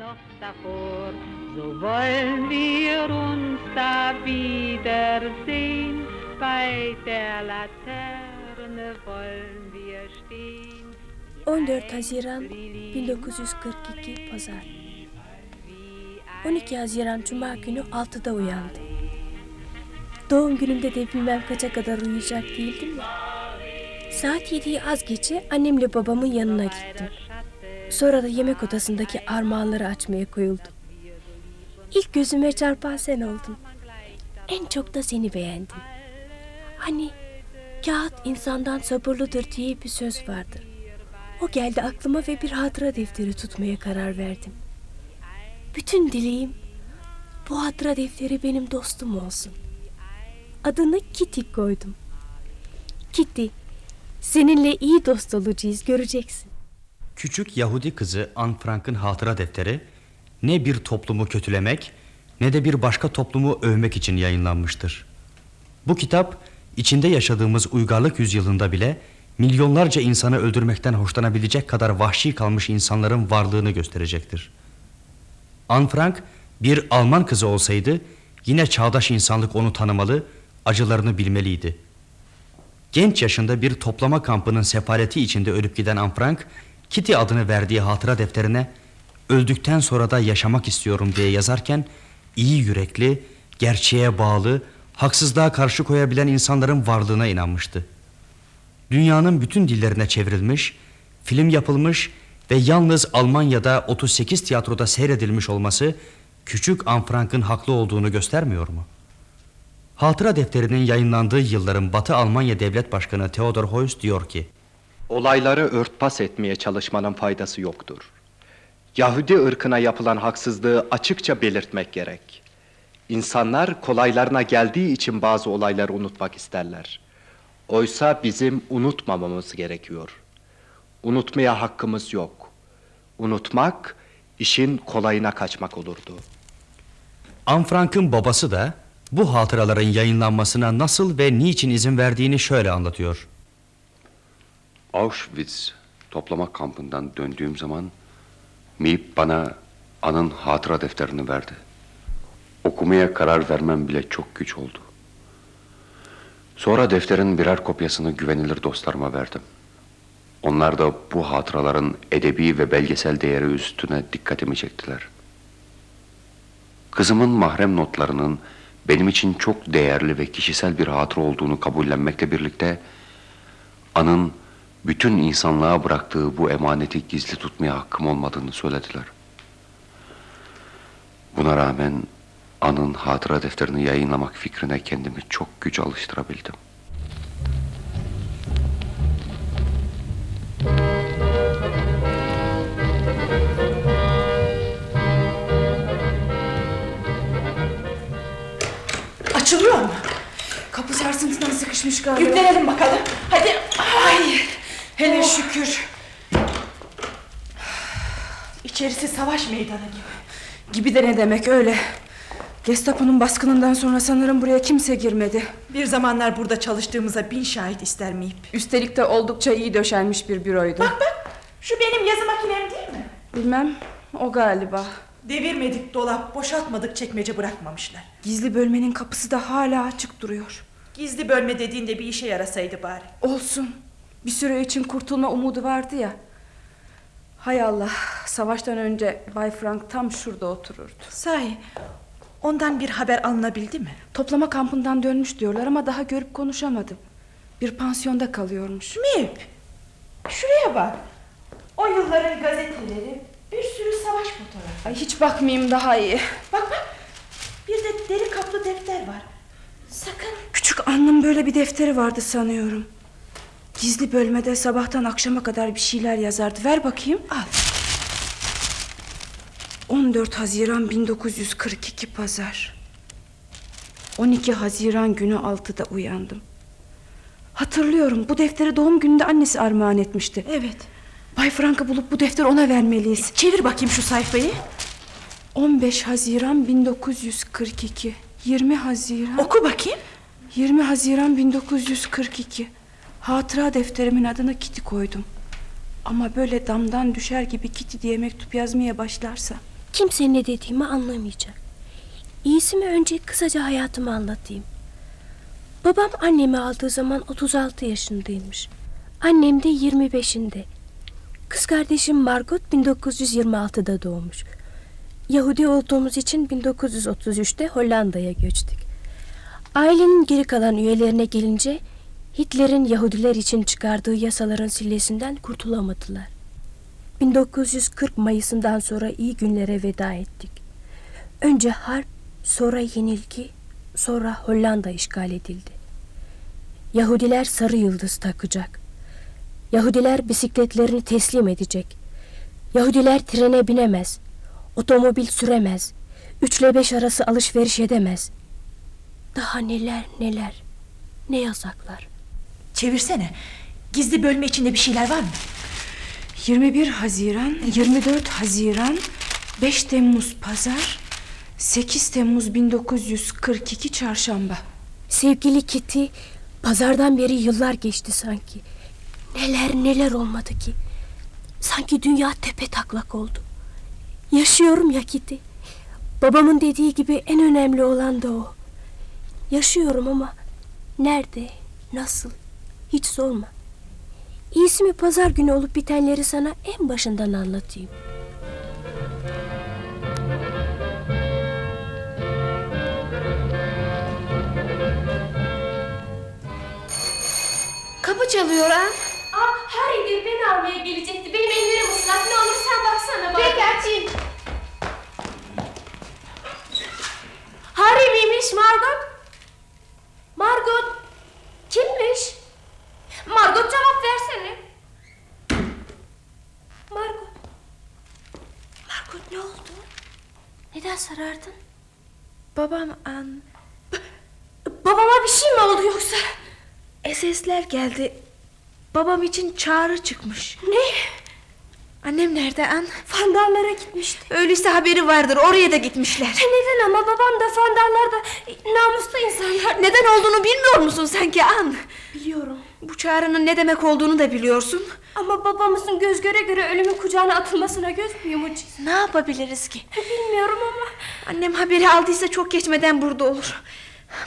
noch davor. So wollen wir uns da wiedersehen. Bei der Laterne wollen wir stehen. 14 Haziran 1942 Pazar 12 Haziran Cuma günü 6'da uyandım. Doğum günümde de bilmem kaça kadar uyuyacak değildim ya. Saat 7'yi az geçe annemle babamın yanına gittim. Sonra da yemek odasındaki armağanları açmaya koyuldum. İlk gözüme çarpan sen oldun. En çok da seni beğendim. Hani kağıt insandan sabırlıdır diye bir söz vardır. O geldi aklıma ve bir hatıra defteri tutmaya karar verdim. Bütün dileğim bu hatıra defteri benim dostum olsun. Adını Kitty koydum. Kitty, seninle iyi dost olacağız göreceksin. Küçük Yahudi kızı Anne Frank'ın hatıra defteri ne bir toplumu kötülemek ne de bir başka toplumu övmek için yayınlanmıştır. Bu kitap içinde yaşadığımız uygarlık yüzyılında bile milyonlarca insanı öldürmekten hoşlanabilecek kadar vahşi kalmış insanların varlığını gösterecektir. Anne Frank bir Alman kızı olsaydı yine çağdaş insanlık onu tanımalı, acılarını bilmeliydi. Genç yaşında bir toplama kampının sefaleti içinde ölüp giden Anne Frank, Kitty adını verdiği hatıra defterine öldükten sonra da yaşamak istiyorum diye yazarken iyi yürekli, gerçeğe bağlı, haksızlığa karşı koyabilen insanların varlığına inanmıştı. Dünyanın bütün dillerine çevrilmiş, film yapılmış ve yalnız Almanya'da 38 tiyatroda seyredilmiş olması küçük Anne Frank'ın haklı olduğunu göstermiyor mu? Hatıra defterinin yayınlandığı yılların Batı Almanya Devlet Başkanı Theodor Heuss diyor ki Olayları örtbas etmeye çalışmanın faydası yoktur. Yahudi ırkına yapılan haksızlığı açıkça belirtmek gerek. İnsanlar kolaylarına geldiği için bazı olayları unutmak isterler. Oysa bizim unutmamamız gerekiyor. Unutmaya hakkımız yok. Unutmak işin kolayına kaçmak olurdu. Anne Frank'ın babası da bu hatıraların yayınlanmasına nasıl ve niçin izin verdiğini şöyle anlatıyor. Auschwitz toplama kampından döndüğüm zaman Mip bana anın hatıra defterini verdi. Okumaya karar vermem bile çok güç oldu. Sonra defterin birer kopyasını güvenilir dostlarıma verdim. Onlar da bu hatıraların edebi ve belgesel değeri üstüne dikkatimi çektiler. Kızımın mahrem notlarının benim için çok değerli ve kişisel bir hatıra olduğunu kabullenmekle birlikte anın bütün insanlığa bıraktığı bu emaneti gizli tutmaya hakkım olmadığını söylediler. Buna rağmen anın hatıra defterini yayınlamak fikrine kendimi çok güç alıştırabildim. Açılıyor mu? Kapı sarsıntından sıkışmış galiba. Yüklenelim bakalım. Hadi. Ay. Hele şükür. İçerisi savaş meydanı gibi. Gibi de ne demek öyle. Gestapo'nun baskınından sonra sanırım buraya kimse girmedi. Bir zamanlar burada çalıştığımıza bin şahit ister miyip? Üstelik de oldukça iyi döşenmiş bir büroydu. Bak bak. Şu benim yazı makinem değil mi? Bilmem o galiba. Devirmedik dolap, boşaltmadık çekmece bırakmamışlar. Gizli bölmenin kapısı da hala açık duruyor. Gizli bölme dediğinde bir işe yarasaydı bari. Olsun. Bir süre için kurtulma umudu vardı ya. Hay Allah. Savaştan önce Bay Frank tam şurada otururdu. Sahi, ondan bir haber alınabildi mi? Toplama kampından dönmüş diyorlar ama daha görüp konuşamadım. Bir pansiyonda kalıyormuş. Mip, şuraya bak. O yılların gazeteleri, bir sürü savaş fotoğrafı. Ay hiç bakmayayım daha iyi. Bak bak, bir de deri kaplı defter var. Sakın Küçük Ann'ın böyle bir defteri vardı sanıyorum. Gizli bölmede sabahtan akşama kadar bir şeyler yazardı. Ver bakayım. al. 14 Haziran 1942 Pazar. 12 Haziran günü 6'da uyandım. Hatırlıyorum bu defteri doğum gününde annesi armağan etmişti. Evet. Bay Frank'ı bulup bu defteri ona vermeliyiz. Çevir bakayım şu sayfayı. 15 Haziran 1942. 20 Haziran. Oku bakayım. 20 Haziran 1942. Hatıra defterimin adına Kitty koydum. Ama böyle damdan düşer gibi Kitty diye mektup yazmaya başlarsa kimse ne dediğimi anlamayacak. İyisi mi önce kısaca hayatımı anlatayım. Babam annemi aldığı zaman 36 yaşındaymış. Annem de 25'inde. Kız kardeşim Margot 1926'da doğmuş. Yahudi olduğumuz için 1933'te Hollanda'ya göçtük. Ailenin geri kalan üyelerine gelince Hitler'in Yahudiler için çıkardığı yasaların sillesinden kurtulamadılar. 1940 Mayıs'ından sonra iyi günlere veda ettik. Önce harp, sonra yenilgi, sonra Hollanda işgal edildi. Yahudiler sarı yıldız takacak. Yahudiler bisikletlerini teslim edecek. Yahudiler trene binemez. Otomobil süremez. Üçle beş arası alışveriş edemez. Daha neler neler. Ne yasaklar. Çevirsene. Gizli bölme içinde bir şeyler var mı? 21 Haziran, 24 Haziran, 5 Temmuz Pazar, 8 Temmuz 1942 Çarşamba. Sevgili Kitty, pazardan beri yıllar geçti sanki. Neler neler olmadı ki. Sanki dünya tepe taklak oldu. Yaşıyorum ya Kitty. Babamın dediği gibi en önemli olan da o. Yaşıyorum ama nerede, nasıl hiç sorma. İyisi mi pazar günü olup bitenleri sana en başından anlatayım. Kapı çalıyor ha. Aa, Harry beni almaya gelecekti. Benim ellerim ıslak. Ne olur sen baksana bana. Peki açayım. Harry miymiş Margot? Margot kimmiş? Margot cevap versene. Margot. Margot ne oldu? Neden sarardın? Babam an. Babama bir şey mi oldu yoksa? SS'ler geldi. Babam için çağrı çıkmış. Ne? Annem nerede an? Fandanlara gitmişti. Öyleyse haberi vardır. Oraya da gitmişler. Neden ama babam da fandanlar da namuslu insanlar. Neden olduğunu bilmiyor musun sanki an? Biliyorum. Bu çağrının ne demek olduğunu da biliyorsun. Ama babamızın göz göre göre ölümün kucağına atılmasına göz mü yumacağız? Ne yapabiliriz ki? Bilmiyorum ama. Annem haberi aldıysa çok geçmeden burada olur.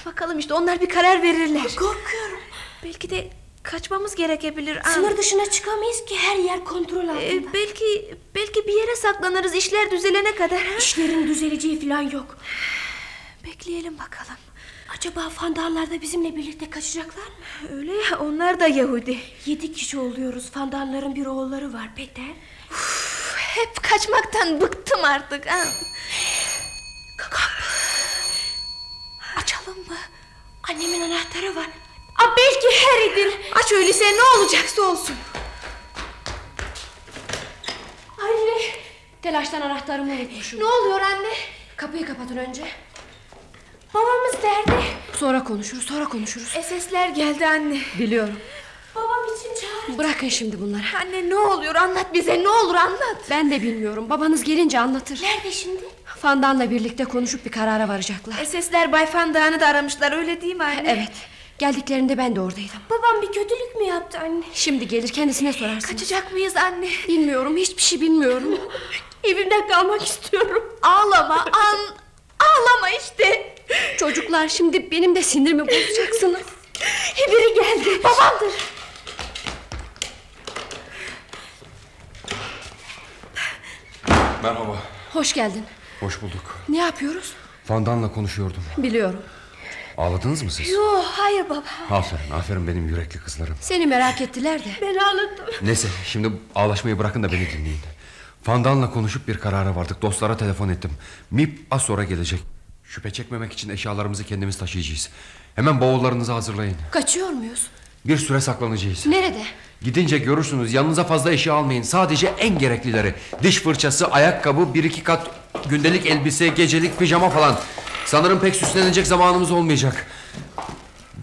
Bakalım işte onlar bir karar verirler. Korkuyorum. Belki de kaçmamız gerekebilir. Sınır dışına çıkamayız ki her yer kontrol altında. Ee, belki belki bir yere saklanırız işler düzelene kadar. ha? İşlerin düzeleceği falan yok. Bekleyelim bakalım. Acaba fandanlar da bizimle birlikte kaçacaklar mı? Öyle ya onlar da Yahudi. Yedi kişi oluyoruz. Fandanların bir oğulları var Peter. Uf, hep kaçmaktan bıktım artık. Ha? Açalım mı? Annemin anahtarı var. Aa, belki Harry'dir. Aç öyleyse ne olacaksa olsun. Anne. Telaştan anahtarımı unutmuşum. Ne oluyor anne? Kapıyı kapatın önce. Babamız nerede? Sonra konuşuruz, sonra konuşuruz. SS'ler geldi anne. Biliyorum. Babam için çağır. Bırakın şimdi bunları. Anne ne oluyor anlat bize ne olur anlat. Ben de bilmiyorum. Babanız gelince anlatır. Nerede şimdi? Fandan'la birlikte konuşup bir karara varacaklar. SS'ler Bay Fandağ'ını da aramışlar öyle değil mi anne? Evet. Geldiklerinde ben de oradaydım. Babam bir kötülük mü yaptı anne? Şimdi gelir kendisine sorarsın. Kaçacak mıyız anne? Bilmiyorum, hiçbir şey bilmiyorum. Evimde kalmak istiyorum. Ağlama an. Ağlama işte. Çocuklar şimdi benim de sinirimi bozacaksınız. Biri geldi. Babamdır. Merhaba. Hoş geldin. Hoş bulduk. Ne yapıyoruz? Fandan'la konuşuyordum. Biliyorum. Ağladınız mı siz? Yo hayır baba. Aferin, aferin benim yürekli kızlarım. Seni merak ettiler de. Ben ağladım. Neyse, şimdi ağlaşmayı bırakın da beni dinleyin. Fandan'la konuşup bir karara vardık. Dostlara telefon ettim. MIP az sonra gelecek. Şüphe çekmemek için eşyalarımızı kendimiz taşıyacağız. Hemen bavullarınızı hazırlayın. Kaçıyor muyuz? Bir süre saklanacağız. Nerede? Gidince görürsünüz yanınıza fazla eşya almayın. Sadece en gereklileri. Diş fırçası, ayakkabı, bir iki kat gündelik elbise, gecelik pijama falan. Sanırım pek süslenecek zamanımız olmayacak.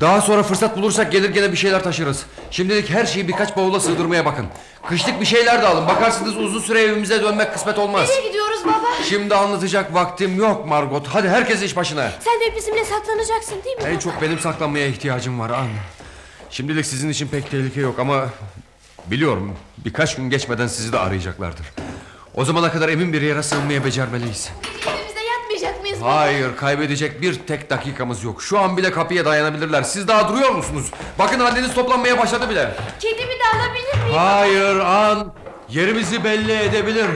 Daha sonra fırsat bulursak gelir gene bir şeyler taşırız. Şimdilik her şeyi birkaç bavula sığdırmaya bakın. Kışlık bir şeyler de alın. Bakarsınız uzun süre evimize dönmek kısmet olmaz. Nereye gidiyoruz baba? Şimdi anlatacak vaktim yok Margot. Hadi herkes iş başına. Sen de bizimle saklanacaksın değil mi? En çok benim saklanmaya ihtiyacım var an. Şimdilik sizin için pek tehlike yok ama biliyorum birkaç gün geçmeden sizi de arayacaklardır. O zamana kadar emin bir yere sığınmaya becermeliyiz. Hayır kaybedecek bir tek dakikamız yok. Şu an bile kapıya dayanabilirler. Siz daha duruyor musunuz? Bakın anneniz toplanmaya başladı bile. Kedimi de alabilir miyim? Hayır an yerimizi belli edebilir.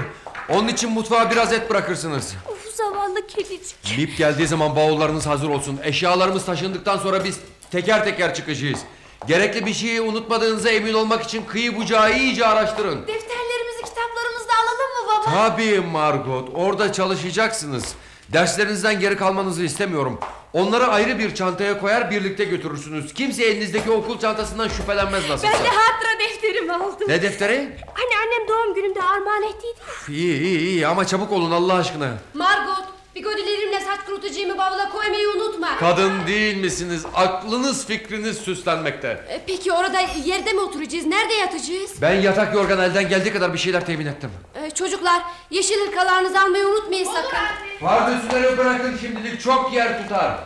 Onun için mutfağa biraz et bırakırsınız. Uf zavallı kedicik. Mip geldiği zaman bavullarınız hazır olsun. Eşyalarımız taşındıktan sonra biz teker teker çıkacağız. Gerekli bir şeyi unutmadığınıza emin olmak için kıyı bucağı iyice araştırın. Defterlerimizi, kitaplarımızı da alalım mı baba? Tabii Margot, orada çalışacaksınız. Derslerinizden geri kalmanızı istemiyorum. Onları ayrı bir çantaya koyar birlikte götürürsünüz. Kimse elinizdeki okul çantasından şüphelenmez nasılsa. Ben de hatıra defterimi aldım. Ne defteri? Hani annem doğum günümde armağan ettiydi. Üf, İyi iyi iyi ama çabuk olun Allah aşkına. Margot, bigodilerimle saç kurutucuğumu bavula koymayı unutma. Kadın değil misiniz? Aklınız fikriniz süslenmekte. E, Peki orada yerde mi oturacağız? Nerede yatacağız? Ben yatak yorgan elden geldiği kadar bir şeyler temin ettim. E, çocuklar, yeşil hırkalarınızı almayı unutmayın sakın. Pardesüleri bırakın şimdilik çok yer tutar.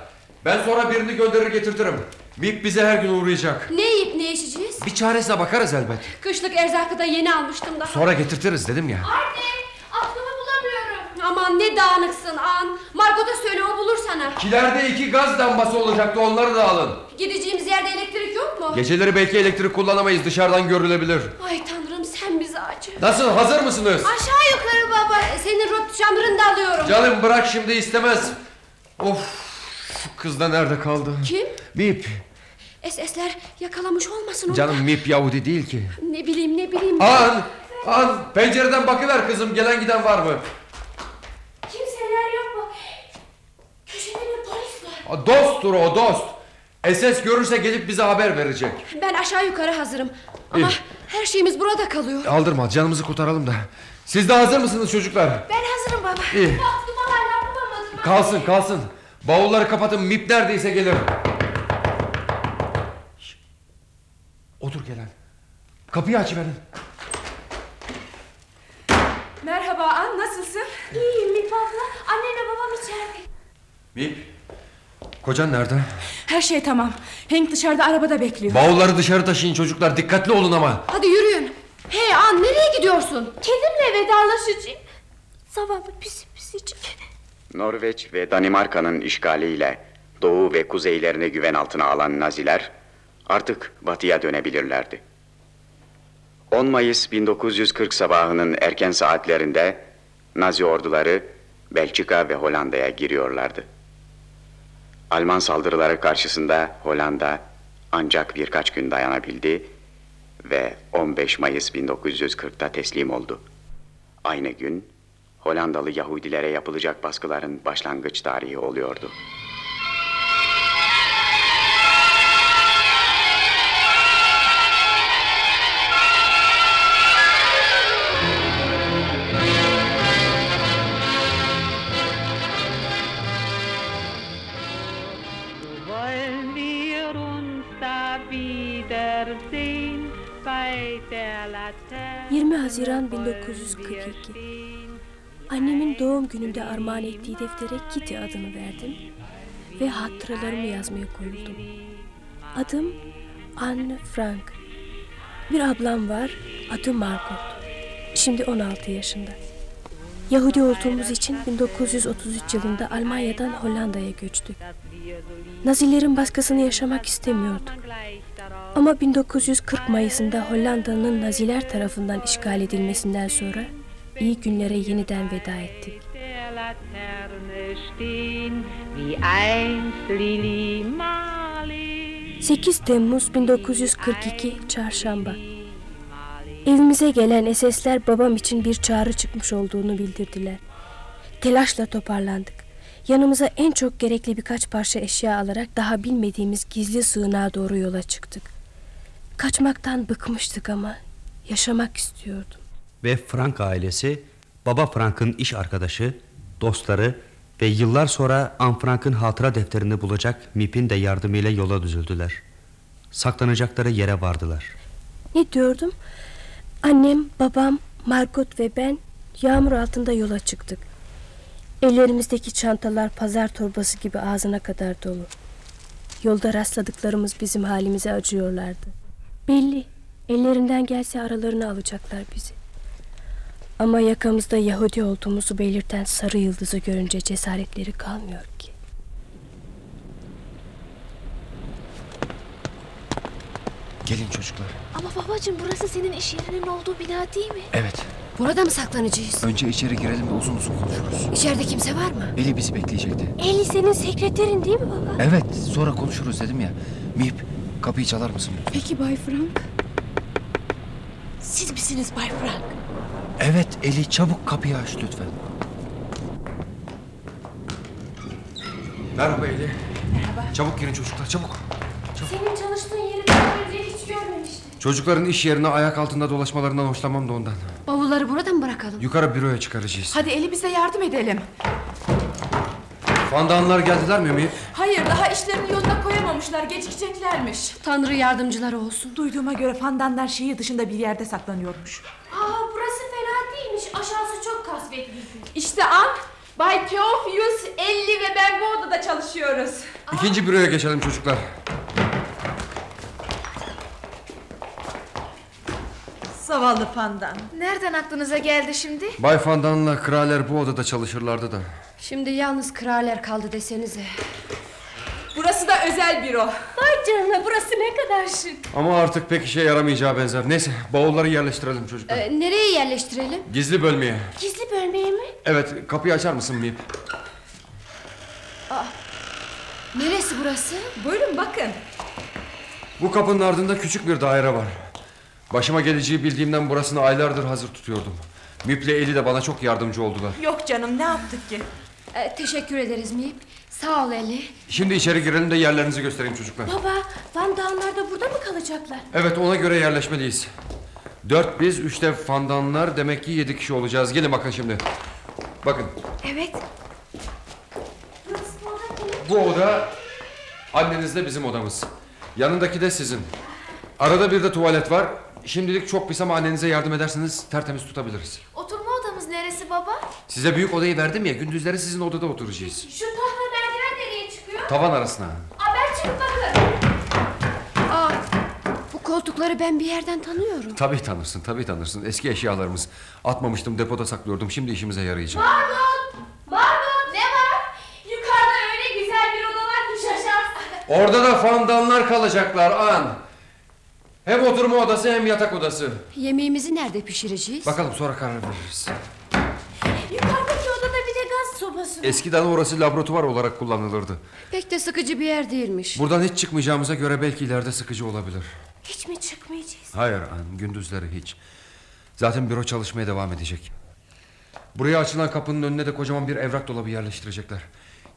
Ben sonra birini gönderir getirtirim. Mip bize her gün uğrayacak. Ne yiyip ne içeceğiz? Bir çaresine bakarız elbet. Kışlık erzakı da yeni almıştım daha. Sonra getirtiriz dedim ya. Anne, bulamıyorum. Aman ne dağınıksın an. Margot'a söyle o bulur sana. Kilerde iki gaz lambası olacaktı onları da alın. Gideceğimiz yerde elektrik yok mu? Geceleri belki elektrik kullanamayız dışarıdan görülebilir. Ay tanrım sen bizi acı. Nasıl hazır mısınız? Aşağı yukarı baba. Senin rot çamurunu da alıyorum. Canım bırak şimdi istemez. Of şu kız da nerede kaldı? Kim? Mip. SS'ler yakalamış olmasın onu. Canım Mip Yahudi değil ki. Ne bileyim ne bileyim. An, an pencereden bakıver kızım gelen giden var mı? Kimseler yok mu? Köşede bir polis var. O dosttur o dost. SS görürse gelip bize haber verecek. Ben aşağı yukarı hazırım. Ama İyi. her şeyimiz burada kalıyor. Aldırma canımızı kurtaralım da. Siz de hazır mısınız çocuklar? Ben hazırım baba. İyi. Baktım hala bulamadım. Kalsın kalsın. Bavulları kapatın Mip neredeyse gelir. Otur gelen. Kapıyı açıverin. Merhaba An nasılsın? İyiyim Mip abla. Annemle babam içeride. Mip. Kocan nerede? Her şey tamam. Hank dışarıda arabada bekliyor. Bavulları dışarı taşıyın çocuklar dikkatli olun ama. Hadi yürüyün. Hey An nereye gidiyorsun? Kedimle vedalaşacağım. Zavallı pisi pisicik. Norveç ve Danimarka'nın işgaliyle doğu ve kuzeylerine güven altına alan Naziler artık batıya dönebilirlerdi. 10 Mayıs 1940 sabahının erken saatlerinde Nazi orduları Belçika ve Hollanda'ya giriyorlardı. Alman saldırıları karşısında Hollanda ancak birkaç gün dayanabildi ve 15 Mayıs 1940'ta teslim oldu. Aynı gün Hollandalı Yahudilere yapılacak baskıların başlangıç tarihi oluyordu. Doğum gününde armağan ettiği deftere Kitty adını verdim ve hatıralarımı yazmaya koyuldum. Adım Anne Frank. Bir ablam var, adı Margot. Şimdi 16 yaşında. Yahudi olduğumuz için 1933 yılında Almanya'dan Hollanda'ya göçtük. Nazilerin baskısını yaşamak istemiyorduk. Ama 1940 Mayıs'ında Hollanda'nın Naziler tarafından işgal edilmesinden sonra iyi günlere yeniden veda ettik. der Laterne stehen wie einst Lili Marley. 8 Temmuz 1942 Çarşamba. Evimize gelen SS'ler babam için bir çağrı çıkmış olduğunu bildirdiler. Telaşla toparlandık. Yanımıza en çok gerekli birkaç parça eşya alarak daha bilmediğimiz gizli sığınağa doğru yola çıktık. Kaçmaktan bıkmıştık ama yaşamak istiyordum. Ve Frank ailesi baba Frank'ın iş arkadaşı, dostları ve yıllar sonra Anne Frank'ın hatıra defterini bulacak Mip'in de yardımıyla yola düzüldüler. Saklanacakları yere vardılar. Ne diyordum? Annem, babam, Margot ve ben yağmur altında yola çıktık. Ellerimizdeki çantalar pazar torbası gibi ağzına kadar dolu. Yolda rastladıklarımız bizim halimize acıyorlardı. Belli, ellerinden gelse aralarına alacaklar bizi. Ama yakamızda Yahudi olduğumuzu belirten sarı yıldızı görünce cesaretleri kalmıyor ki. Gelin çocuklar. Ama babacığım burası senin iş yerinin olduğu bina değil mi? Evet. Burada mı saklanacağız? Önce içeri girelim ve uzun uzun konuşuruz. İçeride kimse var mı? Eli bizi bekleyecekti. Eli senin sekreterin değil mi baba? Evet sonra konuşuruz dedim ya. Mip kapıyı çalar mısın? Peki Bay Frank? Siz misiniz Bay Frank? Evet Eli çabuk kapıyı aç lütfen. Merhaba Eli. Merhaba. Çabuk girin çocuklar çabuk. Senin çalıştığın yeri daha önce hiç görmemiştim. Çocukların iş yerine ayak altında dolaşmalarından hoşlanmam da ondan. Bavulları burada mı bırakalım? Yukarı büroya çıkaracağız. Hadi Eli bize yardım edelim. Fandanlar geldiler mi Mip? Hayır daha işlerini yoluna koyamamışlar gecikeceklermiş. Tanrı yardımcıları olsun. Duyduğuma göre fandanlar şehir dışında bir yerde saklanıyormuş. Aa burası değilmiş. Aşağısı çok kasvetli. İşte an Bay Teofius, Elli ve ben bu odada çalışıyoruz. İkinci büroya geçelim çocuklar. Zavallı fandan. Nereden aklınıza geldi şimdi? Bay Fandan'la Kraler bu odada çalışırlardı da. Şimdi yalnız kraler kaldı desenize. Burası da özel büro. Vay canına burası ne kadar şık. Ama artık pek işe yaramayacağı benzer. Neyse bavulları yerleştirelim çocuklar. Ee, nereye yerleştirelim? Gizli bölmeye. Gizli bölmeye mi? Evet kapıyı açar mısın Mip? Neresi burası? Buyurun bakın. Bu kapının ardında küçük bir daire var. Başıma geleceği bildiğimden burasını aylardır hazır tutuyordum. Mip'le Eli de bana çok yardımcı oldular. Yok canım ne yaptık ki? Ee, teşekkür ederiz Mip. Sağ ol Eli. Şimdi içeri girelim de yerlerinizi göstereyim çocuklar. Baba, Van Dağlar da burada mı kalacaklar? Evet ona göre yerleşmeliyiz. Dört biz, üç de fandanlar. Demek ki yedi kişi olacağız. Gelin bakın şimdi. Bakın Evet. bu oda annenizle bizim odamız. Yanındaki de sizin. Arada bir de tuvalet var. Şimdilik çok pis ama annenize yardım ederseniz tertemiz tutabiliriz. Oturma odamız neresi baba? Size büyük odayı verdim ya gündüzleri sizin odada oturacağız. Şu tahta? Tavan arasına. Aa, ben çıkıp bakın. Aa, bu koltukları ben bir yerden tanıyorum. Tabii tanırsın tabii tanırsın. Eski eşyalarımız. Atmamıştım depoda saklıyordum. Şimdi işimize yarayacak. Margot! Margot ne var? Yukarıda öyle güzel bir oda var ki şaşarsın. Orada da fandanlar kalacaklar an. Hem oturma odası hem yatak odası. Yemeğimizi nerede pişireceğiz? Bakalım sonra karar veririz. Yukarıdaki odada bir de gaz sobası var. Eskiden orası laboratuvar olarak kullanılırdı. Pek de sıkıcı bir yer değilmiş. Buradan hiç çıkmayacağımıza göre belki ileride sıkıcı olabilir. Hiç mi çıkmayacağız? Hayır gündüzleri hiç. Zaten büro çalışmaya devam edecek. Buraya açılan kapının önüne de kocaman bir evrak dolabı yerleştirecekler.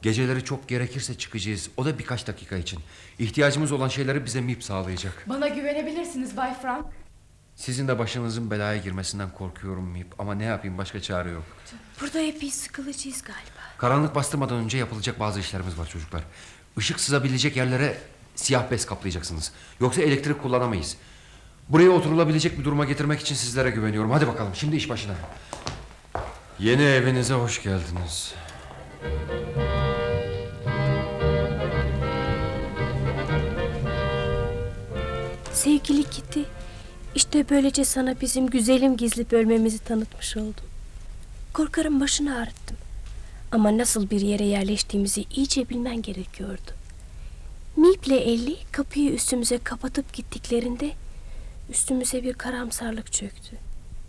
Geceleri çok gerekirse çıkacağız. O da birkaç dakika için. İhtiyacımız olan şeyleri bize MIP sağlayacak. Bana güvenebilirsiniz Bay Frank. Sizin de başınızın belaya girmesinden korkuyorum MIP. Ama ne yapayım başka çare yok. Burada epey sıkılacağız galiba. Karanlık bastırmadan önce yapılacak bazı işlerimiz var çocuklar. Işık sızabilecek yerlere siyah bez kaplayacaksınız. Yoksa elektrik kullanamayız. Buraya oturulabilecek bir duruma getirmek için sizlere güveniyorum. Hadi bakalım şimdi iş başına. Yeni evinize hoş geldiniz. Sevgili Kitty, işte böylece sana bizim güzelim gizli bölmemizi tanıtmış oldum. Korkarım başını ağrıttım. Ama nasıl bir yere yerleştiğimizi iyice bilmen gerekiyordu. Mip'le Ellie kapıyı üstümüze kapatıp gittiklerinde üstümüze bir karamsarlık çöktü.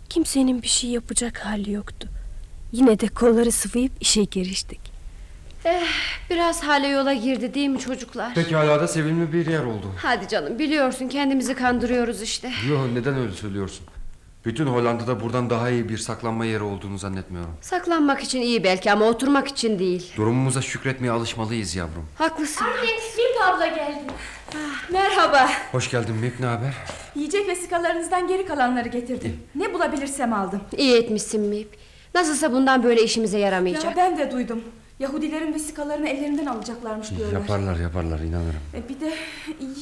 Kimsenin bir şey yapacak hali yoktu. Yine de kolları sıvayıp işe giriştik. Biraz hale yola girdi değil mi çocuklar? Pekala da sevimli bir yer oldu. Hadi canım biliyorsun kendimizi kandırıyoruz işte. Yo neden öyle söylüyorsun? Bütün Hollanda'da buradan daha iyi bir saklanma yeri olduğunu zannetmiyorum. Saklanmak için iyi belki ama oturmak için değil. Durumumuza şükretmeye alışmalıyız yavrum. Haklısın. Mip abla geldi. Merhaba. Hoş geldin Mip ne haber? Yiyecek vesikalarınızdan geri kalanları getirdim. Ne bulabilirsem aldım. İyi etmişsin Mip. Nasılsa bundan böyle işimize yaramayacak. Ya ben de duydum. Yahudilerin vesikalarını ellerinden alacaklarmış diyorlar. Yaparlar yaparlar inanırım. E, Bir de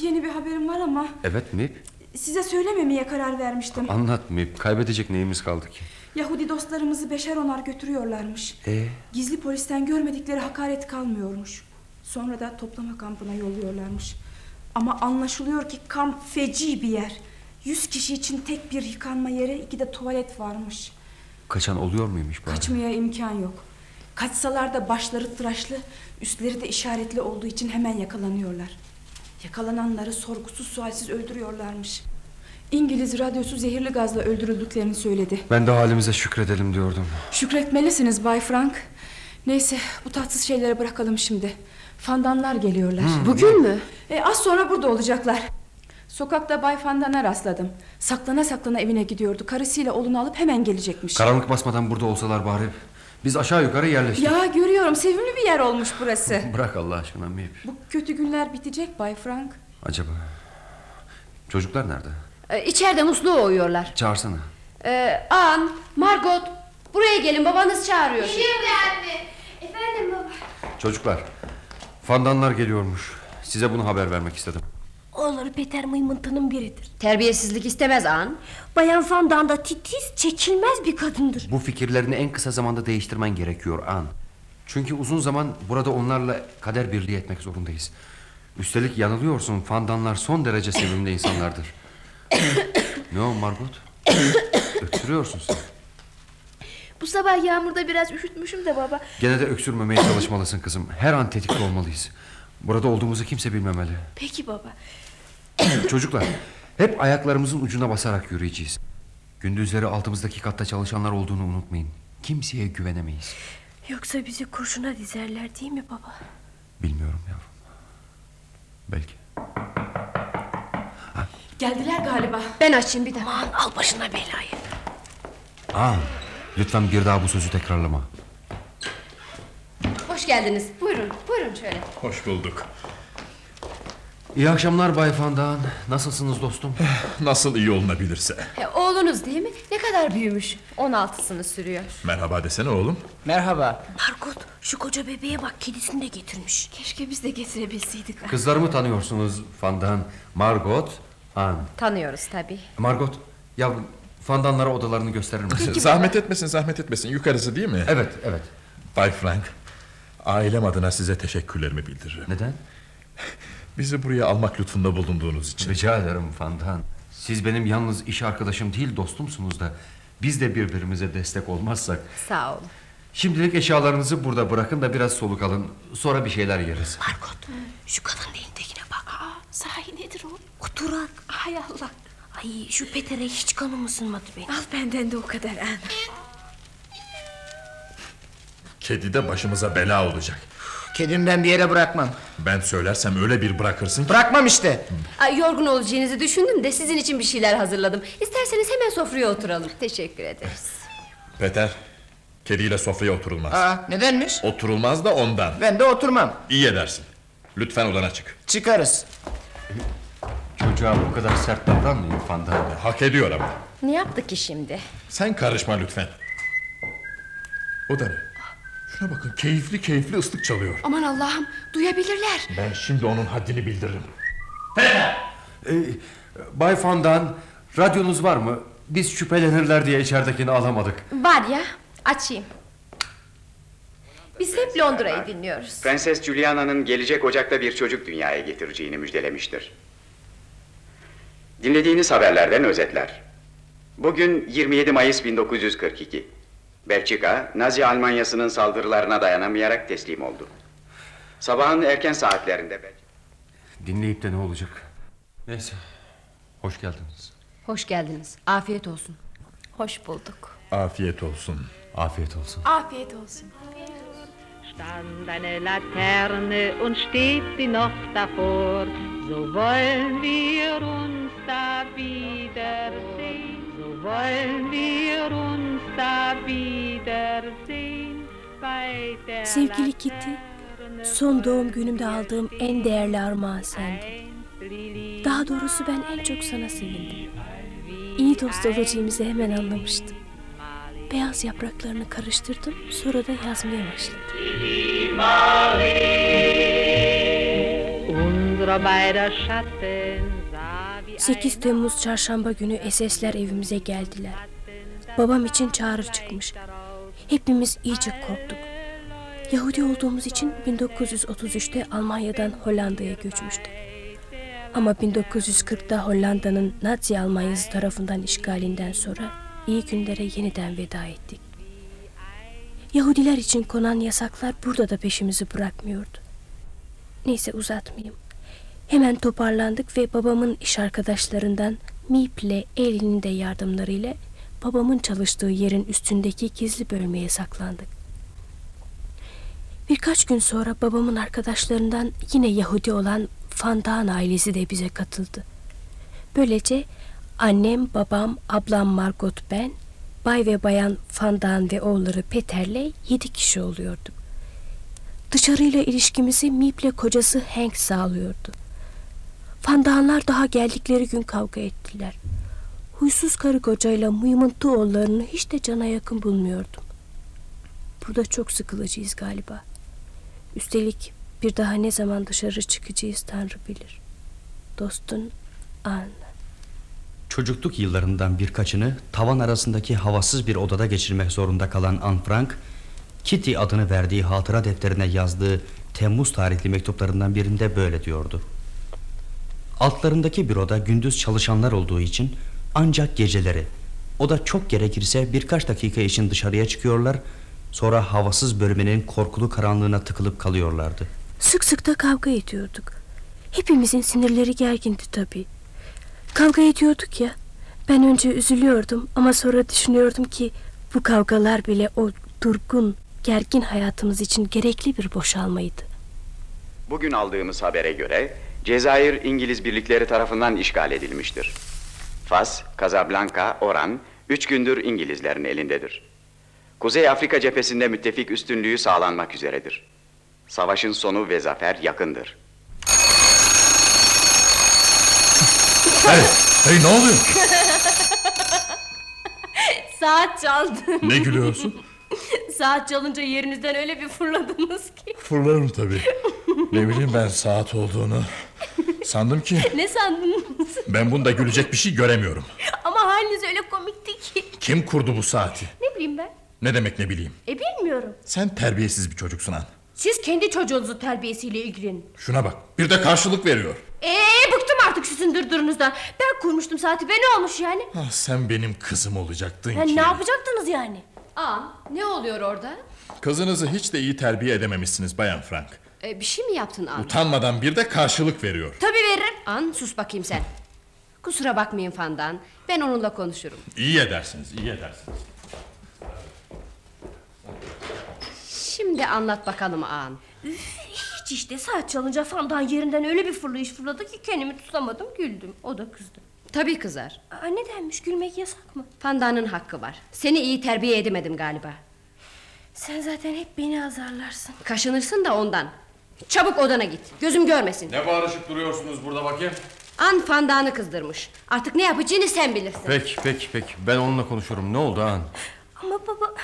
yeni bir haberim var ama Evet Mip. size söylememeye karar vermiştim. Anlat Mip. Kaybedecek neyimiz kaldı ki? Yahudi dostlarımızı beşer onar götürüyorlarmış. E Gizli polisten görmedikleri hakaret kalmıyormuş. Sonra da toplama kampına yolluyorlarmış. Ama anlaşılıyor ki kamp feci bir yer. Yüz kişi için tek bir yıkanma yeri, iki de tuvalet varmış. Kaçan oluyor muymuş bari? Kaçmaya imkan yok. Kaçsalar da başları tıraşlı, üstleri de işaretli olduğu için hemen yakalanıyorlar. Yakalananları sorgusuz sualsiz öldürüyorlarmış. İngiliz radyosu zehirli gazla öldürüldüklerini söyledi. Ben de halimize şükredelim diyordum. Şükretmelisiniz Bay Frank. Neyse bu tatsız şeyleri bırakalım şimdi. Fandanlar geliyorlar. Bugün mü? E, az sonra burada olacaklar. Sokakta Bay Fandan'a rastladım. Saklana saklana evine gidiyordu. Karısıyla oğlunu alıp hemen gelecekmiş. Karanlık basmadan burada olsalar bari. Biz aşağı yukarı yerleştik. ya görüyorum sevimli bir yer olmuş burası. Bırak Allah aşkına Mip. Bu kötü günler bitecek Bay Frank. Acaba... Çocuklar nerede? Ee, içeride musluğu oyuyorlar. Çağırsana. Ee, An, Margot buraya gelin babanız çağırıyor. Geliyorum anne. Efendim baba. Çocuklar. Fandanlar geliyormuş. Size bunu haber vermek istedim. Oğulları Peter Mıymıntı'nın biridir. Terbiyesizlik istemez An. Bayan Fandan da titiz, çekilmez bir kadındır. Bu fikirlerini en kısa zamanda değiştirmen gerekiyor An. Çünkü uzun zaman burada onlarla kader birliği etmek zorundayız. Üstelik yanılıyorsun. Fandanlar son derece sevimli insanlardır. ne o Margot? Öksürüyorsun sen. Bu sabah yağmurda biraz üşütmüşüm de baba. Gene de öksürmemeye çalışmalısın kızım. Her an tetikte olmalıyız. Burada olduğumuzu kimse bilmemeli. Peki baba. Çocuklar, hep ayaklarımızın ucuna basarak yürüyeceğiz. Gündüzleri altımızdaki katta çalışanlar olduğunu unutmayın. Kimseye güvenemeyiz. Yoksa bizi kurşuna dizerler değil mi baba? Bilmiyorum yavrum. Belki. Geldiler galiba. Ben açayım bir daha. Aman al başına belayı. Aa, lütfen bir daha bu sözü tekrarlama. Hoş geldiniz. Buyurun, buyurun şöyle. Hoş bulduk. İyi akşamlar Bay Fandan. Nasılsınız dostum? Nasıl iyi olunabilirse. E, oğlunuz değil mi? Ne kadar büyümüş. 16'sını sürüyor. Merhaba desene oğlum. Merhaba. Margot şu koca bebeğe bak kedisini de getirmiş. Keşke biz de getirebilseydik. Kızlarımı tanıyorsunuz Fandan. Margot, An. Tanıyoruz tabii. Margot, yavrum Fandanlara odalarını gösterir misin? zahmet etmesin zahmet etmesin. Yukarısı değil mi? Evet, evet. Bay Frank. Ailem adına size teşekkürlerimi bildiririm. Neden? Bizi buraya almak lütfunda bulunduğunuz için. Rica ederim Fandan. Siz benim yalnız iş arkadaşım değil dostumsunuz da. Biz de birbirimize destek olmazsak. Sağ olun. Şimdilik eşyalarınızı burada bırakın da biraz soluk alın. Sonra bir şeyler yeriz. Margot şu kadının elindekine bak. Aa, sahi nedir o? Oturak. Ay Allah. Ay şu Peter'e hiç kanım ısınmadı benim. Al benden de o kadar an. Kedi de başımıza bela olacak. Kedimi ben bir yere bırakmam. Ben söylersem öyle bir bırakırsın ki. Bırakmam işte. Ay, yorgun olacağınızı düşündüm de sizin için bir şeyler hazırladım. İsterseniz hemen sofraya oturalım. Teşekkür ederiz. Peter, kediyle sofraya oturulmaz. Aa, nedenmiş? Oturulmaz da ondan. Ben de oturmam. İyi edersin. Lütfen odana çık. Çıkarız. Çocuğa bu kadar sert davranmayın Fandan. Hak ediyor ama. Ne yaptık ki şimdi? Sen karışma lütfen. O da ne? Şuna bakın keyifli keyifli ıslık çalıyor. Aman Allah'ım duyabilirler. Ben şimdi onun haddini bildiririm. Ee, Bay Fandan, radyonuz var mı? Biz şüphelenirler diye içeridekini alamadık. Var ya açayım. Biz hep Londra'yı dinliyoruz. Prenses Juliana'nın gelecek Ocak'ta bir çocuk dünyaya getireceğini müjdelemiştir. Dinlediğiniz haberlerden özetler. Bugün 27 Mayıs 1942. Belçika, Nazi Almanyası'nın saldırılarına dayanamayarak teslim oldu. Sabahın erken saatlerinde Belçika... Dinleyip de ne olacak? Neyse, hoş geldiniz. Hoş geldiniz. Afiyet olsun. Hoş bulduk. Afiyet olsun. Afiyet olsun. Afiyet olsun. stand eine Laterne und steht sie noch davor. So wollen wir uns da wiedersehen, Sevgili Kitty, son doğum günümde aldığım en değerli armağan sendin. Daha doğrusu ben en çok sana sevindim. İyi dost olacağımızı hemen anlamıştım. Beyaz yapraklarını karıştırdım, sonra da yazmaya başladım. beider Schatten 8 Temmuz çarşamba günü SS'ler evimize geldiler. Babam için çağrı çıkmış. Hepimiz iyice korktuk. Yahudi olduğumuz için 1933'te Almanya'dan Hollanda'ya göçmüştük. Ama 1940'da Hollanda'nın Nazi Almanyası tarafından işgalinden sonra iyi günlere yeniden veda ettik. Yahudiler için konan yasaklar burada da peşimizi bırakmıyordu. Neyse uzatmayayım. Hemen toparlandık ve babamın iş arkadaşlarından Mip ile Elin'in de yardımlarıyla babamın çalıştığı yerin üstündeki gizli bölmeye saklandık. Birkaç gün sonra babamın arkadaşlarından yine Yahudi olan Fandan ailesi de bize katıldı. Böylece annem, babam, ablam Margot ben, bay ve bayan Fandan ve oğulları Peter'le yedi kişi oluyorduk. Dışarıyla ilişkimizi Mip'le kocası Hank sağlıyordu. Fandanlar daha geldikleri gün kavga ettiler. Huysuz karı kocayla mıymıntı oğullarını hiç de cana yakın bulmuyordum. Burada çok sıkılacağız galiba. Üstelik bir daha ne zaman dışarı çıkacağız Tanrı bilir. Dostun An. Çocukluk yıllarından birkaçını tavan arasındaki havasız bir odada geçirmek zorunda kalan Anne Frank, Kitty adını verdiği hatıra defterine yazdığı Temmuz tarihli mektuplarından birinde böyle diyordu. Altlarındaki büroda gündüz çalışanlar olduğu için ancak geceleri, o da çok gerekirse birkaç dakika için dışarıya çıkıyorlar, sonra havasız bölmenin korkulu karanlığına tıkılıp kalıyorlardı. Sık sık da kavga ediyorduk. Hepimizin sinirleri gergindi tabii. Kavga ediyorduk ya. Ben önce üzülüyordum ama sonra düşünüyordum ki bu kavgalar bile o durgun, gergin hayatımız için gerekli bir boşalmaydı. Bugün aldığımız habere göre Cezayir İngiliz birlikleri tarafından işgal edilmiştir. Fas, Casablanca, Oran üç gündür İngilizlerin elindedir. Kuzey Afrika cephesinde müttefik üstünlüğü sağlanmak üzeredir. Savaşın sonu ve zafer yakındır. Hey, hey ne oluyor? Saat çaldı. Ne gülüyorsun? Saat çalınca yerinizden öyle bir fırladınız ki. Fırlarım tabii. Ne bileyim ben saat olduğunu. Sandım ki Ne sandınız? ben bunda gülecek bir şey göremiyorum. Ama haliniz öyle komikti ki. Kim kurdu bu saati? Ne bileyim ben? Ne demek ne bileyim. E bilmiyorum. Sen terbiyesiz bir çocuksun han. Siz kendi çocuğunuzun terbiyesiyle ilgilenin. Şuna bak bir de karşılık veriyor. Ee bıktım artık sizin dırdırınızdan. Ben kurmuştum saati be ne olmuş yani? Ah, sen benim kızım olacaktın Ya ki. ne yapacaktınız yani? Aa ne oluyor orada? Kızınızı hiç de iyi terbiye edememişsiniz Bayan Frank. Ee, bir şey mi yaptın An? Utanmadan bir de karşılık veriyor. Tabii veririm. An sus bakayım sen. Kusura bakmayın Fandan. Ben onunla konuşurum. İyi edersiniz, iyi edersiniz. Şimdi anlat bakalım An. Hiç işte saat çalınca Fandan yerinden öyle bir fırlayış fırladı ki kendimi tutamadım güldüm. O da kızdı. Tabii kızar. Aa, nedenmiş gülmek yasak mı? Fandan'ın hakkı var. Seni iyi terbiye edemedim galiba. Sen zaten hep beni azarlarsın. Kaşınırsın da ondan. Çabuk odana git. Gözüm görmesin. Ne bağırışıp duruyorsunuz burada bakayım? An Fandan'ı kızdırmış. Artık ne yapacağını sen bilirsin. Peki peki peki ben onunla konuşurum ne oldu han? Ama baba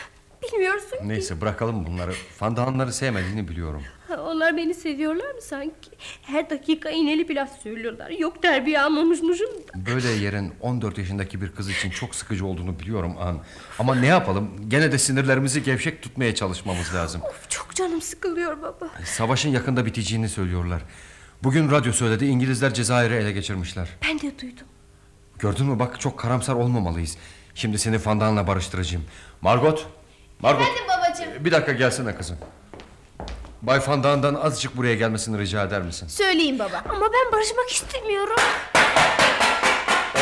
bilmiyorsun ki. Neyse bırakalım bunları. Fandanları sevmediğini biliyorum. Onlar beni seviyorlar mı sanki? Her dakika iğneli bir laf söylüyorlar. Yok terbiye almamışmışım da. Böyle yerin 14 yaşındaki bir kız için çok sıkıcı olduğunu biliyorum an. Ama ne yapalım? Gene de sinirlerimizi gevşek tutmaya çalışmamız lazım. Çok canım sıkılıyor baba. Savaşın yakında biteceğini söylüyorlar. Bugün radyo söyledi İngilizler Cezayir'i ele geçirmişler. Ben de duydum. Gördün mü bak çok karamsar olmamalıyız. Şimdi seni Fandan'la barıştıracağım. Margot. Margot. Efendim babacığım. Bir dakika gelsene kızım. Bay Fandan'dan azıcık buraya gelmesini rica eder misin? Söyleyeyim baba. Ama ben barışmak istemiyorum.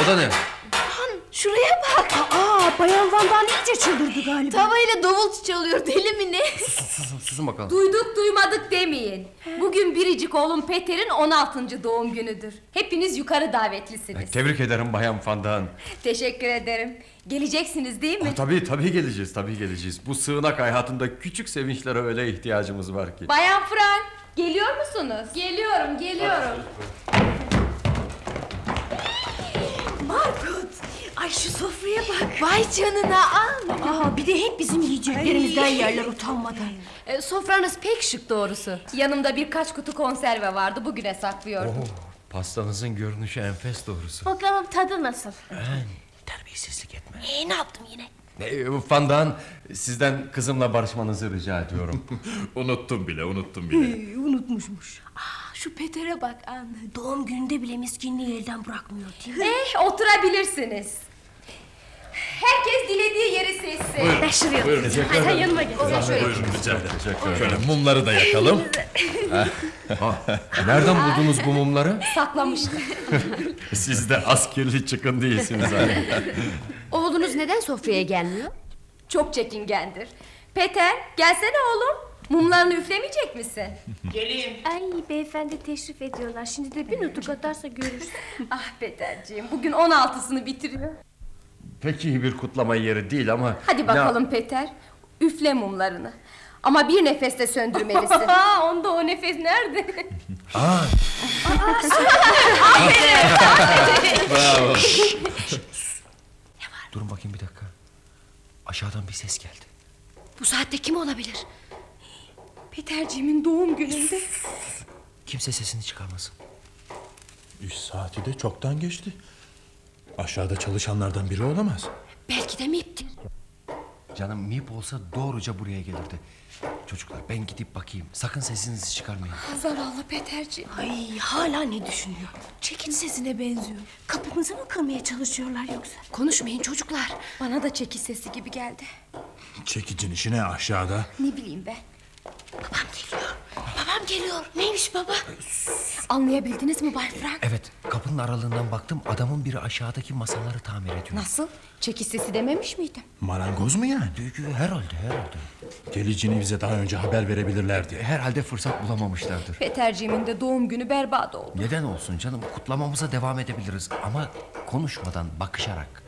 O da ne? Han şuraya bak. Aa, Bayan Van'dan iyice çıldırdı galiba. Tavayla davul çalıyor deli mi ne? Susun, susun bakalım. Duyduk duymadık demeyin. Bugün biricik oğlum Peter'in 16. doğum günüdür. Hepiniz yukarı davetlisiniz. Tebrik ederim Bayan Fandan. Teşekkür ederim. Geleceksiniz değil mi? Ha, tabii tabii geleceğiz tabii geleceğiz. Bu sığınak hayatında küçük sevinçlere öyle ihtiyacımız var ki. Bayan Frank geliyor musunuz? Geliyorum geliyorum. Margot. Ay şu sofraya bak. Vay canına an. Aa, bir de hep bizim yiyeceklerimizden yerler utanmadan. E, sofranız pek şık doğrusu. Yanımda birkaç kutu konserve vardı bugüne saklıyordum. Oh, pastanızın görünüşü enfes doğrusu. Bakalım tadı nasıl? Terbiyesizlik etme. Ee, ne yaptım yine? E, Fandan sizden kızımla barışmanızı rica ediyorum. unuttum bile, unuttum bile. Unutmuşmuş. Aa, şu Peter'e bak an. Doğum gününde bile miskinliği elden bırakmıyor değil mi? Eh oturabilirsiniz. Herkes dilediği yeri seçsin. Buyurun, Ben şuraya buyurun. Teşekkür Hadi ederim. yanıma gel. Sen şöyle. Buyurun rica ederim. Şöyle mumları da yakalım. Nereden buldunuz bu mumları? Saklamıştım. Siz de askerli çıkın değilsiniz hani. Oğlunuz neden sofraya gelmiyor? Çok çekingendir. Peter gelsene oğlum. Mumlarını üflemeyecek misin? Geleyim. Ay beyefendi teşrif ediyorlar. Şimdi de bir nutuk atarsa görürsün. ah Peterciğim bugün 16'sını bitiriyor. Pek iyi bir kutlama yeri değil ama... Hadi bakalım Peter. Üfle mumlarını. Ama bir nefeste söndürmelisin. Onda o nefes nerede? Aa, Bravo. durun bakayım bir dakika. Aşağıdan bir ses geldi. Bu saatte kim olabilir? Peterciğimin doğum gününde. Kimse sesini çıkarmasın. Üç saati de çoktan geçti. Aşağıda çalışanlardan biri olamaz. Belki de Mip'tir. Canım Mip olsa doğruca buraya gelirdi. Çocuklar ben gidip bakayım. Sakın sesinizi çıkarmayın. Zavallı Peterciğim. Ay hala ne düşünüyor? Çekin sesine benziyor. Kapımızı mı kırmaya çalışıyorlar yoksa? Konuşmayın çocuklar. Bana da çekiş sesi gibi geldi. Çekicin işine aşağıda. Ne bileyim ben. Babam geliyor. Babam geliyor. Neymiş baba? Anlayabildiniz mi Bay Frank? Evet kapının aralığından baktım adamın biri aşağıdaki masaları tamir ediyor. Nasıl? Çekiş sesi dememiş miydim? Marangoz mu yani? Herhalde herhalde. Geleceğini bize daha önce haber verebilirlerdi. Herhalde fırsat bulamamışlardır. Peterciğimin de doğum günü berbat oldu. Neden olsun canım kutlamamıza devam edebiliriz ama konuşmadan bakışarak.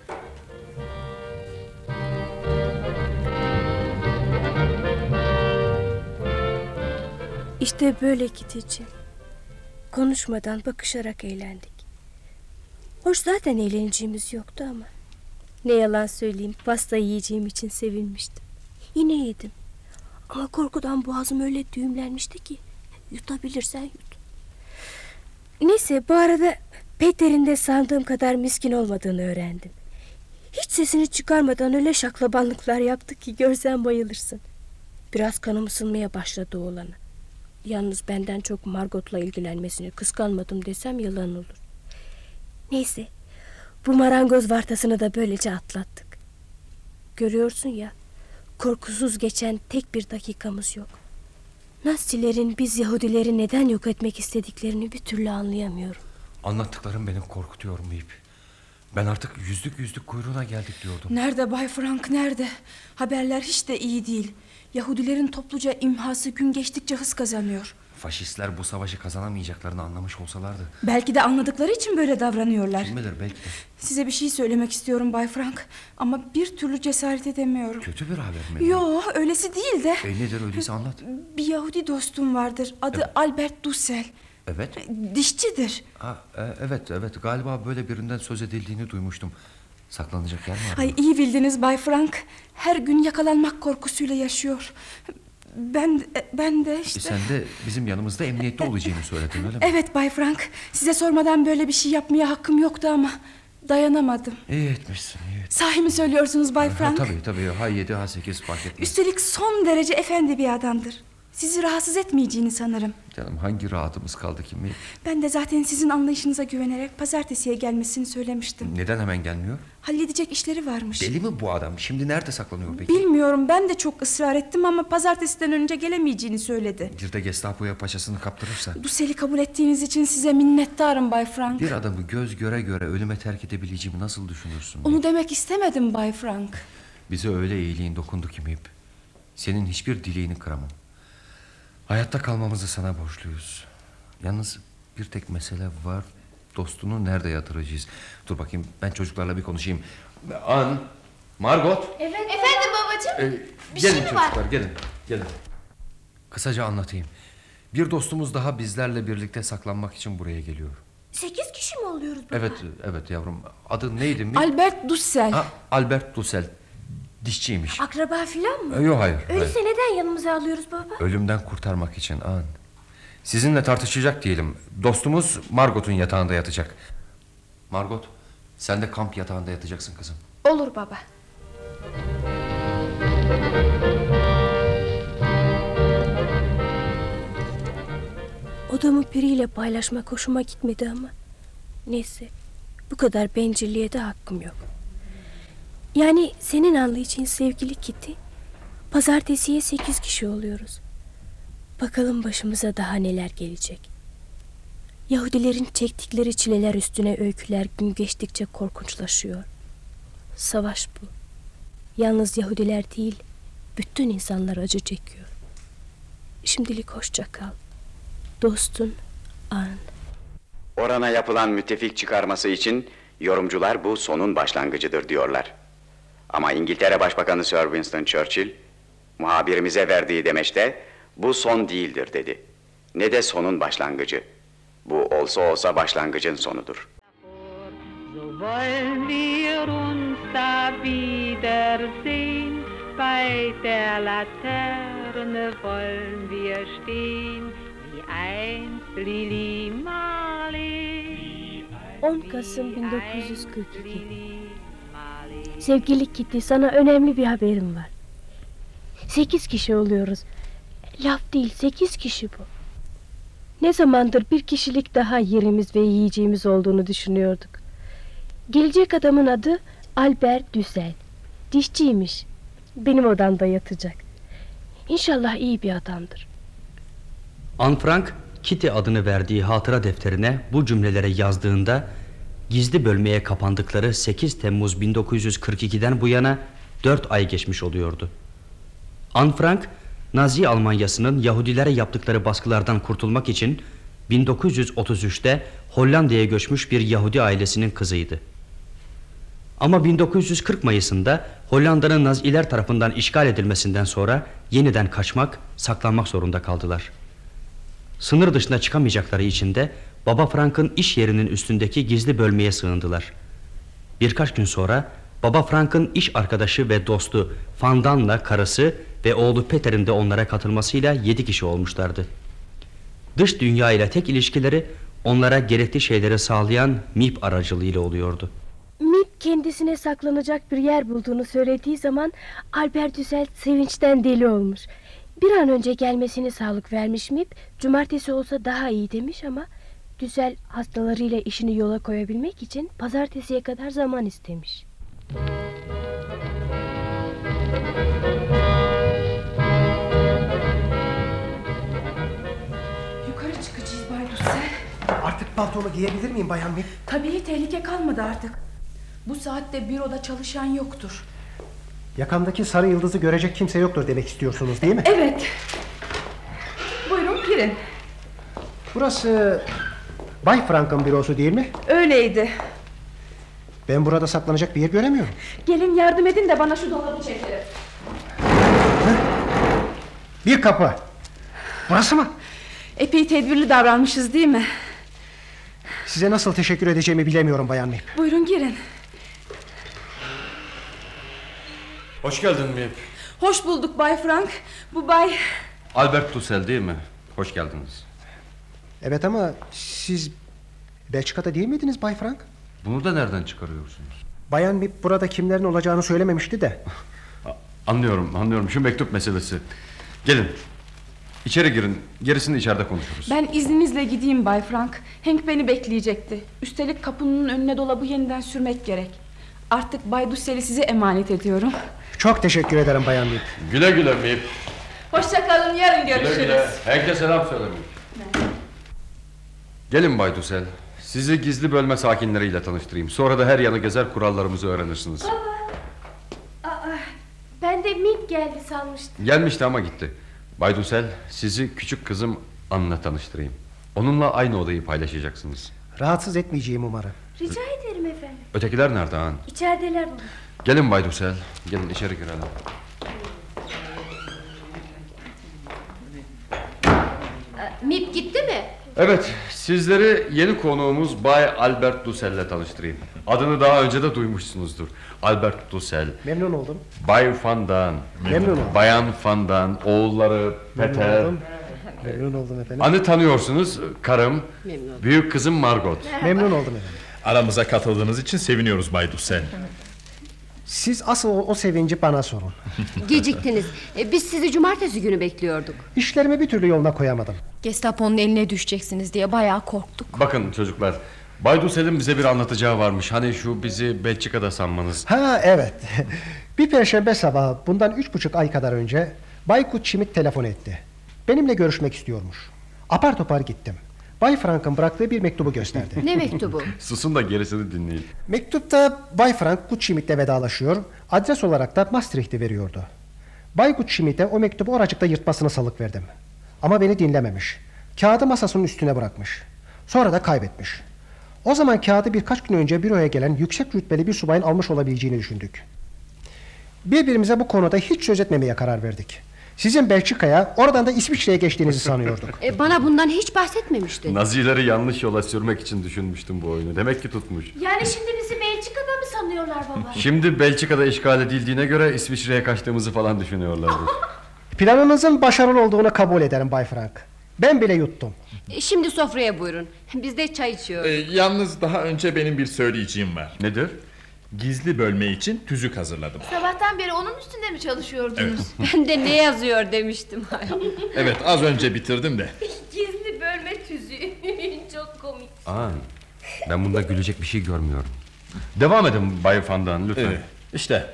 İşte böyle gideceğim. Konuşmadan bakışarak eğlendik. Hoş zaten eğleneceğimiz yoktu ama. Ne yalan söyleyeyim pasta yiyeceğim için sevinmiştim. Yine yedim. Ama korkudan boğazım öyle düğümlenmişti ki. Yutabilirsen yut. Neyse bu arada Peter'in de sandığım kadar miskin olmadığını öğrendim. Hiç sesini çıkarmadan öyle şaklabanlıklar yaptı ki görsen bayılırsın. Biraz kanım ısınmaya başladı oğlana. Yalnız benden çok Margot'la ilgilenmesini kıskanmadım desem yalan olur. Neyse, bu marangoz vartasını da böylece atlattık. Görüyorsun ya, korkusuz geçen tek bir dakikamız yok. Nazilerin biz Yahudileri neden yok etmek istediklerini bir türlü anlayamıyorum. Anlattıklarım beni korkutuyor Mip. Ben artık yüzlük yüzlük kuyruğuna geldik diyordum. Nerede Bay Frank nerede? Haberler hiç de iyi değil. Yahudilerin topluca imhası gün geçtikçe hız kazanıyor. Faşistler bu savaşı kazanamayacaklarını anlamış olsalardı. Belki de anladıkları için böyle davranıyorlar. Kim bilir belki de. Size bir şey söylemek istiyorum Bay Frank. Ama bir türlü cesaret edemiyorum. Kötü bir haber mi? Yo öylesi değil de. E nedir öyleyse anlat. Bir Yahudi dostum vardır. Adı Albert Dussel. Evet. Dişçidir. Ha, e, evet evet galiba böyle birinden söz edildiğini duymuştum. Saklanacak yer mi var? Ay iyi bildiniz Bay Frank. Her gün yakalanmak korkusuyla yaşıyor. Ben ben de işte. E, sen de bizim yanımızda emniyette olacağını söyledin öyle mi? Evet Bay Frank. Size sormadan böyle bir şey yapmaya hakkım yoktu ama dayanamadım. İyi etmişsin iyi etmişsin. Sahi mi söylüyorsunuz Bay Ha, Frank? tabii tabii ha 7 ha 8 fark etmez. Üstelik son derece efendi bir adamdır. Sizi rahatsız etmeyeceğini sanırım. Canım hangi rahatımız kaldı ki? Mi- Ben de zaten sizin anlayışınıza güvenerek pazartesiye gelmesini söylemiştim. Neden hemen gelmiyor? Halledecek işleri varmış. Deli mi bu adam? Şimdi nerede saklanıyor peki? Bilmiyorum ben de çok ısrar ettim ama pazartesiden önce gelemeyeceğini söyledi. Bir de Gestapo'ya paçasını kaptırırsa. Dusel'i kabul ettiğiniz için size minnettarım Bay Frank. Bir adamı göz göre göre ölüme terk edebileceğimi nasıl düşünürsün? Onu demek istemedim Bay Frank. Bize öyle iyiliğin dokundu ki Mip. Senin hiçbir dileğini kıramam. Hayatta kalmamızı sana borçluyuz. Yalnız bir tek mesele var. Dostunu nerede yatıracağız? Dur bakayım ben çocuklarla bir konuşayım. An, Margot. Evet. Efendim babacığım. e, bir gelin şey mi var? çocuklar gelin. Gelin. Kısaca anlatayım. Bir dostumuz daha bizlerle birlikte saklanmak için buraya geliyor. Sekiz kişi mi oluyoruz baba? Evet, evet yavrum. Adı neydi mi? Albert Dussel. Ha, Albert Dussel. Dişçiymiş. Akraba filan mı? E, yok, hayır, Öyleyse neden yanımıza alıyoruz baba? Ölümden kurtarmak için an. Sizinle tartışacak değilim. Dostumuz Margot'un yatağında yatacak. Margot, sen de kamp yatağında yatacaksın kızım. Olur baba. Odamı biriyle paylaşmak hoşuma gitmedi ama. Neyse bu kadar bencilliğe de hakkım yok. Yani senin anlayacağın sevgili Kitty. Pazartesiye sekiz kişi oluyoruz. Bakalım başımıza daha neler gelecek. Yahudilerin çektikleri çileler üstüne öyküler gün geçtikçe korkunçlaşıyor. Savaş bu. Yalnız Yahudiler değil, bütün insanlar acı çekiyor. Şimdilik hoşça kal. Dostun An. Orana yapılan müttefik çıkarması için yorumcular bu sonun başlangıcıdır diyorlar. Ama İngiltere Başbakanı Sir Winston Churchill, muhabirimize verdiği demeçte bu son değildir dedi. Ne de sonun başlangıcı. Bu olsa olsa başlangıcın sonudur. So wollen wir uns da wiedersehen. Bei der Laterne wollen wir stehen, wie einst Lili Marley. 10 Kasım 1942 Sevgili Kitty sana önemli bir haberim var. Sekiz kişi oluyoruz. Laf değil sekiz kişi bu. Ne zamandır bir kişilik daha yerimiz ve yiyeceğimiz olduğunu düşünüyorduk. Gelecek adamın adı Albert Düsel. Dişçiymiş. Benim odamda yatacak. İnşallah iyi bir adamdır. Anne Frank, Kitty adını verdiği hatıra defterine bu cümlelere yazdığında gizli bölmeye kapandıkları 8 Temmuz 1942'den bu yana 4 ay geçmiş oluyordu. Anne Frank, Nazi Almanyası'nın Yahudilere yaptıkları baskılardan kurtulmak için 1933'te Hollanda'ya göçmüş bir Yahudi ailesinin kızıydı. Ama 1940 Mayıs'ında Hollanda'nın Naziler tarafından işgal edilmesinden sonra yeniden kaçmak, saklanmak zorunda kaldılar. Sınır dışına çıkamayacakları için de Baba Frank'ın iş yerinin üstündeki gizli bölmeye sığındılar. Birkaç gün sonra Baba Frank'ın iş arkadaşı ve dostu Fandan'la karısı ve oğlu Peter'in de onlara katılmasıyla yedi kişi olmuşlardı. Dış dünya ile tek ilişkileri onlara gerekli şeyleri sağlayan MIP aracılığıyla oluyordu. Mip kendisine saklanacak bir yer bulduğunu söylediği zaman Albert Düsel sevinçten deli olmuş. Bir an önce gelmesini sağlık vermiş Mip. Cumartesi olsa daha iyi demiş ama Düsel hastalarıyla işini yola koyabilmek için pazartesiye kadar zaman istemiş. Yukarı çıkacağız Bay Lussel. Artık paltomu giyebilir miyim Bayan Mip? Tabii tehlike kalmadı artık. Bu saatte büroda çalışan yoktur. Yakamdaki sarı yıldızı görecek kimse yoktur demek istiyorsunuz değil mi? Evet. Buyurun girin. Burası Bay Frank'ın bürosu değil mi? Öyleydi. Ben burada saklanacak bir yer göremiyorum. Gelin yardım edin de bana şu dolabı çevirin. Bir kapı. Burası mı? Epey tedbirli davranmışız değil mi? Size nasıl teşekkür edeceğimi bilemiyorum Bayan Mip. Buyurun girin. Hoş geldin Mip. Hoş bulduk Bay Frank. Bu Bay... Albert Tussel değil mi? Hoş geldiniz. Evet ama siz Belçika'da değil miydiniz Bay Frank? Bunu da nereden çıkarıyorsunuz? Bayan Mip burada kimlerin olacağını söylememişti de. Anlıyorum, anlıyorum. Şu mektup meselesi. Gelin. İçeri girin. Gerisini içeride konuşuruz. Ben izninizle gideyim Bay Frank. Hank beni bekleyecekti. Üstelik kapının önüne dolabı yeniden sürmek gerek. Artık Bay Dussel'i size emanet ediyorum. Çok teşekkür ederim Bayan Mip. Güle güle Mip. Hoşçakalın yarın görüşürüz. Güle güle. Herkese selam söyle Mip. Gelin Bay Dussel. Sizi gizli bölme sakinleriyle tanıştırayım. Sonra da her yanı gezer kurallarımızı öğrenirsiniz. Aa, ben de Mip geldi sanmıştım. Gelmişti ama gitti. Bay Dussel sizi küçük kızım Anna tanıştırayım. Onunla aynı odayı paylaşacaksınız. Rahatsız etmeyeceğim umarım. Rica ederim efendim. Ötekiler nerede Han? İçerideler baba. Gelin Bay Dussel. Gelin içeri girelim. Mip gitti mi? Evet, sizleri yeni konuğumuz Bay Albert Dussel ile tanıştırayım. Adını daha önce de duymuşsunuzdur. Albert Dussel. Memnun oldum. Bay Fandan. Memnun oldum. Bayan Fandan, oğulları Peter. Memnun oldum. Memnun oldum efendim. Anı tanıyorsunuz, karım. Memnun. Büyük kızım Margot. Memnun oldum efendim. Aramıza katıldığınız için seviniyoruz Bay Dussel. Siz asıl o, o sevinci bana sorun. Geciktiniz. E, biz sizi cumartesi günü bekliyorduk. İşlerimi bir türlü yoluna koyamadım. Gestapo'nun eline düşeceksiniz diye bayağı korktuk. Bakın çocuklar, Bay Dusel'in bize bir anlatacağı varmış. Hani şu bizi Belçika'da sanmanız. Ha evet. bir perşembe sabahı bundan üç buçuk ay kadar önce Baykut Schmidt telefon etti. Benimle görüşmek istiyormuş. Apar topar gittim. Bay Frank'ın bıraktığı bir mektubu gösterdi. Ne mektubu? Susun da gerisini dinleyin. Mektupta Bay Frank Kutschmidt'le vedalaşıyor, adres olarak da Maastricht'i veriyordu. Bay Kutschmidt'e o mektubu oracıkta yırtmasını salık verdim. Ama beni dinlememiş. Kağıdı masasının üstüne bırakmış. Sonra da kaybetmiş. O zaman kağıdı birkaç gün önce büroya gelen yüksek rütbeli bir subayın almış olabileceğini düşündük. Birbirimize bu konuda hiç söz etmemeye karar verdik. Sizin Belçika'ya, oradan da İsviçre'ye geçtiğinizi sanıyorduk. E, bana bundan hiç bahsetmemiştin. Nazileri yanlış yola sürmek için düşünmüştüm bu oyunu. Demek ki tutmuş. Yani şimdi bizi Belçika'da mı sanıyorlar baba? Şimdi Belçika'da işgal edildiğine göre İsviçre'ye kaçtığımızı falan düşünüyorlardır. Planınızın başarılı olduğunu kabul ederim Bay Frank. Ben bile yuttum. E, Şimdi sofraya buyurun. Biz de çay içiyoruz. Ee, yalnız daha önce benim bir söyleyeceğim var. Nedir? Gizli bölme için tüzük hazırladım. Sabahtan beri onun üstünde mi çalışıyordunuz? Ben de ne yazıyor demiştim. Evet az önce bitirdim de. Gizli bölme tüzüğü. Çok komik. Aa, ben bunda gülecek bir şey görmüyorum. Devam edin Bay Fandan lütfen. Ee, işte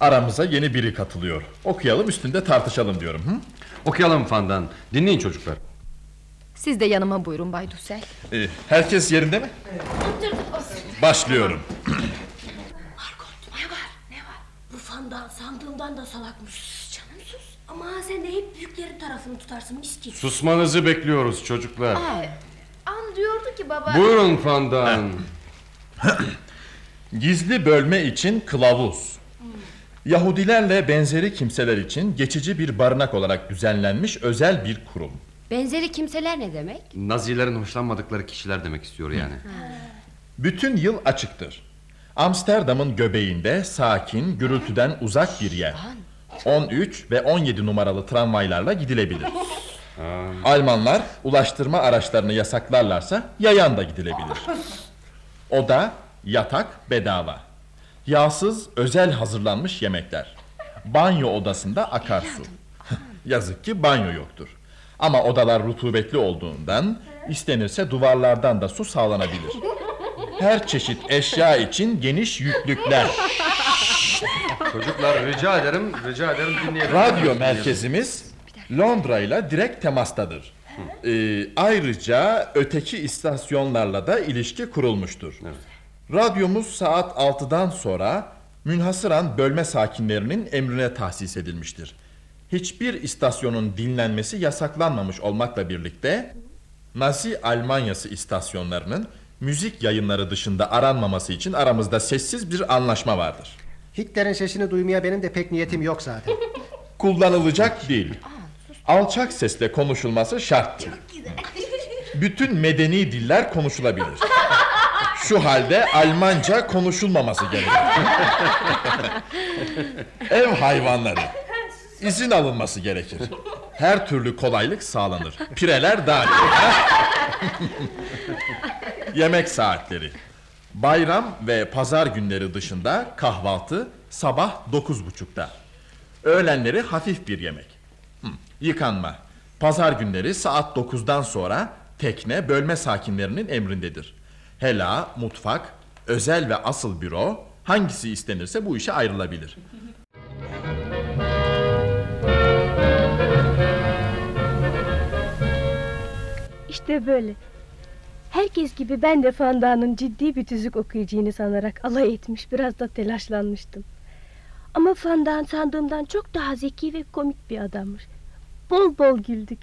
aramıza yeni biri katılıyor. Okuyalım üstünde tartışalım diyorum. Hı? Okuyalım Fandan. Dinleyin çocuklar. Siz de yanıma buyurun Bay Dussel. Ee, herkes yerinde mi? Başlıyorum. Bu fandan sandığımdan da salakmış. Canım sus. Ama sen de hep büyüklerin tarafını tutarsın miskin. Susmanızı bekliyoruz çocuklar. An diyordu ki baba. Buyurun Fandan. Gizli bölme için kılavuz. Yahudilerle benzeri kimseler için geçici bir barınak olarak düzenlenmiş özel bir kurum. Benzeri kimseler ne demek? Nazilerin hoşlanmadıkları kişiler demek istiyor yani. Bütün yıl açıktır. Amsterdam'ın göbeğinde sakin, gürültüden uzak bir yer. 13 ve 17 numaralı tramvaylarla gidilebilir. Almanlar ulaştırma araçlarını yasaklarlarsa yayan da gidilebilir. Oda, yatak bedava. Yağsız özel hazırlanmış yemekler. Banyo odasında akarsu. Yazık ki banyo yoktur. Ama odalar rutubetli olduğundan istenirse duvarlardan da su sağlanabilir. Her çeşit eşya için geniş yüklükler. Çocuklar rica ederim, rica ederim dinleyelim. Radyo merkezimiz Londra ile direkt temastadır. Ee, ayrıca öteki istasyonlarla da ilişki kurulmuştur. Radyomuz saat 6'dan sonra münhasıran bölme sakinlerinin emrine tahsis edilmiştir. Hiçbir istasyonun dinlenmesi yasaklanmamış olmakla birlikte Nazi Almanyası istasyonlarının müzik yayınları dışında aranmaması için aramızda sessiz bir anlaşma vardır. Hitler'in sesini duymaya benim de pek niyetim yok zaten. Kullanılacak değil. Alçak sesle konuşulması şarttır. Bütün medeni diller konuşulabilir. Şu halde Almanca konuşulmaması gerekir. Ev hayvanları. İzin alınması gerekir. Her türlü kolaylık sağlanır. Pireler dahil. Yemek saatleri. Bayram ve pazar günleri dışında kahvaltı sabah 9.30'da. Öğlenleri hafif bir yemek. Hı, Yıkanma. Pazar günleri saat 9'dan sonra tekne bölme sakinlerinin emrindedir. Hela, mutfak, özel ve asıl büro hangisi istenirse bu işe ayrılabilir. İşte böyle. Herkes gibi ben de Fanda'nın ciddi bir tüzük okuyacağını sanarak alay etmiş biraz da telaşlanmıştım. Ama Fanda'nın sandığımdan çok daha zeki ve komik bir adammış. Bol bol güldük.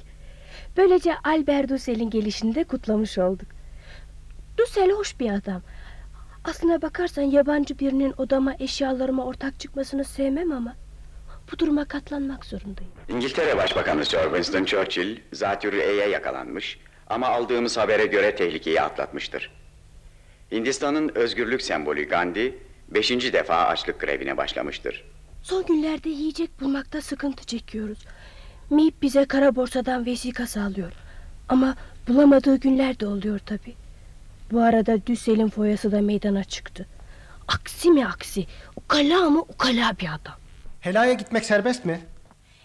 Böylece Albert Dussel'in gelişini de kutlamış olduk. Dussel hoş bir adam. Aslına bakarsan yabancı birinin odama eşyalarıma ortak çıkmasını sevmem ama... ...bu duruma katlanmak zorundayım. İngiltere Başbakanı Sir Winston Churchill zatürreye yakalanmış ama aldığımız habere göre tehlikeyi atlatmıştır. Hindistan'ın özgürlük sembolü Gandhi, beşinci defa açlık grevine başlamıştır. Son günlerde yiyecek bulmakta sıkıntı çekiyoruz. Mip bize kara borsadan vesika sağlıyor. Ama bulamadığı günler de oluyor tabi. Bu arada Düssel'in foyası da meydana çıktı. Aksi mi aksi? Ukala mı ukala bir adam. Helaya gitmek serbest mi?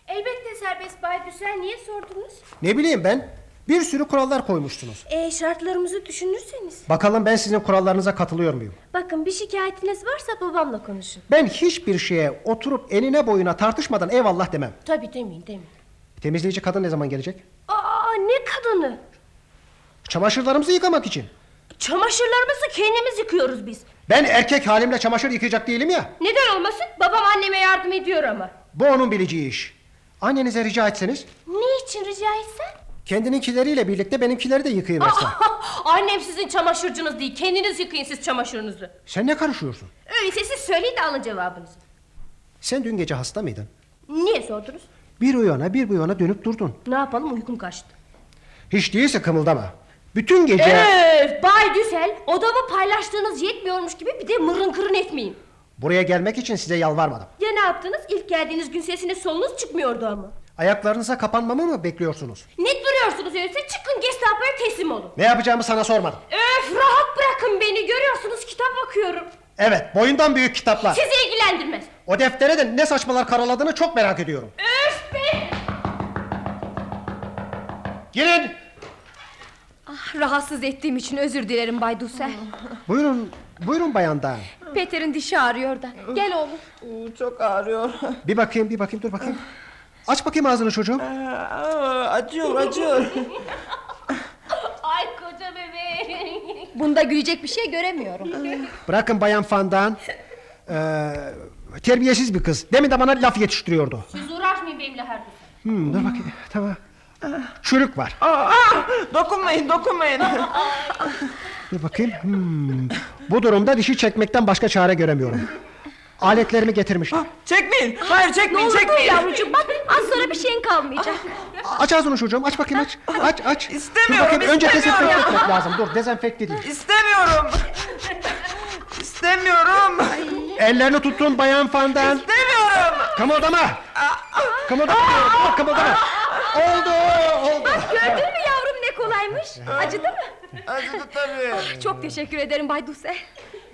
Elbette serbest Bay Dussel niye sordunuz? Ne bileyim ben. Bir sürü kurallar koymuşsunuz. E, şartlarımızı düşünürseniz. Bakalım ben sizin kurallarınıza katılıyor muyum? Bakın bir şikayetiniz varsa babamla konuşun. Ben hiçbir şeye oturup enine boyuna tartışmadan eyvallah demem. Tabii demeyin demeyin. Temizleyici kadın ne zaman gelecek? Aa ne kadını? Çamaşırlarımızı yıkamak için. Çamaşırlarımızı kendimiz yıkıyoruz biz. Ben erkek halimle çamaşır yıkayacak değilim ya. Neden olmasın? Babam anneme yardım ediyor ama. Bu onun bileceği iş. Annenize rica etseniz Ne için rica etsen? Kendininkileriyle birlikte benimkileri de yıkayıverse. Annem sizin çamaşırcınız değil. Kendiniz yıkayın siz çamaşırınızı. Sen ne karışıyorsun? Öyleyse siz söyleyin de alın cevabınızı. Sen dün gece hasta mıydın? Niye sordunuz? Bir o yana bir bu yana dönüp durdun. Ne yapalım uykum kaçtı. Hiç değilse kımıldama. Bütün gece... Öf Bay Düsel odamı paylaştığınız yetmiyormuş gibi bir de mırın kırın etmeyin. Buraya gelmek için size yalvarmadım. Ya ne yaptınız? İlk geldiğiniz gün sesiniz solunuz çıkmıyordu ama. Ayaklarınıza kapanmamı mı bekliyorsunuz? Ne duruyorsunuz öyleyse çıkın Gestapo'ya teslim olun. Ne yapacağımı sana sormadım. Öf rahat bırakın beni görüyorsunuz kitap bakıyorum. Evet boyundan büyük kitaplar. Sizi ilgilendirmez. O deftere de ne saçmalar karaladığını çok merak ediyorum. Öf be! Girin. Ah, rahatsız ettiğim için özür dilerim Bay Dussel. Buyurun, buyurun bayandan. Peter'in dişi ağrıyor da. Gel oğlum. Çok ağrıyor. Bir bakayım, bir bakayım, dur bakayım. Aç bakayım ağzını çocuğum. acıyor, acıyor. Ay koca bebeğim. Bunda gülecek bir şey göremiyorum. Bırakın bayan fandan. Ee, terbiyesiz bir kız. Demin de bana laf yetiştiriyordu. Siz uğraşmayın benimle her gün. Hmm, dur bakayım, tamam. Çürük var. Aa, dokunmayın, dokunmayın. Dur bakayım. Hmm. Bu durumda dişi çekmekten başka çare göremiyorum. Aletlerimi getirmiştim. Çekmeyin. Hayır Ne çekmeyin, olur dur çekmeyin. yavrucuğum bak az sonra bir şeyin kalmayacak. Aç ağzını çocuğum, aç bakayım aç. Aç aç. İstemiyorum, Dur bakayım, önce istemiyorum. dezenfekte etmek lazım. Dur, dezenfekte değil. İstemiyorum. İstemiyorum. Ellerini tutun bayan fandan. İstemiyorum. Kımıldama. Kımıldama. Dur, kımıldama. Oldu, oldu. Gördün mü yavrum ne kolaymış? Acıdı mı? Acıdı tabii. Ah, çok teşekkür ederim Bay Dussel.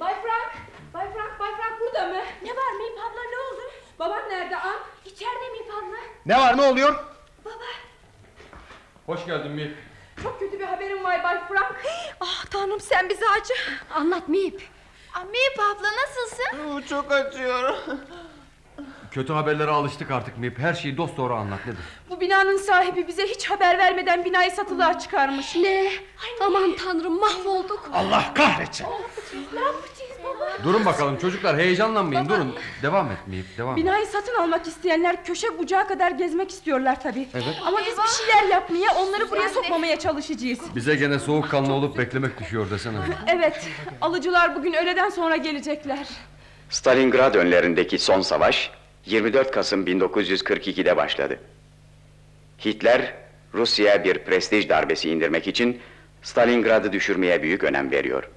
Bay Frank, Bay Frank, Bay Frank burada mı? Ne var Mip abla ne oldu? Baban nerede an? İçeride Mip abla. Ne var, ne oluyor? Hoş geldin Mip. Çok kötü bir haberim var Bay Frank. Ah tanrım sen bizi acı. Anlat Mip. Mip abla nasılsın? Çok acıyor. Kötü haberlere alıştık artık Mip. Her şeyi dost doğru anlat nedir? Bu binanın sahibi bize hiç haber vermeden binayı satılığa çıkarmış. Ne? Aman tanrım mahvolduk. Allah kahretsin. Ne yapacağız baba? Durun bakalım çocuklar heyecanlanmayın durun. Devam et Mip devam et. Binayı satın almak isteyenler köşe bucağa kadar gezmek istiyorlar tabii. Evet. Ama biz bir şeyler yapmaya, onları buraya sokmamaya çalışacağız. Bize gene soğukkanlı olup beklemek düşüyor desene. Evet, alıcılar bugün öğleden sonra gelecekler. Stalingrad önlerindeki son savaş 24 Kasım 1942'de başladı. Hitler, Rusya'ya bir prestij darbesi indirmek için Stalingrad'ı düşürmeye büyük önem veriyor.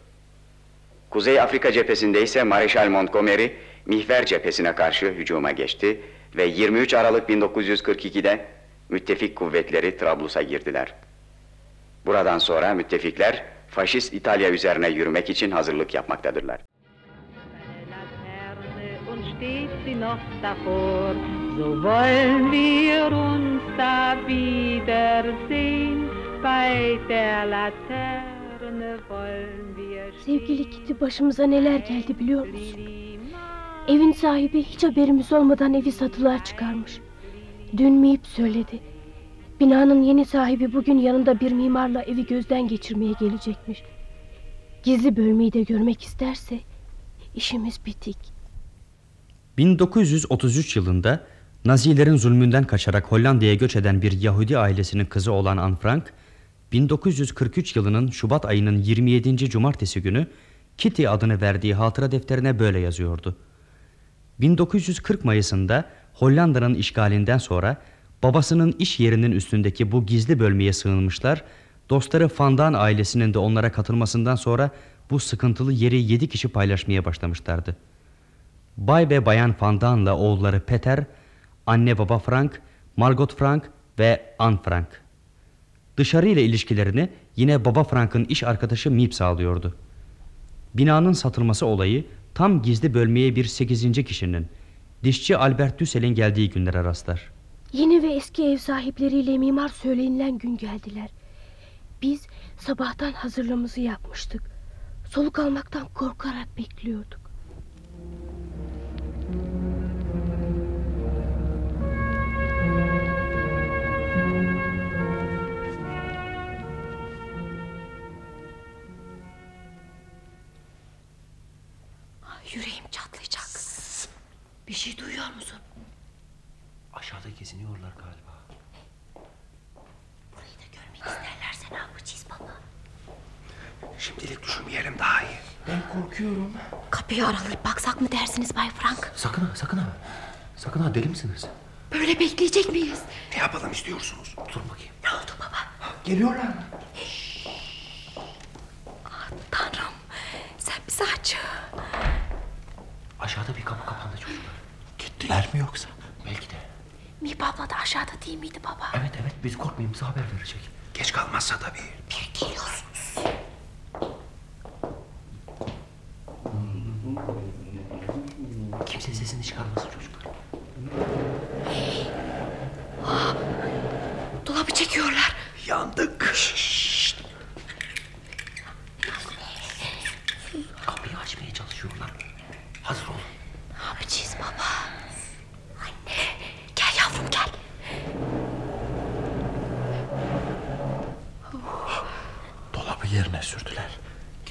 Kuzey Afrika cephesinde ise Mareşal Montgomery, Mihver cephesine karşı hücuma geçti ve 23 Aralık 1942'de müttefik kuvvetleri Trablus'a girdiler. Buradan sonra müttefikler faşist İtalya üzerine yürümek için hazırlık yapmaktadırlar. so Sevgili Kitty başımıza neler geldi biliyor musun? Evin sahibi hiç haberimiz olmadan evi satılığa çıkarmış. Dün Mip söyledi. Binanın yeni sahibi bugün yanında bir mimarla evi gözden geçirmeye gelecekmiş. Gizli bölmeyi de görmek isterse işimiz bitik. 1933 yılında Nazilerin zulmünden kaçarak Hollanda'ya göç eden bir Yahudi ailesinin kızı olan Anne Frank, 1943 yılının Şubat ayının 27. cumartesi günü Kitty adını verdiği hatıra defterine böyle yazıyordu. 1940 Mayıs'ında Hollanda'nın işgalinden sonra babasının iş yerinin üstündeki bu gizli bölmeye sığınmışlar, dostları Fandan ailesinin de onlara katılmasından sonra bu sıkıntılı yeri 7 kişi paylaşmaya başlamışlardı. Bay ve Bayan Fandan'la oğulları Peter, anne baba Frank, Margot Frank ve Anne Frank. Dışarı ile ilişkilerini yine baba Frank'ın iş arkadaşı Mip sağlıyordu. Binanın satılması olayı tam gizli bölmeye bir sekizinci kişinin, dişçi Albert Düssel'in geldiği günlere rastlar. Yeni ve eski ev sahipleriyle mimar söylenilen gün geldiler. Biz sabahtan hazırlığımızı yapmıştık. Soluk almaktan korkarak bekliyorduk. Bir şey duyuyor musun? Aşağıda geziniyorlar galiba. Burayı da görmek isterlerse ne yapacağız baba? Şimdilik düşünmeyelim daha iyi. Ben korkuyorum. Kapıyı aralayıp baksak mı dersiniz Bay Frank? Sakın ha sakın ha. Sakın ha deli misiniz? Böyle bekleyecek miyiz? Ne yapalım istiyorsunuz? Oturun bakayım. Ne oldu baba? Geliyorlar mı? Tanrım sen bizi aç. Aşağıda bir kapı kapandı çocuklar. Gittiler mi yoksa? Belki de. Mip abla da aşağıda değil miydi baba? Evet evet biz korkmayın bize haber verecek. Geç kalmazsa tabii. Bir geliyor. Kimse sesini çıkarmasın çocuklar. Dolabı çekiyorlar. Yandık. Şşşt. Kapıyı açmaya çalışıyorlar. Hazır olun. Ne yapacağız baba? Anne gel yavrum gel. Dolabı yerine sürdüler.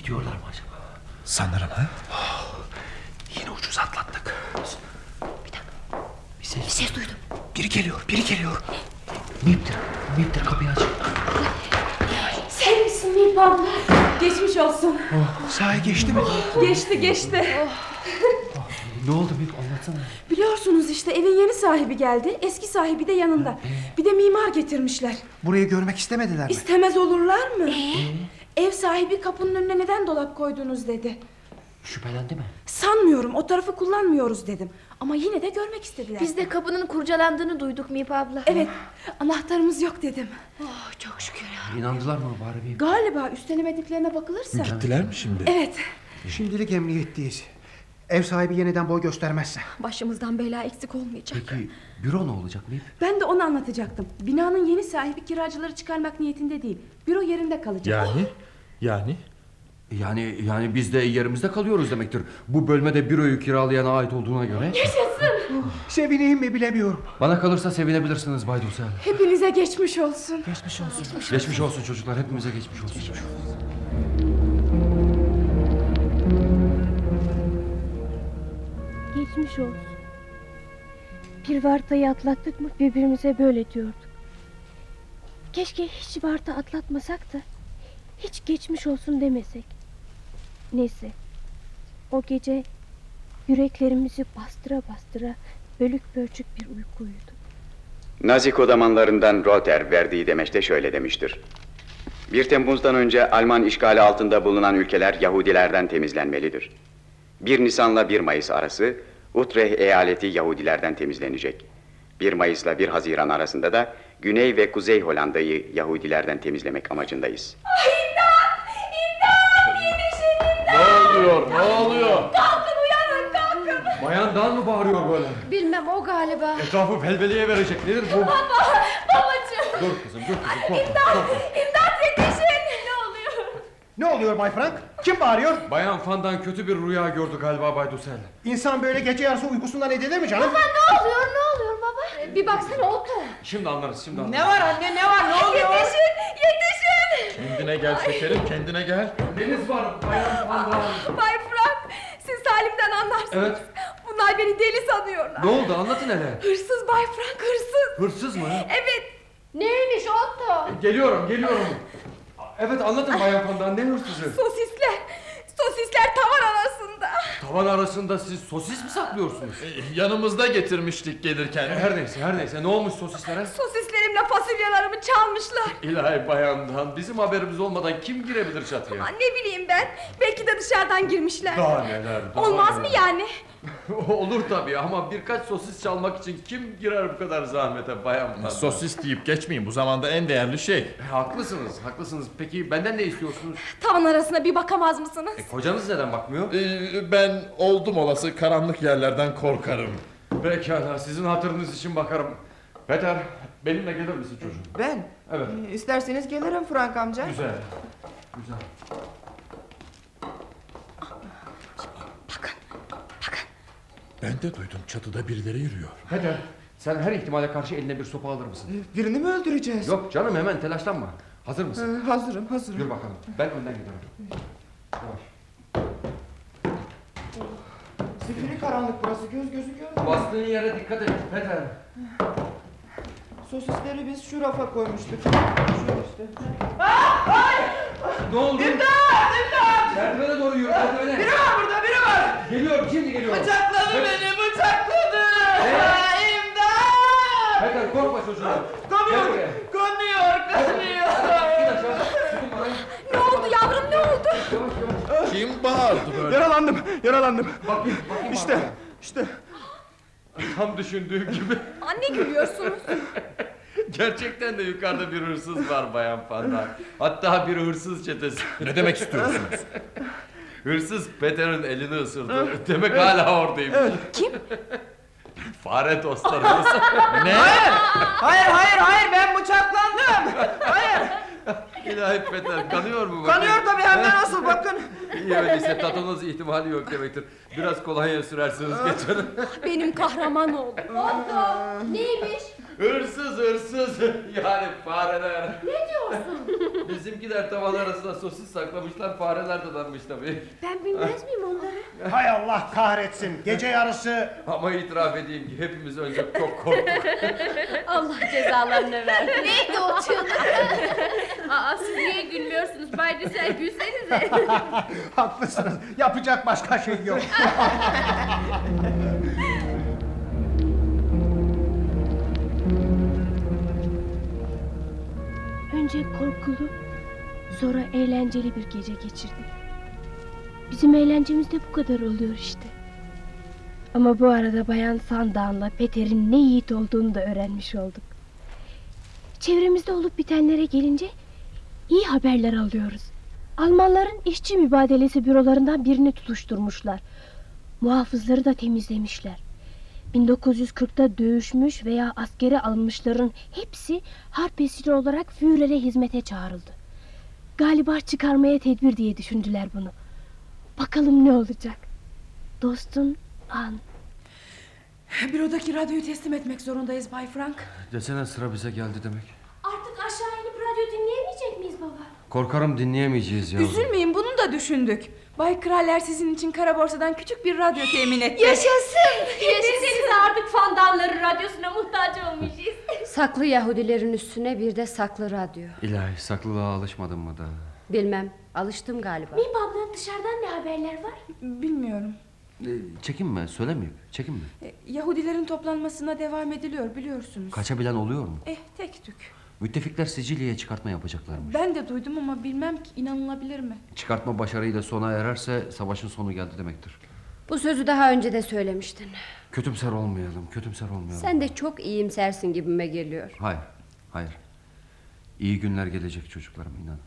Gidiyorlar mı acaba? Sanırım ha? Yine ucuz atlattık. Bir ses. Bir ses duydum. Biri geliyor, biri geliyor. Miptir, Miptir kapıyı aç. Sen misin Mip abla? Geçmiş olsun. Oh, sahi geçti mi? Geçti geçti. Ne oldu Mip anlatsana. Biliyorsunuz işte evin yeni sahibi geldi. Eski sahibi de yanında. Bir de mimar getirmişler. Burayı görmek istemediler mi? İstemez olurlar mı? Ev sahibi kapının önüne neden dolap koydunuz dedi. Şüphelendi mi? Sanmıyorum o tarafı kullanmıyoruz dedim. Ama yine de görmek istediler. Biz de kapının kurcalandığını duyduk Mip abla. Evet anahtarımız yok dedim. Oh, çok şükür ya. İnandılar mı bari Mip? Galiba üstlenemediklerine bakılırsa. Gittiler mi şimdi? Evet. Şimdilik emniyetteyiz. Ev sahibi yeniden boy göstermezse. Başımızdan bela eksik olmayacak. Peki büro ne olacak Mip? Ben de onu anlatacaktım. Binanın yeni sahibi kiracıları çıkarmak niyetinde değil. Büro yerinde kalacak. Yani? Yani? Yani yani biz de yerimizde kalıyoruz demektir. Bu bölmede büroyu kiralayana ait olduğuna göre. Yaşasın. Sevineyim mi bilemiyorum. Bana kalırsa sevinebilirsiniz Bay Dussel. Hepinize geçmiş olsun. Geçmiş olsun. Geçmiş olsun çocuklar hepimize geçmiş olsun. Geçmiş olsun. Bir vartayı atlattık mı birbirimize böyle diyorduk. Keşke hiç varta atlatmasak da hiç geçmiş olsun demesek. Neyse. O gece yüreklerimizi bastıra bastıra bölük pörçük bir uyku uyuduk. Nazi kodamanlarından Rother verdiği demeçte şöyle demiştir. 1 Temmuz'dan önce Alman işgali altında bulunan ülkeler Yahudilerden temizlenmelidir. 1 Nisan'la 1 Mayıs arası Utrecht eyaleti Yahudilerden temizlenecek. 1 Mayıs'la 1 Haziran arasında da Güney ve Kuzey Hollanda'yı Yahudilerden temizlemek amacındayız. Ne oluyor? Ne oluyor? Kalkın uyanın kalkın. Bayandan mı bağırıyor böyle? Bilmem o galiba. Etrafı velveleye verecek nedir bu? Baba, babacığım. Dur kızım dur kızım korkma. İmdat, korkma. imdat yetişin. Ne oluyor? Bay Frank? Kim bağırıyor? Bayan Fan'dan kötü bir rüya gördü galiba Bay Dussel. İnsan böyle gece yarısı uykusundan edilir mi canım? Baba ne oluyor ne oluyor baba? Bir baksana otur. Şimdi anlarız şimdi anlarız. Ne var anne ne var ne oluyor? Yetişin yetişin. Kendine gel şekerim kendine gel. Deniz var Bayan Fan'dan. Bay Frank siz Salim'den anlarsınız. Evet. Bunlar beni deli sanıyorlar. Ne oldu anlatın hele. Hırsız Bay Frank hırsız. Hırsız mı? Evet. Neymiş Otto? Geliyorum geliyorum. Evet anlatın Bayan Fan'dan ne hırsızı? Sosisler. Sosisler tavan arasında. Tavan arasında siz sosis mi saklıyorsunuz? Yanımızda getirmiştik gelirken. Her neyse her neyse ne olmuş sosislere? Sosislerimle fasulyelerimi çalmışlar. İlahi bayandan bizim haberimiz olmadan kim girebilir çatıya? Ama ne bileyim ben. Belki de dışarıdan girmişler. Daha neler daha Olmaz mı neler. yani? Olur tabii ama birkaç sosis çalmak için kim girer bu kadar zahmete bayan Fan'dan? Sosis deyip geçmeyin bu zamanda en değerli şey. E, haklısınız haklısınız. Peki benden ne istiyorsunuz? Tavan arasına bir bakamaz mısınız? E, kocanız neden bakmıyor? Ee, ben oldum olası karanlık yerlerden korkarım. Pekala sizin hatırınız için bakarım. Peter Benimle gelir misin çocuğum? Ben? Evet. Ee, İsterseniz gelirim Frank amca. Güzel. Güzel. Ben de duydum çatıda birileri yürüyor. Peter sen her ihtimale karşı eline bir sopa alır mısın? Birini mi öldüreceğiz? Yok canım hemen telaşlanma. Hazır Ee, mısın? hazırım hazırım. Yürü bakalım. Ben önden giderim. Yavaş. Zifiri karanlık burası göz gözü görmüyor. Bastığın yere dikkat et Peter. Sosisleri biz şu rafa koymuştuk. Şu işte. Ne oldu? İmdat! İmdat! Merdivene doğru yürü. Merdivene. Biri var burada biri var. Geliyorum şimdi geliyorum. Bıçakladı Pe- beni bıçakladı. Ne? Aa, İmdat! Korkma çocuğum. Buraya. kanıyor, kanıyor. Ne oldu yavrum ne oldu? Kim bağırdı böyle? Yaralandım, yaralandım. Bakayım, bakayım İşte, işte. Tam düşündüğüm gibi. Anne gülüyorsunuz. Gerçekten de yukarıda bir hırsız var Bayan Panda. Hatta bir hırsız çetesi. Ne demek istiyorsunuz? hırsız Peter'in elini ısırdı. Demek hala oradaymış. Kim? Fare dostlarımız. ne? Hayır, hayır, hayır, hayır ben bıçaklandım. İlahi Peter kanıyor mu? bakayım? Kanıyor tabii hem de nasıl bakın. İyi öyleyse tatanoz ihtimali yok demektir. Biraz kolonya sürersiniz geçer. Benim kahraman oğlum. Otto neymiş? Hırsız hırsız. Yani fareler. Ne diyorsun? Bizimkiler tavan arasına sosis saklamışlar. Fareler dadanmış tabii. Ben bilmez miyim onları? Hay Allah kahretsin. Gece yarısı Ama itiraf edeyim ki hepimiz önce çok korktuk. Allah cezalarını versin. Neydi o çığlık? Aa siz niye gülmüyorsunuz? Bay Düsel gülsenize. haklısınız. Yapacak başka şey yok. Önce korkulu, sonra eğlenceli bir gece geçirdik. Bizim eğlencemiz de bu kadar oluyor işte. Ama bu arada Bayan Sandan'la Peter'in ne yiğit olduğunu da öğrenmiş olduk. Çevremizde olup bitenlere gelince iyi haberler alıyoruz. Almanların işçi mübadelesi bürolarından birini tutuşturmuşlar. Muhafızları da temizlemişler. 1940'ta dövüşmüş veya askere alınmışların hepsi harp esiri olarak Führer'e hizmete çağrıldı. Galiba çıkarmaya tedbir diye düşündüler bunu. Bakalım ne olacak. Dostun an. Bürodaki radyoyu teslim etmek zorundayız Bay Frank. Desene sıra bize geldi demek. Artık aşağı inip radyo dinleyemeyecek miyiz baba? Korkarım dinleyemeyeceğiz ya. Üzülmeyin bunu da düşündük. Bay Kraller sizin için kara borsadan küçük bir radyo temin etti. Yaşasın! Yaşasın artık fandanların radyosuna muhtaç olmayacağız. Saklı Yahudilerin üstüne bir de saklı radyo. İlahi saklılığa alışmadın mı da? Bilmem alıştım galiba. Mip abla dışarıdan ne haberler var? Bilmiyorum. Ee, çekinme söylemeyeyim. Çekinme. E, Yahudilerin toplanmasına devam ediliyor biliyorsunuz. Kaçabilen oluyor mu? Eh tek tük. Müttefikler Sicilya'ya çıkartma yapacaklarmış. Ben de duydum ama bilmem ki inanılabilir mi? Çıkartma başarıyla sona ererse savaşın sonu geldi demektir. Bu sözü daha önce de söylemiştin. Kötümser olmayalım, kötümser olmayalım. Sen de çok iyimsersin gibime geliyor. Hayır, hayır. İyi günler gelecek çocuklarım inan.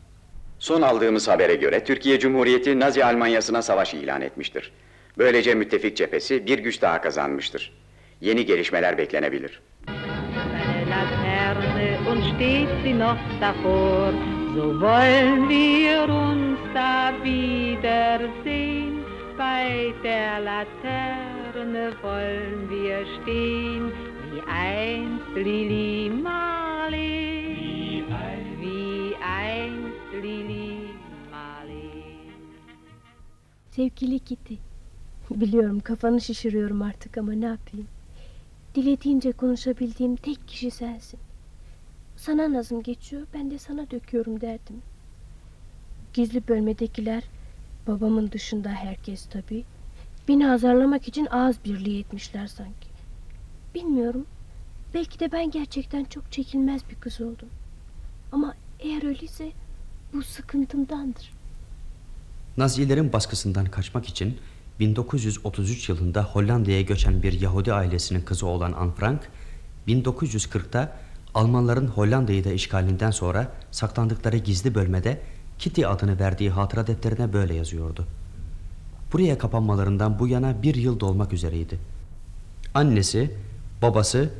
Son aldığımız habere göre Türkiye Cumhuriyeti Nazi Almanyası'na savaş ilan etmiştir. Böylece müttefik cephesi bir güç daha kazanmıştır. Yeni gelişmeler beklenebilir. Und steht sie noch davor, so wollen wir uns da wiedersehen. Bei der Laterne wollen wir stehen, wie einst Lili Marley, wie einst Lili Marley. Sevgili Kitty. Biliyorum kafanı şişiriyorum artık ama ne yapayım? Dilediğince konuşabildiğim tek kişi sensin. Sana nazım geçiyor, ben de sana döküyorum derdim. Gizli bölmedekiler, babamın dışında herkes tabii, beni azarlamak için ağız birliği etmişler sanki. Bilmiyorum, belki de ben gerçekten çok çekilmez bir kız oldum. Ama eğer öyleyse bu sıkıntımdandır. Nazilerin baskısından kaçmak için 1933 yılında Hollanda'ya göçen bir Yahudi ailesinin kızı olan Anne Frank, 1940'ta Almanların Hollanda'yı da işgalinden sonra saklandıkları gizli bölmede Kitty adını verdiği hatıra defterine böyle yazıyordu. Buraya kapanmalarından bu yana bir yıl dolmak üzereydi. Annesi, babası,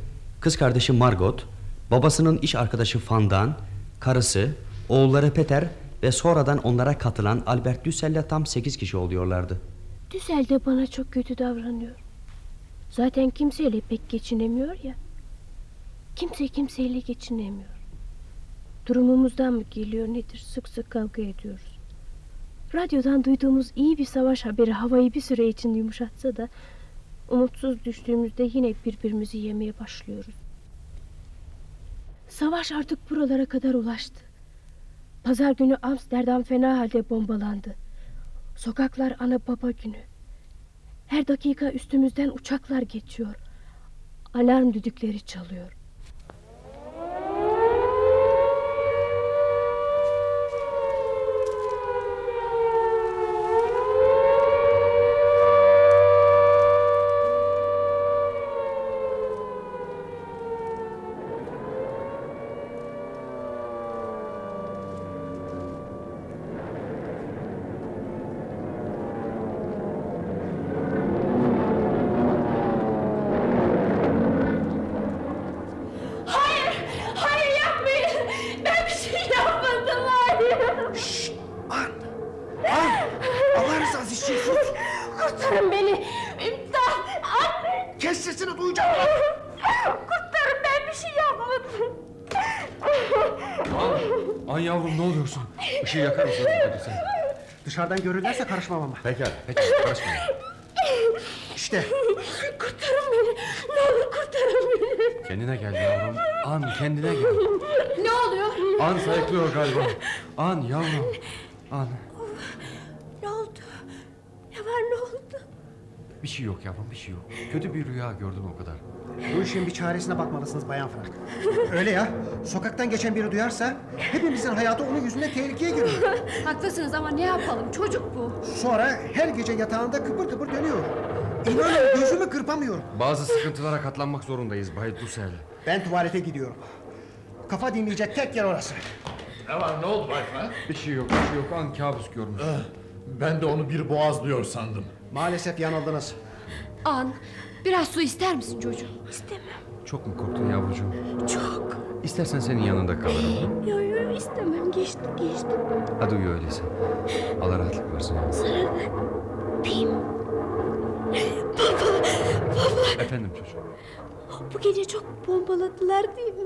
kız kardeşi Margot, Babasının iş arkadaşı Fandan, karısı, oğulları Peter ve sonradan onlara katılan Albert Düssel'le tam sekiz kişi oluyorlardı. Düzel de bana çok kötü davranıyor. Zaten kimseyle pek geçinemiyor ya. Kimse kimseyle geçinemiyor. Durumumuzdan mı geliyor nedir sık sık kavga ediyoruz. Radyodan duyduğumuz iyi bir savaş haberi havayı bir süre için yumuşatsa da umutsuz düştüğümüzde yine birbirimizi yemeye başlıyoruz. Savaş artık buralara kadar ulaştı. Pazar günü Amsterdam fena halde bombalandı. Sokaklar ana baba günü. Her dakika üstümüzden uçaklar geçiyor. Alarm düdükleri çalıyor. Hayır, hayır yapmayın. Ben bir şey yapmadım, hayır. An! Allah rızası için sus! Kurtarın beni. İmdat, anne. Kes sesini duyacağım. Kurtarın ben bir şey yapmadım. An yavrum ne oluyorsun? Işığı yakar mısın? Hadi sen. Dışarıdan görürlerse karışmam ama. Pekala, pekala karışma. İşte Kurtarın beni. Ne olur kurtarın beni. Kendine gel yavrum. An kendine gel. Ne oluyor? An sayıklıyor galiba. An yavrum. An. Ne oldu? Ne var ne oldu? Bir şey yok yavrum bir şey yok. Kötü bir rüya gördün o kadar. bu işin bir çaresine bakmalısınız Bayan Frank. Öyle ya. Sokaktan geçen biri duyarsa hepimizin hayatı onun yüzünden tehlikeye giriyor. Haklısınız ama ne yapalım çocuk bu. Sonra her gece yatağında kıpır kıpır dönüyor. İnanın gözümü kırpamıyorum. Bazı sıkıntılara katlanmak zorundayız Bay Dussel. Ben tuvalete gidiyorum. Kafa dinleyecek tek yer orası. Ne var ne oldu Bay Frank? Bir şey yok bir şey yok. An kabus görmüş. Ben de onu bir boğazlıyor sandım. Maalesef yanıldınız. An biraz su ister misin çocuğum? İstemem. Çok mu korktun yavrucuğum? Çok. İstersen senin yanında kalırım. Yo yo istemem. Geçti geçti. Hadi uyu öyleyse. Allah rahatlık versin. Sana öpeyim. Baba, baba. Efendim çocuğum. Bu gece çok bombaladılar değil mi?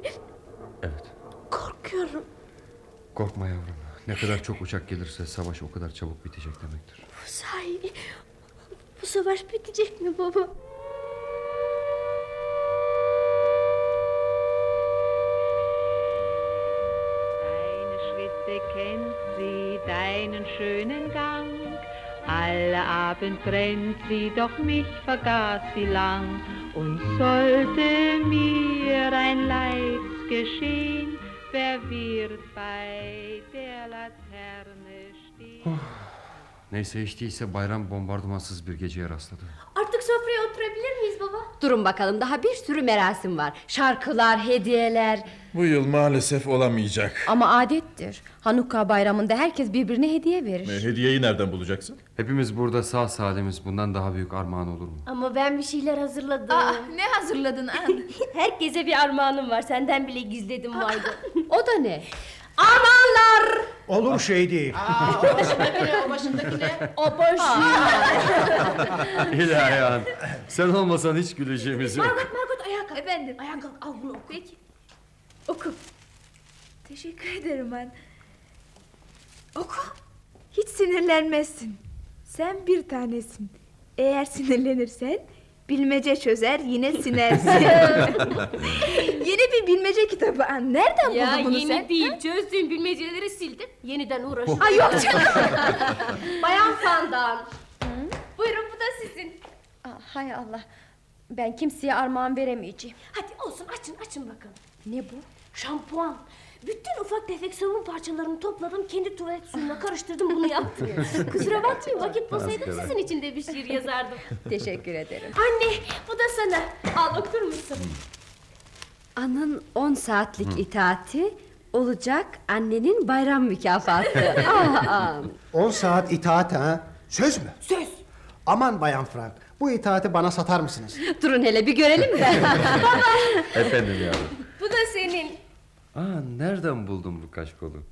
Evet. Korkuyorum. Korkma yavrum. Ne kadar çok uçak gelirse savaş o kadar çabuk bitecek demektir. Bu sahi bu savaş bitecek mi baba? Deine Schritte kennt sie, deinen schönen Gang. Alle Abend brennt sie, doch mich vergaß sie lang. Und sollte mir ein Leid geschehen, wer wird bei der Laterne stehen? Neyse hiç değilse bayram bombardımansız bir geceye rastladı. Artık sofraya oturabilir miyiz baba? Durun bakalım daha bir sürü merasim var. Şarkılar, hediyeler. Bu yıl maalesef olamayacak. Ama adettir. Hanuka bayramında herkes birbirine hediye verir. E, hediyeyi nereden bulacaksın? Hepimiz burada sağ salimiz bundan daha büyük armağan olur mu? Ama ben bir şeyler hazırladım. Aa, ne hazırladın An? Herkese bir armağanım var. Senden bile gizledim vardı. O da ne? Armağanlar! Olur şey değil. o başındaki o başındaki ne? O boş. İlahi an. Sen olmasan hiç güleceğimiz yok. Margot Margot ayağa kalk. Efendim. Ayağa kalk al bunu oku. Peki. Oku. Teşekkür ederim ben. Oku. Hiç sinirlenmezsin. Sen bir tanesin. Eğer sinirlenirsen bilmece çözer yine sinersin. yeni bir bilmece kitabı. Aa, Nereden Ya buldun bunu yeni sen? değil. Çözdüğün bilmeceleri sildim. Yeniden uğraş. Ay yok canım. Bayan Fandan. Buyurun bu da sizin. Aa, hay Allah. Ben kimseye armağan veremeyeceğim. Hadi olsun açın açın bakalım. Ne bu? Şampuan. Bütün ufak tefek sabun parçalarını topladım. Kendi tuvalet suyuna karıştırdım bunu yaptım. Kusura bakmayın vakit bulsaydım sizin için de bir şiir yazardım. Teşekkür ederim. Anne bu da sana. Al okur musun? Anın 10 saatlik itaati olacak annenin bayram mükafatı. 10 saat itaat ha? Söz mü? Söz. Aman Bayan Frank. Bu itaati bana satar mısınız? Durun hele bir görelim de. Efendim yavrum. Bu da senin. Aa, nereden buldun bu kaşkolu?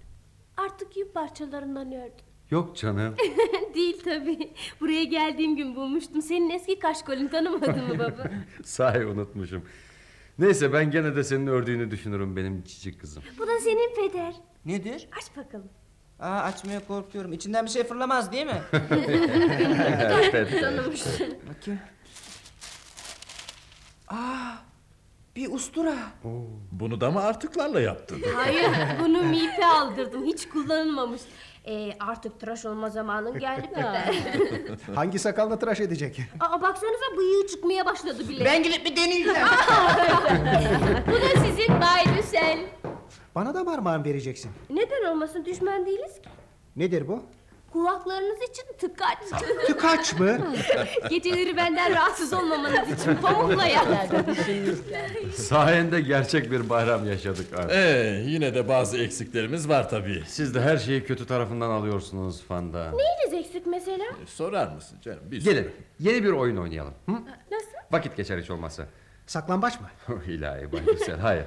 Artık yün parçalarından ördüm. Yok canım. Değil tabii. Buraya geldiğim gün bulmuştum. Senin eski kaşkolünü tanımadın mı baba? Sahi unutmuşum. Neyse ben gene de senin ördüğünü düşünürüm benim cici kızım. Bu da senin peder. Nedir? Aç bakalım. Aa, açmaya korkuyorum. İçinden bir şey fırlamaz değil mi? Tanımışsın. Bakayım. Aa, bir ustura. Bunu da mı artıklarla yaptın? Hayır bunu mipe aldırdım. Hiç kullanılmamış. Ee, artık tıraş olma zamanın geldi peder. Hangi sakalla tıraş edecek? Aa, baksanıza bıyığı çıkmaya başladı bile. Ben gidip bir deneyeceğim. Bu da sizin Bay Lüsel. Bana da mı armağan vereceksin? Neden olmasın düşman değiliz ki. Nedir bu? Kulaklarınız için tıkaç. Tıkaç mı? Geceleri benden rahatsız olmamanız için pamukla yerlerden Sayende gerçek bir bayram yaşadık artık. Ee, yine de bazı eksiklerimiz var tabii. Siz de her şeyi kötü tarafından alıyorsunuz Fanda. Neyiniz eksik mesela? Sorar mısın canım? Bir Gelin yeni bir oyun oynayalım. Hı? Nasıl? Vakit geçer hiç olmazsa. Saklambaç mı? Oh, İlahi Bay Gürsel hayır.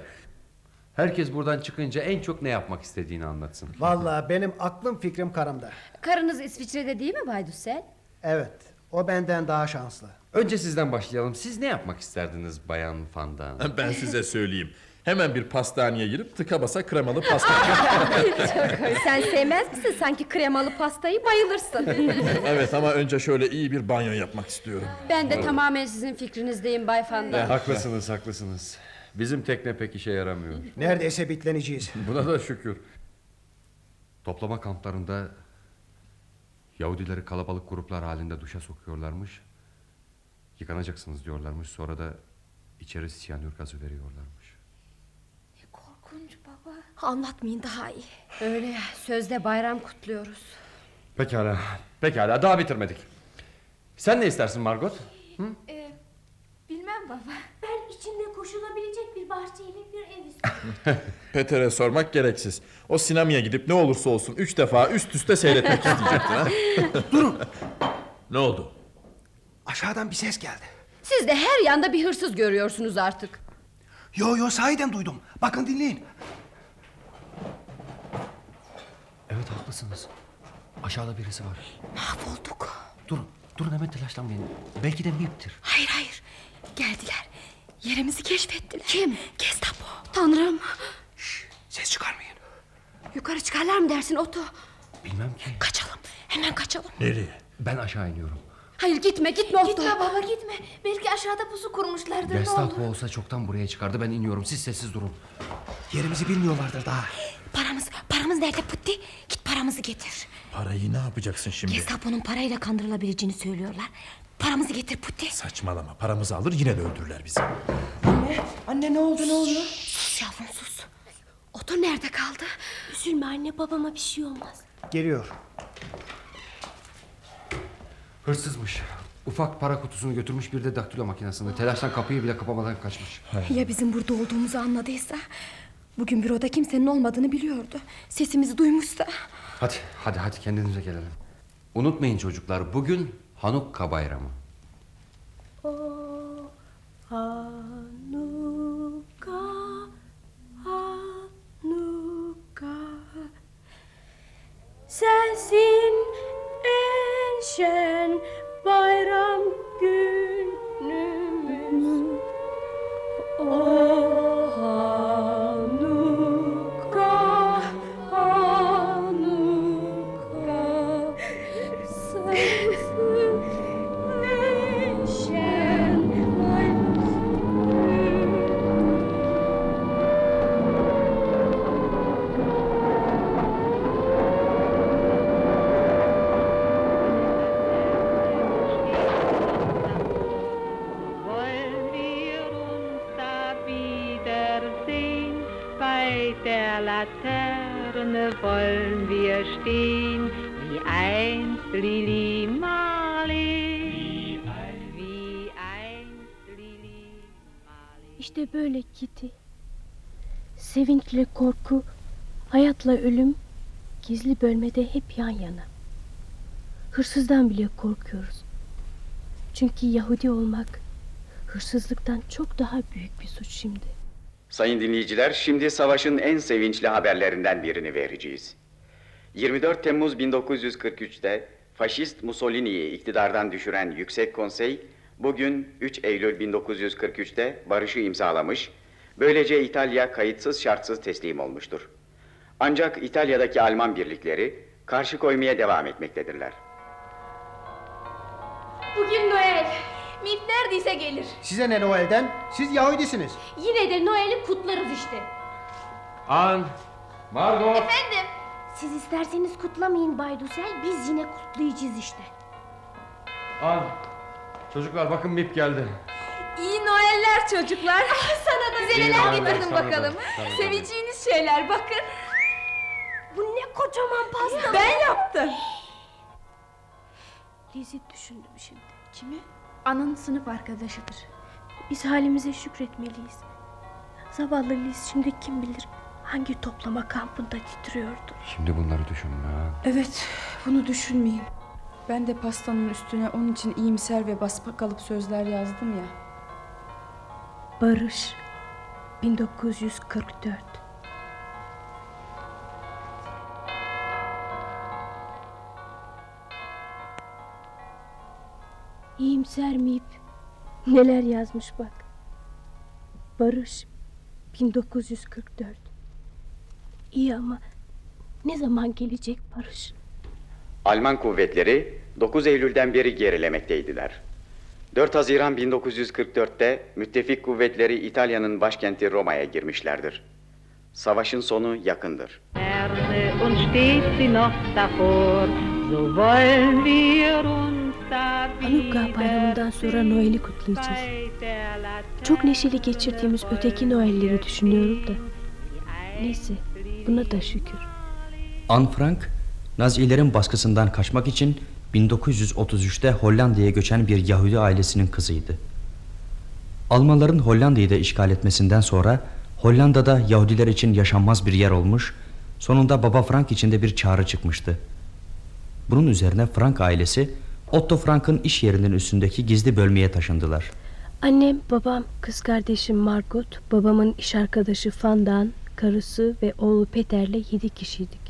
Herkes buradan çıkınca en çok ne yapmak istediğini anlatsın. Vallahi benim aklım fikrim karımda. Karınız İsviçre'de değil mi Bay Dussel? Evet, o benden daha şanslı. Önce sizden başlayalım. Siz ne yapmak isterdiniz Bayan Fanda? Ben size söyleyeyim. Hemen bir pastaneye girip tıka basa kremalı pasta. Sen sevmez misin sanki kremalı pastayı bayılırsın. evet ama önce şöyle iyi bir banyo yapmak istiyorum. ben de tamamen sizin fikrinizdeyim Bay Fanda. haklısınız haklısınız. Bizim tekne pek işe yaramıyor. Neredeyse bitleneceğiz. Buna da şükür. Toplama kamplarında Yahudileri kalabalık gruplar halinde duşa sokuyorlarmış. Yıkanacaksınız diyorlarmış. Sonra da içeri siyanür gazı veriyorlarmış. Korkunç baba. Anlatmayın daha iyi. Öyle ya sözde bayram kutluyoruz. Pekala. Pekala daha bitirmedik. Sen ne istersin Margot? Ee, bilmem baba. İçinde koşulabilecek bir bahçeyle bir ev istiyorum. Peter'e sormak gereksiz. O sinemaya gidip ne olursa olsun üç defa üst üste seyretmek isteyecektir ha. Durun. Ne oldu? Aşağıdan bir ses geldi. Siz de her yanda bir hırsız görüyorsunuz artık. Yo yo sahiden duydum. Bakın dinleyin. Evet haklısınız. Aşağıda birisi var. Mahvolduk. Durun. Durun hemen telaşlanmayın. Belki de Mip'tir. Hayır hayır. Geldiler. Yerimizi keşfettiler. Kim? Gestapo. Tanrım. Ses çıkarmayın. Yukarı çıkarlar mı dersin Otto? Bilmem ki. Kaçalım. Hemen kaçalım. Nereye? Ben aşağı iniyorum. Hayır gitme gitme Otto. Gitme baba gitme. Belki aşağıda pusu kurmuşlardır ne Gestapo olur. olsa çoktan buraya çıkardı. Ben iniyorum. Siz sessiz durun. Yerimizi bilmiyorlardır daha. Paramız, paramız nerede Putti? Git paramızı getir. Parayı ne yapacaksın şimdi? Gestapo'nun parayla kandırılabileceğini söylüyorlar. Paramızı getir Putti. Saçmalama paramızı alır yine de öldürürler bizi. Anne, anne ne oldu ne oluyor? Sus yavrum sus. Otto nerede kaldı? Üzülme anne babama bir şey olmaz. Geliyor. Hırsızmış. Ufak para kutusunu götürmüş bir de daktilo makinesini. Telaştan kapıyı bile kapamadan kaçmış. Ya bizim burada olduğumuzu anladıysa? Bugün büroda kimsenin olmadığını biliyordu. Sesimizi duymuşsa. Hadi hadi hadi kendinize gelelim. Unutmayın çocuklar bugün Hanukka bayramı. O Hanuka Hanuka Sensin en şen bayram günümüz O Laterne wollen wir stehen. Wie einst Lili İşte böyle Kitty. Sevinçle korku, hayatla ölüm gizli bölmede hep yan yana. Hırsızdan bile korkuyoruz. Çünkü Yahudi olmak hırsızlıktan çok daha büyük bir suç şimdi. Sayın dinleyiciler, şimdi savaşın en sevinçli haberlerinden birini vereceğiz. 24 Temmuz 1943'te faşist Mussolini'yi iktidardan düşüren Yüksek Konsey, bugün 3 Eylül 1943'te barışı imzalamış, böylece İtalya kayıtsız şartsız teslim olmuştur. Ancak İtalya'daki Alman birlikleri karşı koymaya devam etmektedirler. Bugün Noel. Mip neredeyse gelir. Size ne Noel'den? Siz Yahudisiniz. Yine de Noel'i kutlarız işte. An, Margot. Efendim? Siz isterseniz kutlamayın Bay Dusel. Biz yine kutlayacağız işte. An, çocuklar bakın Mip geldi. İyi Noeller çocuklar. Sana da Size İyi neler getirdim bakalım. sana da. Seveceğiniz şeyler bakın. Bu ne kocaman pasta. Ben yaptım. Liz'i düşündüm şimdi. Kimi? Anın sınıf arkadaşıdır. Biz halimize şükretmeliyiz. Zavallı Liz şimdi kim bilir hangi toplama kampında titriyordur. Şimdi bunları düşünme. Evet, bunu düşünmeyin. Ben de pastanın üstüne onun için iyimser ve basmakalıp sözler yazdım ya. Barış 1944 İyimser miyip neler yazmış bak. Barış 1944 İyi ama ne zaman gelecek barış? Alman kuvvetleri 9 Eylül'den beri gerilemekteydiler. 4 Haziran 1944'te müttefik kuvvetleri İtalya'nın başkenti Roma'ya girmişlerdir. Savaşın sonu yakındır. Ferne und steht sie noch davor, so wollen wir uns Hanukkah bayramından sonra Noel'i kutlayacağız. Çok neşeli geçirdiğimiz öteki Noel'leri düşünüyorum da. Neyse buna da şükür. Anne Frank, Nazilerin baskısından kaçmak için 1933'te Hollanda'ya göçen bir Yahudi ailesinin kızıydı. Almanların Hollanda'yı da işgal etmesinden sonra Hollanda'da Yahudiler için yaşanmaz bir yer olmuş, sonunda Baba Frank için de bir çağrı çıkmıştı. Bunun üzerine Frank ailesi Otto Frank'ın iş yerinin üstündeki gizli bölmeye taşındılar. Annem, babam, kız kardeşim Margot, babamın iş arkadaşı Fandan, karısı ve oğlu Peter'le yedi kişiydik.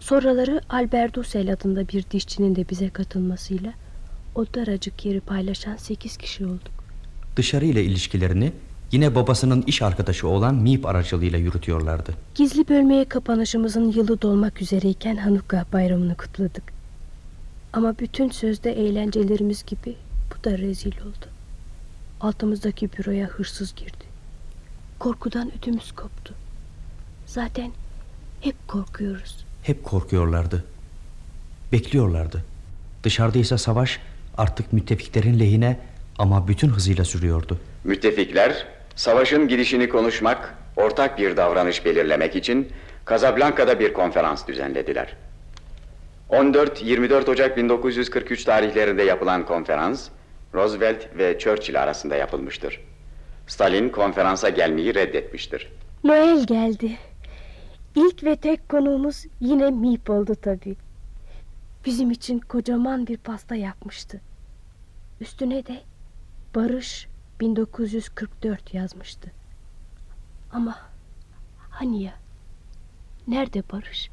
Sonraları Albert Dussel adında bir dişçinin de bize katılmasıyla o daracık yeri paylaşan sekiz kişi olduk. Dışarı ile ilişkilerini yine babasının iş arkadaşı olan Miep aracılığıyla yürütüyorlardı. Gizli bölmeye kapanışımızın yılı dolmak üzereyken Hanukkah bayramını kutladık. Ama bütün sözde eğlencelerimiz gibi bu da rezil oldu. Altımızdaki büroya hırsız girdi. Korkudan ödümüz koptu. Zaten hep korkuyoruz. Hep korkuyorlardı. Bekliyorlardı. Dışarıda ise savaş artık müttefiklerin lehine ama bütün hızıyla sürüyordu. Müttefikler savaşın gidişini konuşmak, ortak bir davranış belirlemek için Casablanca'da bir konferans düzenlediler. 14-24 Ocak 1943 tarihlerinde yapılan konferans, Roosevelt ve Churchill arasında yapılmıştır. Stalin konferansa gelmeyi reddetmiştir. Noel geldi. İlk ve tek konuğumuz yine Mip oldu tabii. Bizim için kocaman bir pasta yapmıştı. Üstüne de Barış 1944 yazmıştı. Ama hani ya? Nerede Barış?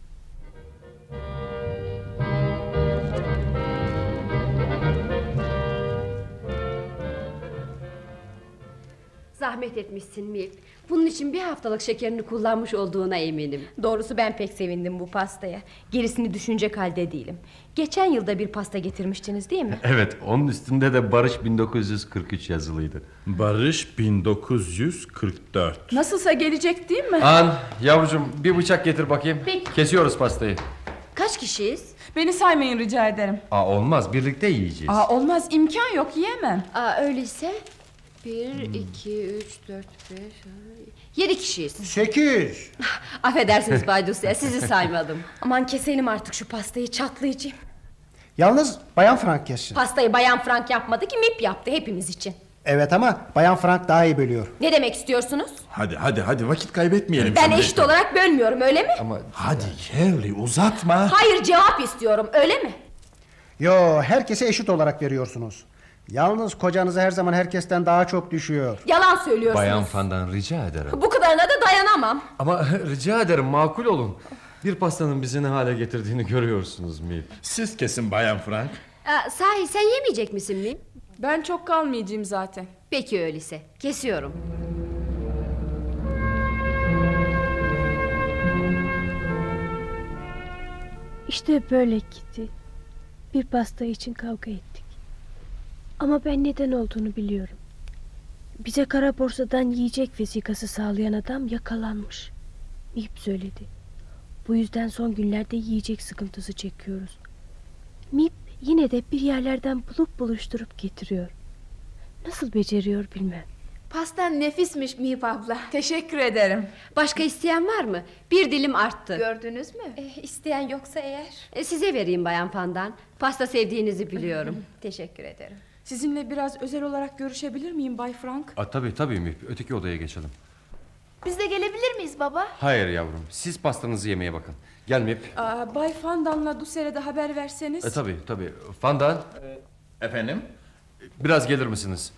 Zahmet etmişsin Mip. Bunun için bir haftalık şekerini kullanmış olduğuna eminim. Doğrusu ben pek sevindim bu pastaya. Gerisini düşünecek halde değilim. Geçen yılda bir pasta getirmiştiniz değil mi? Evet onun üstünde de Barış 1943 yazılıydı. Barış 1944. Nasılsa gelecek değil mi? An, yavrucuğum bir bıçak getir bakayım. Peki. Kesiyoruz pastayı. Kaç kişiyiz? Beni saymayın rica ederim. Aa, olmaz birlikte yiyeceğiz. Aa, olmaz imkan yok yiyemem. Aa, öyleyse bir, iki, üç, dört, beş, yedi kişiyiz. Sekiz. Affedersiniz Bay Dusya sizi saymadım. Aman keselim artık şu pastayı çatlayacağım. Yalnız Bayan Frank kessin. Pastayı Bayan Frank yapmadı ki Mip yaptı hepimiz için. Evet ama Bayan Frank daha iyi bölüyor. Ne demek istiyorsunuz? Hadi hadi hadi vakit kaybetmeyelim. Ben şimdi. eşit olarak bölmüyorum öyle mi? Ama Hadi Kerli uzatma. Hayır cevap istiyorum öyle mi? Yo herkese eşit olarak veriyorsunuz. Yalnız kocanıza her zaman herkesten daha çok düşüyor. Yalan söylüyorsunuz. Bayan Fandan rica ederim. Bu kadarına da dayanamam. Ama rica ederim makul olun. Bir pastanın bizi ne hale getirdiğini görüyorsunuz Mip. Siz kesin Bayan Frank. Aa, sahi sen yemeyecek misin mi? Ben çok kalmayacağım zaten. Peki öyleyse. Kesiyorum. İşte böyle gitti. Bir pasta için kavga ettik. Ama ben neden olduğunu biliyorum. Bize kara borsadan yiyecek vesikası sağlayan adam yakalanmış. Mip söyledi. Bu yüzden son günlerde yiyecek sıkıntısı çekiyoruz. Mip yine de bir yerlerden bulup buluşturup getiriyor. Nasıl beceriyor bilmem. Pastan nefismiş Mihp abla. Teşekkür ederim. Başka isteyen var mı? Bir dilim arttı. Gördünüz mü? İsteyen yoksa eğer. E, size vereyim Bayan Fandan. Pasta sevdiğinizi biliyorum. Teşekkür ederim. Sizinle biraz özel olarak görüşebilir miyim Bay Frank? Aa, tabii tabii Mip. Öteki odaya geçelim. Biz de gelebilir miyiz baba? Hayır yavrum. Siz pastanızı yemeye bakın. Gel Mip. Aa, Bay Fandan'la Duser'e de haber verseniz. E, tabii tabii. Fandan. Efendim? Biraz gelir misiniz?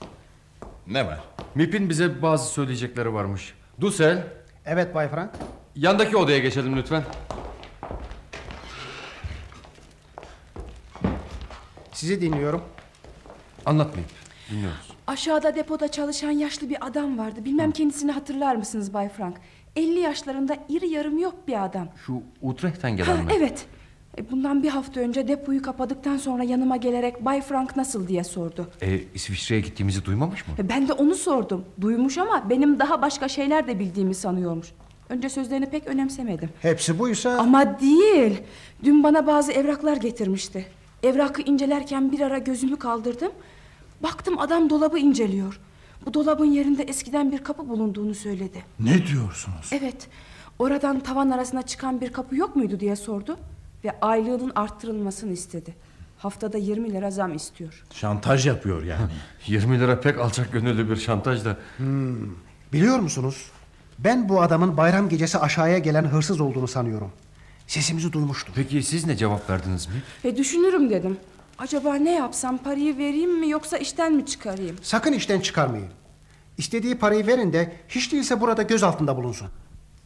Ne var? Mip'in bize bazı söyleyecekleri varmış. Dusel. Evet Bay Frank. Yandaki odaya geçelim lütfen. Sizi dinliyorum. Anlat Mip. Dinliyoruz. Aşağıda depoda çalışan yaşlı bir adam vardı. Bilmem kendisini hatırlar mısınız Bay Frank? 50 yaşlarında iri yarım yok bir adam. Şu Utrecht'ten Ha, gelen mi? evet. E, Bundan bir hafta önce depoyu kapadıktan sonra yanıma gelerek Bay Frank nasıl diye sordu. E, İsviçre'ye gittiğimizi duymamış mı? E, Ben de onu sordum. Duymuş ama benim daha başka şeyler de bildiğimi sanıyormuş. Önce sözlerini pek önemsemedim. Hepsi buysa... Ama değil. Dün bana bazı evraklar getirmişti. Evrakı incelerken bir ara gözümü kaldırdım. Baktım adam dolabı inceliyor. Bu dolabın yerinde eskiden bir kapı bulunduğunu söyledi. Ne diyorsunuz? Evet. Oradan tavan arasına çıkan bir kapı yok muydu diye sordu. Ve aylığının arttırılmasını istedi. Haftada 20 lira zam istiyor. Şantaj yapıyor yani. 20 lira pek alçak gönüllü bir şantaj da. Hmm. Biliyor musunuz? Ben bu adamın bayram gecesi aşağıya gelen hırsız olduğunu sanıyorum. Sesimizi duymuştum. Peki siz ne cevap verdiniz mi? E düşünürüm dedim. Acaba ne yapsam parayı vereyim mi yoksa işten mi çıkarayım? Sakın işten çıkarmayın. İstediği parayı verin de hiç değilse burada göz altında bulunsun.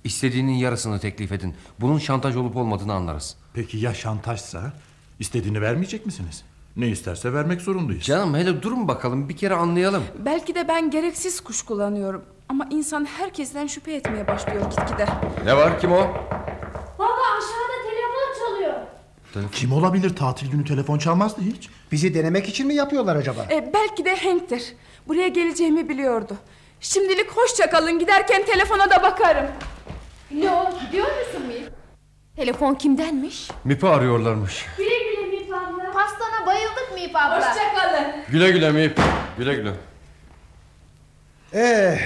İstediğinin yarısını teklif edin. Bunun şantaj olup olmadığını anlarız. Peki ya şantajsa? İstediğini vermeyecek misiniz? Ne isterse vermek zorundayız. Canım hele durun bakalım bir kere anlayalım. Belki de ben gereksiz kuş kullanıyorum. Ama insan herkesten şüphe etmeye başlıyor gitgide. Ne var kim o? Baba aşağıda telefon çalıyor. Kim olabilir? Tatil günü telefon çalmazdı hiç. Bizi denemek için mi yapıyorlar acaba? E, belki de Hank'tir. Buraya geleceğimi biliyordu. Şimdilik hoşça kalın. Giderken telefona da bakarım. Ne o gidiyor musun Mihp? Telefon kimdenmiş? Mip'i arıyorlarmış. Güle güle Mihp abla. Pastana bayıldık Mihp abla. Hoşça kalın. Güle güle Mip. Güle güle. Ee,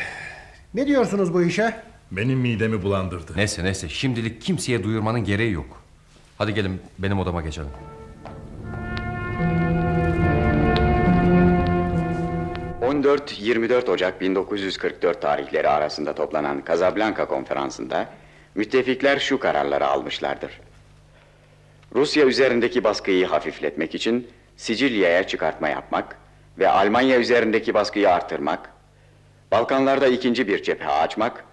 ne diyorsunuz bu işe? Benim midemi bulandırdı. Neyse neyse şimdilik kimseye duyurmanın gereği yok. Hadi gelin benim odama geçelim. ...14-24 Ocak 1944 tarihleri arasında toplanan Casablanca konferansında... ...müttefikler şu kararları almışlardır. Rusya üzerindeki baskıyı hafifletmek için... ...Sicilya'ya çıkartma yapmak... ...ve Almanya üzerindeki baskıyı artırmak... ...Balkanlarda ikinci bir cephe açmak...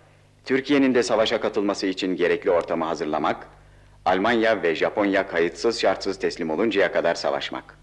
...Türkiye'nin de savaşa katılması için gerekli ortamı hazırlamak... ...Almanya ve Japonya kayıtsız şartsız teslim oluncaya kadar savaşmak.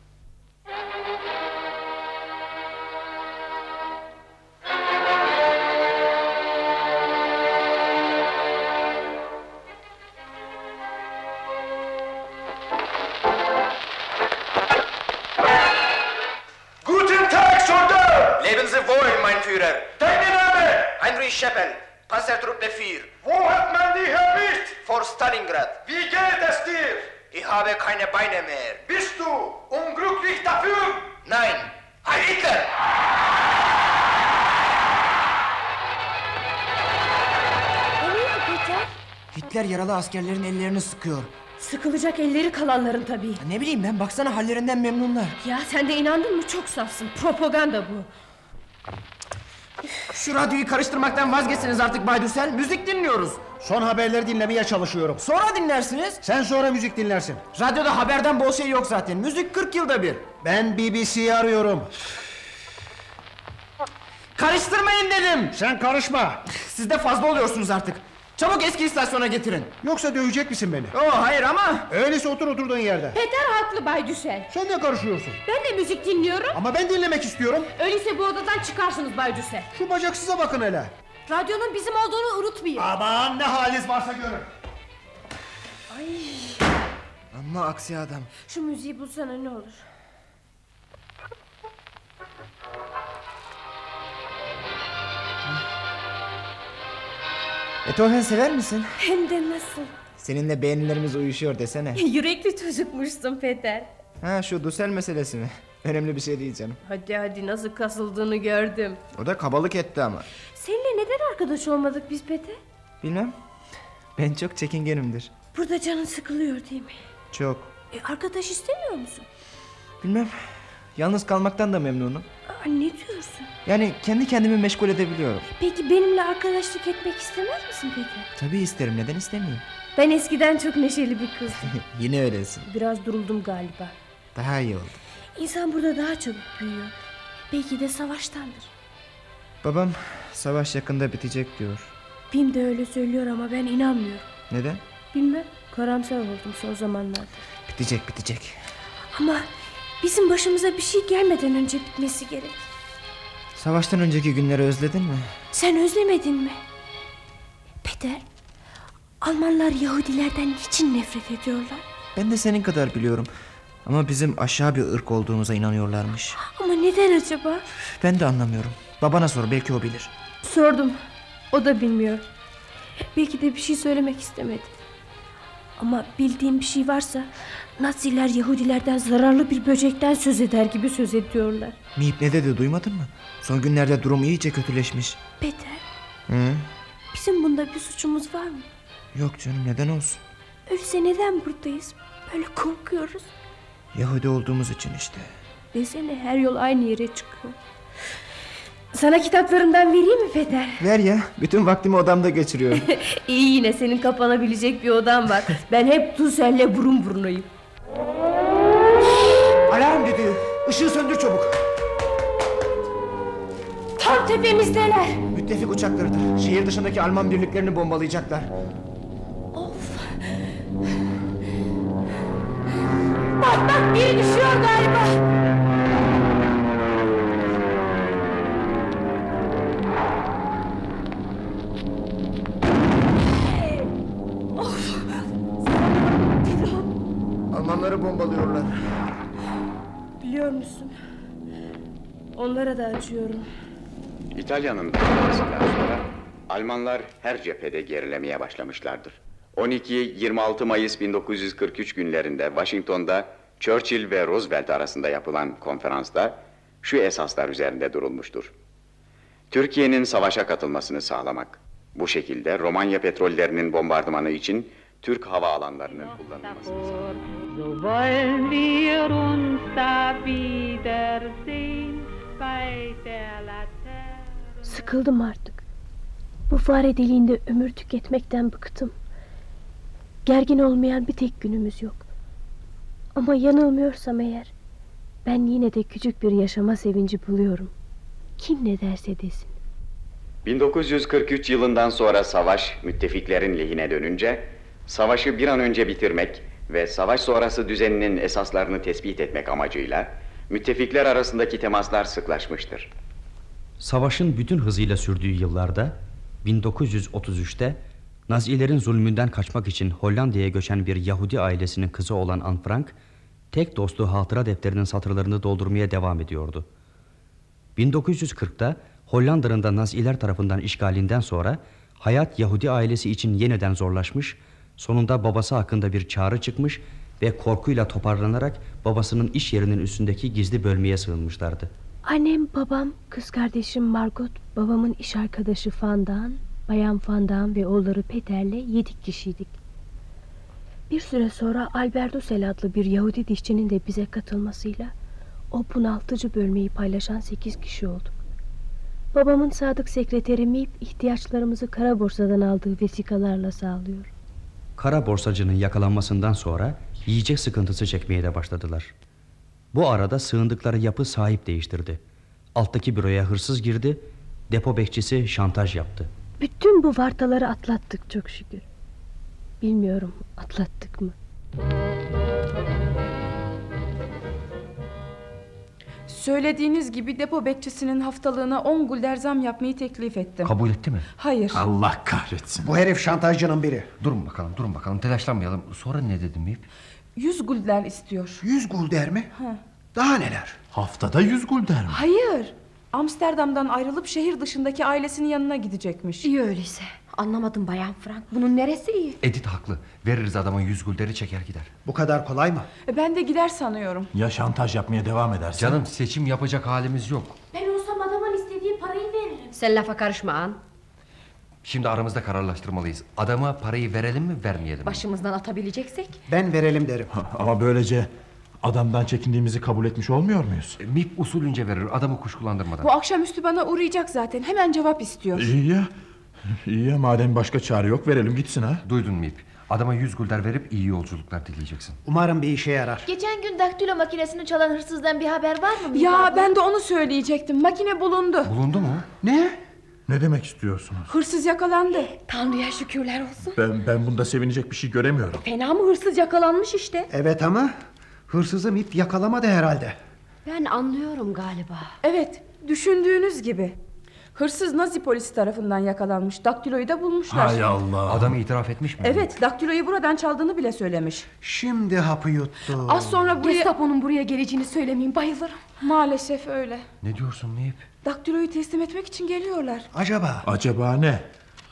Yaralı askerlerin ellerini sıkıyor. Sıkılacak elleri kalanların tabii. Ne bileyim ben baksana hallerinden memnunlar. Ya sen de inandın mı çok safsın. Propaganda bu. Şu radyoyu karıştırmaktan vazgeçsiniz artık Bay Düsel. Müzik dinliyoruz. Son haberleri dinlemeye çalışıyorum. Sonra dinlersiniz. Sen sonra müzik dinlersin. Radyoda haberden bol şey yok zaten. Müzik 40 yılda bir. Ben BBC'yi arıyorum. Karıştırmayın dedim. Sen karışma. Siz de fazla oluyorsunuz artık. Çabuk eski istasyona getirin. Yoksa dövecek misin beni? Oo hayır ama. Öyleyse otur oturduğun yerde. Peter haklı Bay Düsel. Sen de karışıyorsun. Ben de müzik dinliyorum. Ama ben dinlemek istiyorum. Öyleyse bu odadan çıkarsınız Bay Düsel. Şu bacaksıza bakın hele. Radyonun bizim olduğunu unutmayın. Aman ne haliniz varsa görün. Ay, Ama aksi adam. Şu müziği bulsana ne olur. Beethoven sever misin? Hem de nasıl. Seninle beğenilerimiz uyuşuyor desene. Yürekli çocukmuşsun Peter. Ha şu Dussel meselesi mi? Önemli bir şey değil canım. Hadi hadi nasıl kasıldığını gördüm. O da kabalık etti ama. Seninle neden arkadaş olmadık biz Peter? Bilmem. Ben çok çekingenimdir. Burada canın sıkılıyor değil mi? Çok. E, arkadaş istemiyor musun? Bilmem. Yalnız kalmaktan da memnunum. Aa, ne diyorsun? Yani kendi kendimi meşgul edebiliyorum. Peki benimle arkadaşlık etmek istemez misin Peter? Tabii isterim neden istemeyeyim. Ben eskiden çok neşeli bir kızdım. Yine öylesin. Biraz duruldum galiba. Daha iyi oldu. İnsan burada daha çabuk büyüyor. Belki de savaştandır. Babam savaş yakında bitecek diyor. Bim de öyle söylüyor ama ben inanmıyorum. Neden? Bilmem karamsar oldum son zamanlarda. Bitecek bitecek. Ama bizim başımıza bir şey gelmeden önce bitmesi gerek. Savaştan önceki günleri özledin mi? Sen özlemedin mi? Peter, Almanlar Yahudilerden niçin nefret ediyorlar? Ben de senin kadar biliyorum. Ama bizim aşağı bir ırk olduğumuza inanıyorlarmış. Ama neden acaba? Ben de anlamıyorum. Babana sor belki o bilir. Sordum. O da bilmiyor. Belki de bir şey söylemek istemedi. Ama bildiğim bir şey varsa Naziler Yahudilerden zararlı bir böcekten söz eder gibi söz ediyorlar. Mihip ne dedi duymadın mı? Son günlerde durum iyice kötüleşmiş. Peter, Hı? bizim bunda bir suçumuz var mı? Yok canım neden olsun? Öyleyse neden buradayız? Böyle korkuyoruz. Yahudi olduğumuz için işte. Desene her yol aynı yere çıkıyor. Sana kitaplarımdan vereyim mi Peter? Ver ya bütün vaktimi odamda geçiriyorum. İyi yine senin kapanabilecek bir odan var. Ben hep Tuzel'le burun burunayım. Düdüğü. Işığı söndür çabuk. Tam tepemizdeler. Müttefik uçaklarıdır. Şehir dışındaki Alman birliklerini bombalayacaklar. Bak bak biri düşüyor galiba. Almanları bombalıyorlar. Biliyor musun? Onlara da acıyorum. İtalya'nın dağılmasından sonra Almanlar her cephede gerilemeye başlamışlardır. 12-26 Mayıs 1943 günlerinde Washington'da Churchill ve Roosevelt arasında yapılan konferansta şu esaslar üzerinde durulmuştur. Türkiye'nin savaşa katılmasını sağlamak. Bu şekilde Romanya petrollerinin bombardımanı için Türk hava alanlarının kullanılması. So wollen wir uns da wiedersehen bei der Laterne. Sıkıldım artık. Bu fare deliğinde ömür tüketmekten bıktım. Gergin olmayan bir tek günümüz yok. Ama yanılmıyorsam eğer ben yine de küçük bir yaşama sevinci buluyorum. Kim ne derse desin. 1943 yılından sonra savaş müttefiklerin lehine dönünce savaşı bir an önce bitirmek ve savaş sonrası düzeninin esaslarını tespit etmek amacıyla müttefikler arasındaki temaslar sıklaşmıştır. Savaşın bütün hızıyla sürdüğü yıllarda 1933'te Nazilerin zulmünden kaçmak için Hollanda'ya göçen bir Yahudi ailesinin kızı olan Anne Frank, tek dostu hatıra defterinin satırlarını doldurmaya devam ediyordu. 1940'ta Hollanda'nın da Naziler tarafından işgalinden sonra hayat Yahudi ailesi için yeniden zorlaşmış, sonunda babası hakkında bir çağrı çıkmış ve korkuyla toparlanarak babasının iş yerinin üstündeki gizli bölmeye sığınmışlardı. Annem, babam, kız kardeşim Margot, babamın iş arkadaşı Fandan, bayan Fandan ve oğulları Peter'le yedi kişiydik. Bir süre sonra Albert Dussel adlı bir Yahudi dişçinin de bize katılmasıyla o bunaltıcı bölmeyi paylaşan sekiz kişi olduk. Babamın sadık sekreteri Mip ihtiyaçlarımızı kara borsadan aldığı vesikalarla sağlıyor. Kara borsacının yakalanmasından sonra yiyecek sıkıntısı çekmeye de başladılar. Bu arada sığındıkları yapı sahip değiştirdi. Alttaki büroya hırsız girdi depo bekçisi şantaj yaptı. Bütün bu vartaları atlattık çok şükür. Bilmiyorum atlattık mı? Söylediğiniz gibi depo bekçisinin haftalığına 10 gulder zam yapmayı teklif ettim. Kabul etti mi? Hayır. Allah kahretsin. Bu herif şantajcının biri. Durun bakalım durun bakalım telaşlanmayalım. Sonra ne dedi Mip? 100 gulder istiyor. 100 gulder mi? Ha. Daha neler? Haftada 100 gulder mi? Hayır. Amsterdam'dan ayrılıp şehir dışındaki ailesinin yanına gidecekmiş. İyi öyleyse. Anlamadım Bayan Frank. Bunun neresi iyi? Edith haklı. Veririz adama yüz gulderi çeker gider. Bu kadar kolay mı? E, Ben de gider sanıyorum. Ya şantaj yapmaya devam edersen? Canım seçim yapacak halimiz yok. Ben olsam adamın istediği parayı veririm. Sen lafa karışma An. Şimdi aramızda kararlaştırmalıyız. Adama parayı verelim mi vermeyelim mi? Başımızdan atabileceksek. Ben verelim derim. Ama böylece adamdan çekindiğimizi kabul etmiş olmuyor muyuz? MIP usulünce verir adamı kuşkulandırmadan. Bu akşamüstü bana uğrayacak zaten. Hemen cevap istiyor. İyi ya. İyi ya madem başka çare yok verelim gitsin ha. Duydun MIP. Adama yüz gulder verip iyi yolculuklar dileyeceksin. Umarım bir işe yarar. Geçen gün daktilo makinesini çalan hırsızdan bir haber var mı? Ya abla? ben de onu söyleyecektim. Makine bulundu. Bulundu mu? Ne? Ne demek istiyorsunuz? Hırsız yakalandı. Tanrı'ya şükürler olsun. Ben, ben bunda sevinecek bir şey göremiyorum. Fena mı hırsız yakalanmış işte. Evet ama hırsızı MIP yakalamadı herhalde. Ben anlıyorum galiba. Evet, düşündüğünüz gibi. Hırsız Nazi polisi tarafından yakalanmış. Daktiloyu da bulmuşlar. Hay Allah. Adam itiraf etmiş mi? Evet, daktiloyu buradan çaldığını bile söylemiş. Şimdi hapı yuttu. Az sonra buraya... Gestapo'nun buraya geleceğini söylemeyin bayılırım. Maalesef öyle. Ne diyorsun MIP? Daktiloyu teslim etmek için geliyorlar. Acaba Acaba ne?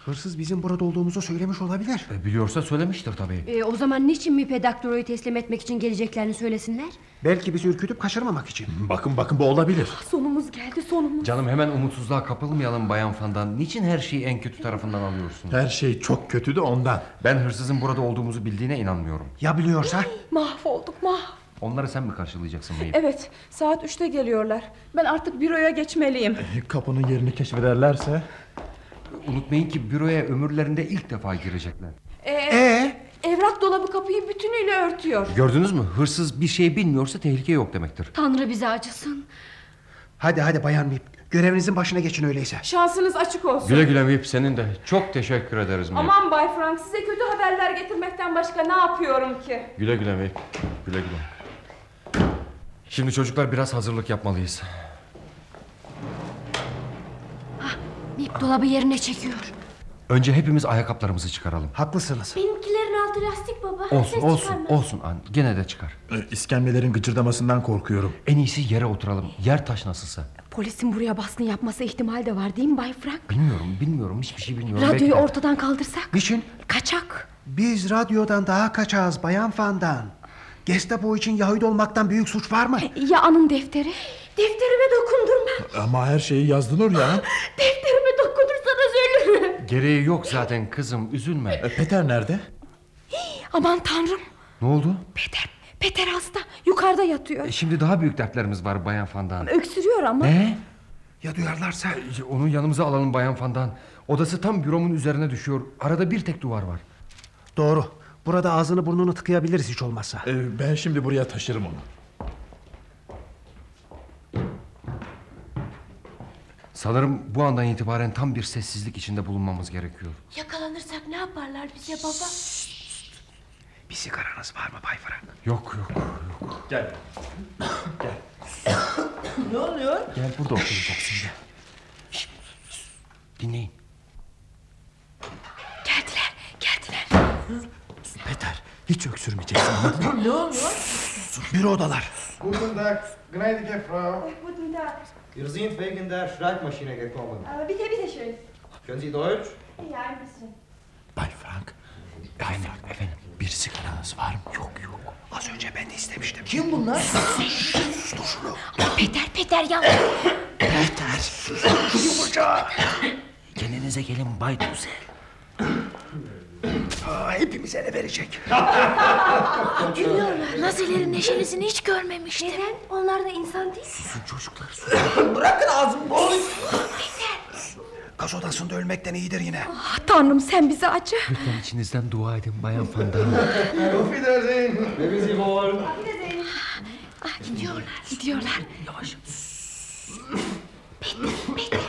Hırsız bizim burada olduğumuzu söylemiş olabilir. E, biliyorsa söylemiştir tabii. E, o zaman niçin MIP'e daktiloyu teslim etmek için geleceklerini söylesinler? Belki bizi ürkütüp kaçırmamak için. Bakın bakın bu olabilir. Sonumuz geldi sonumuz. Canım hemen umutsuzluğa kapılmayalım Bayan Fandan. Niçin her şeyi en kötü tarafından alıyorsun? Her şey çok kötü de ondan. Ben hırsızın burada olduğumuzu bildiğine inanmıyorum. Ya biliyorsa? Mahvolduk mah. Onları sen mi karşılayacaksın Meyip? Evet, saat üçte geliyorlar. Ben artık büroya geçmeliyim. Kapının yerini keşfederlerse... Unutmayın ki büroya ömürlerinde ilk defa girecekler. Ee, Evrak dolabı kapıyı bütünüyle örtüyor. Gördünüz mü? Hırsız bir şey bilmiyorsa tehlike yok demektir. Tanrı bize acısın. Hadi hadi bayan MIP. Görevinizin başına geçin öyleyse. Şansınız açık olsun. Güle güle Meyip senin de. Çok teşekkür ederiz Meyip. Aman Bay Frank size kötü haberler getirmekten başka ne yapıyorum ki? Güle güle Meyip. Güle güle. Şimdi çocuklar biraz hazırlık yapmalıyız. MIP dolabı yerine çekiyor. Önce hepimiz ayakkabılarımızı çıkaralım. Haklısınız. Benimkilerin altı lastik baba. Olsun Ses olsun çıkarmaz. olsun an. Gene de çıkar. E, İskemlelerin gıcırdamasından korkuyorum. En iyisi yere oturalım. Yer taş nasılsa. Polisin buraya baskın yapması ihtimali de var değil mi Bay Frank? Bilmiyorum bilmiyorum hiçbir şey bilmiyorum. Radyoyu Belki de- ortadan kaldırsak. Niçin? Kaçak. Biz radyodan daha kaçağız bayan Fandan. Gestapo için Yahudi olmaktan büyük suç var mı? Ya anın defteri? Defterime dokundurma. Ama her şeyi yazdın oraya. Defterime dokundursanız ölürüm. Gereği yok zaten kızım üzülme. E, Peter nerede? Aman tanrım. Ne oldu? Peter, Peter hasta. Yukarıda yatıyor. E, şimdi daha büyük dertlerimiz var Bayan Fandan. Öksürüyor ama. Ne? Ya duyarlarsa? E, Onu yanımıza alalım Bayan Fandan. Odası tam büromun üzerine düşüyor. Arada bir tek duvar var. Doğru. Burada ağzını burnunu tıkayabiliriz hiç olmazsa. E, ben şimdi buraya taşırım onu. Sanırım bu andan itibaren tam bir sessizlik içinde bulunmamız gerekiyor. Yakalanırsak ne yaparlar bize baba? Bir sigaranız var mı Bay Frank? Yok yok yok. Gel. ne oluyor? Gel burada oturacaksın gel. Dinleyin. Geldiler, geldiler. Peter hiç öksürmeyeceksin anladın mı? ne oluyor? Bir odalar. Guten Tag, gnädige Frau. Guten Tag. Wir sind wegen der Schreibmaschine gekommen. Äh, bitte, bitte schön. Können Sie Deutsch? Ja, ein bisschen. Bay Frank. Efendim, efendim. Bir sigaranız var mı? Yok yok. Az önce ben de istemiştim. Kim bunlar? Sus dur şunu. Peter, Peter ya. Peter. Yumurca. Kendinize gelin Bay Tuzel. Aa, hepimize ele verecek. Gülüyorlar. Nazilerin neşelisini hiç görmemiştim. Neden? Onlar da insan değil. Susun çocuklar Bırakın ağzımı boğulun. Gaz odasında ölmekten iyidir yine. Ah, tanrım sen bize acı. Lütfen içinizden dua edin Bayan Fandan. Auf Wiedersehen. Leben Sie wohl. Ah, gidiyorlar, gidiyorlar. Yavaş. Peter,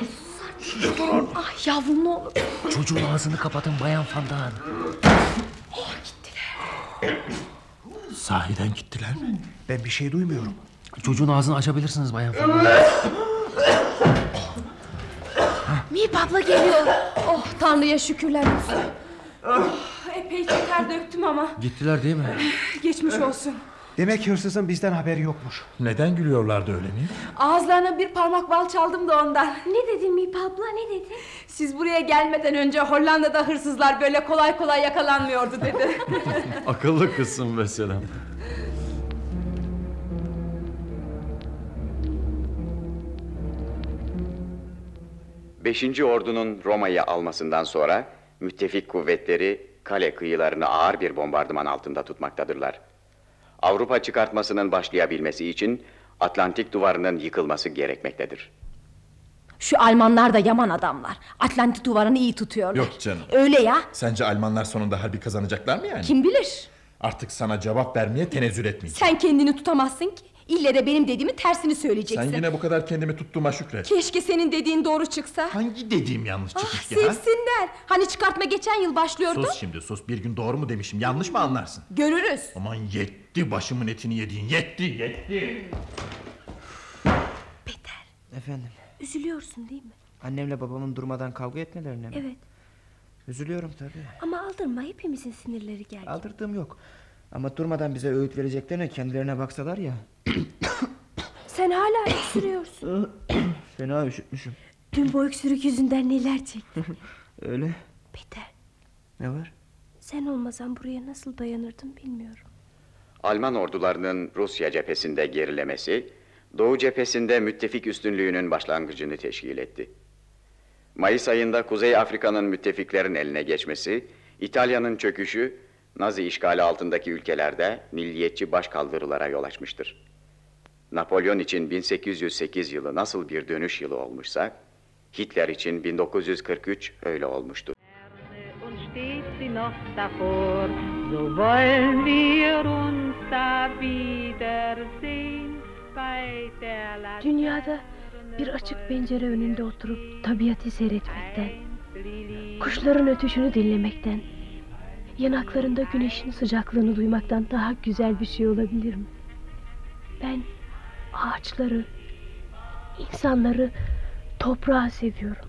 Durun. Ah yavrum ne olur. Çocuğun ağzını kapatın Bayan Fandan. Sahiden gittiler mi? Ben bir şey duymuyorum. Çocuğun ağzını açabilirsiniz Bayan Fandan. Mip abla geliyor. Oh Tanrı'ya şükürler olsun. Oh, epey çeker döktüm ama. Gittiler değil mi? Geçmiş olsun. Demek hırsızın bizden haberi yokmuş. Neden gülüyorlardı öyle mi? Ağızlarına bir parmak bal çaldım da ondan. Ne dedin Mip abla ne dedin? Siz buraya gelmeden önce Hollanda'da hırsızlar böyle kolay kolay yakalanmıyordu dedi. Akıllı kızsın mesela. Beşinci ordunun Roma'yı almasından sonra müttefik kuvvetleri kale kıyılarını ağır bir bombardıman altında tutmaktadırlar. Avrupa çıkartmasının başlayabilmesi için Atlantik duvarının yıkılması gerekmektedir. Şu Almanlar da yaman adamlar. Atlantik duvarını iyi tutuyorlar. Yok canım. Öyle ya. Sence Almanlar sonunda harbi kazanacaklar mı yani? Kim bilir? Artık sana cevap vermeye tenezzül etmeyeceğim. Sen kendini tutamazsın ki. İlle de benim dediğimin tersini söyleyeceksin. Sen yine bu kadar kendimi tuttuğuma şükret. Keşke senin dediğin doğru çıksa. Hangi dediğim yanlış Ah çıkmış ki ha? sevsinler. Hani çıkartma geçen yıl başlıyordu. Sus şimdi sus bir gün doğru mu demişim yanlış mı anlarsın? Görürüz. Aman yetti başımın etini yediğin yetti yetti. Efendim Üzülüyorsun değil mi? annemle babamın durmadan kavga etmelerine mi? Evet. Üzülüyorum tabii. Ama aldırma hepimizin sinirleri gergin. Aldırdığım yok. Ama durmadan bize öğüt vereceklerine kendilerine baksalar ya. Sen hala öksürüyorsun. Fena üşütmüşüm. Dün bu öksürük yüzünden neler çektin. Öyle. Peter Ne var? sen olmasan buraya nasıl dayanırdım bilmiyorum. Alman ordularının Rusya cephesinde gerilemesi, Doğu cephesinde müttefik üstünlüğünün başlangıcını teşkil etti. Mayıs ayında Kuzey Afrika'nın müttefiklerin eline geçmesi, İtalya'nın çöküşü, Nazi işgali altındaki ülkelerde milliyetçi başkaldırılara yol açmıştır. Napolyon için 1808 yılı nasıl bir dönüş yılı olmuşsa, Hitler için 1943 öyle der Dünyada bir açık pencere önünde oturup tabiatı seyretmekten, kuşların ötüşünü dinlemekten, yanaklarında güneşin sıcaklığını duymaktan daha güzel bir şey olabilir mi? Ben ağaçları, insanları, toprağı seviyorum.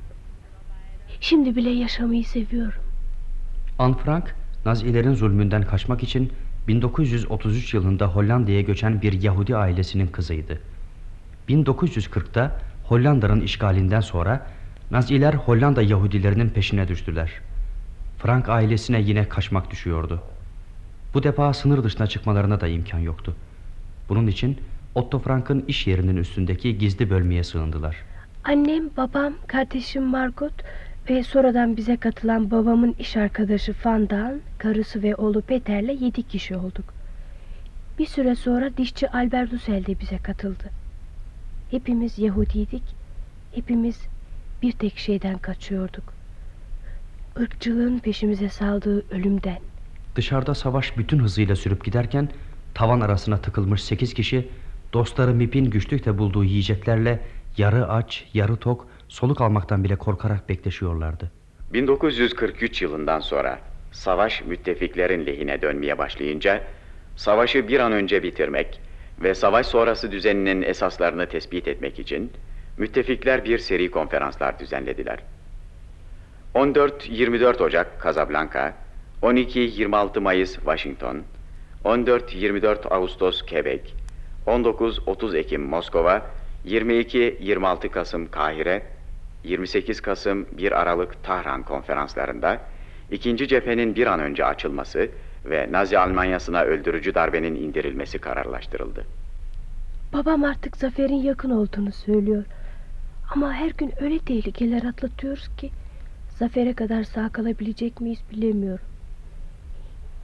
Şimdi bile yaşamayı seviyorum. Anne Frank, Nazilerin zulmünden kaçmak için 1933 yılında Hollanda'ya göçen bir Yahudi ailesinin kızıydı. 1940'ta Hollanda'nın işgalinden sonra Naziler Hollanda Yahudilerinin peşine düştüler. Frank ailesine yine kaçmak düşüyordu. Bu defa sınır dışına çıkmalarına da imkan yoktu. Bunun için Otto Frank'ın iş yerinin üstündeki gizli bölmeye sığındılar. Annem, babam, kardeşim Margot ve sonradan bize katılan babamın iş arkadaşı Fandan, karısı ve oğlu Peter'le yedi kişi olduk. Bir süre sonra dişçi Albert Dussel de bize katıldı. Hepimiz Yahudiydik, hepimiz bir tek şeyden kaçıyorduk. Irkçılığın peşimize saldığı ölümden. Dışarıda savaş bütün hızıyla sürüp giderken tavan arasına tıkılmış sekiz kişi dostları Mip'in güçlükle bulduğu yiyeceklerle yarı aç, yarı tok, soluk almaktan bile korkarak bekleşiyorlardı. 1943 yılından sonra savaş müttefiklerin lehine dönmeye başlayınca savaşı bir an önce bitirmek ve savaş sonrası düzeninin esaslarını tespit etmek için müttefikler bir seri konferanslar düzenlediler. 14-24 Ocak Casablanca, 12-26 Mayıs Washington, 14-24 Ağustos Quebec, 19-30 Ekim Moskova, 22-26 Kasım Kahire, 28 Kasım 1 Aralık Tahran konferanslarında. İkinci cephenin bir an önce açılması ve Nazi Almanyası'na öldürücü darbenin indirilmesi kararlaştırıldı. Babam artık zaferin yakın olduğunu söylüyor. Ama her gün öyle tehlikeler atlatıyoruz ki zafere kadar sağ kalabilecek miyiz bilemiyorum.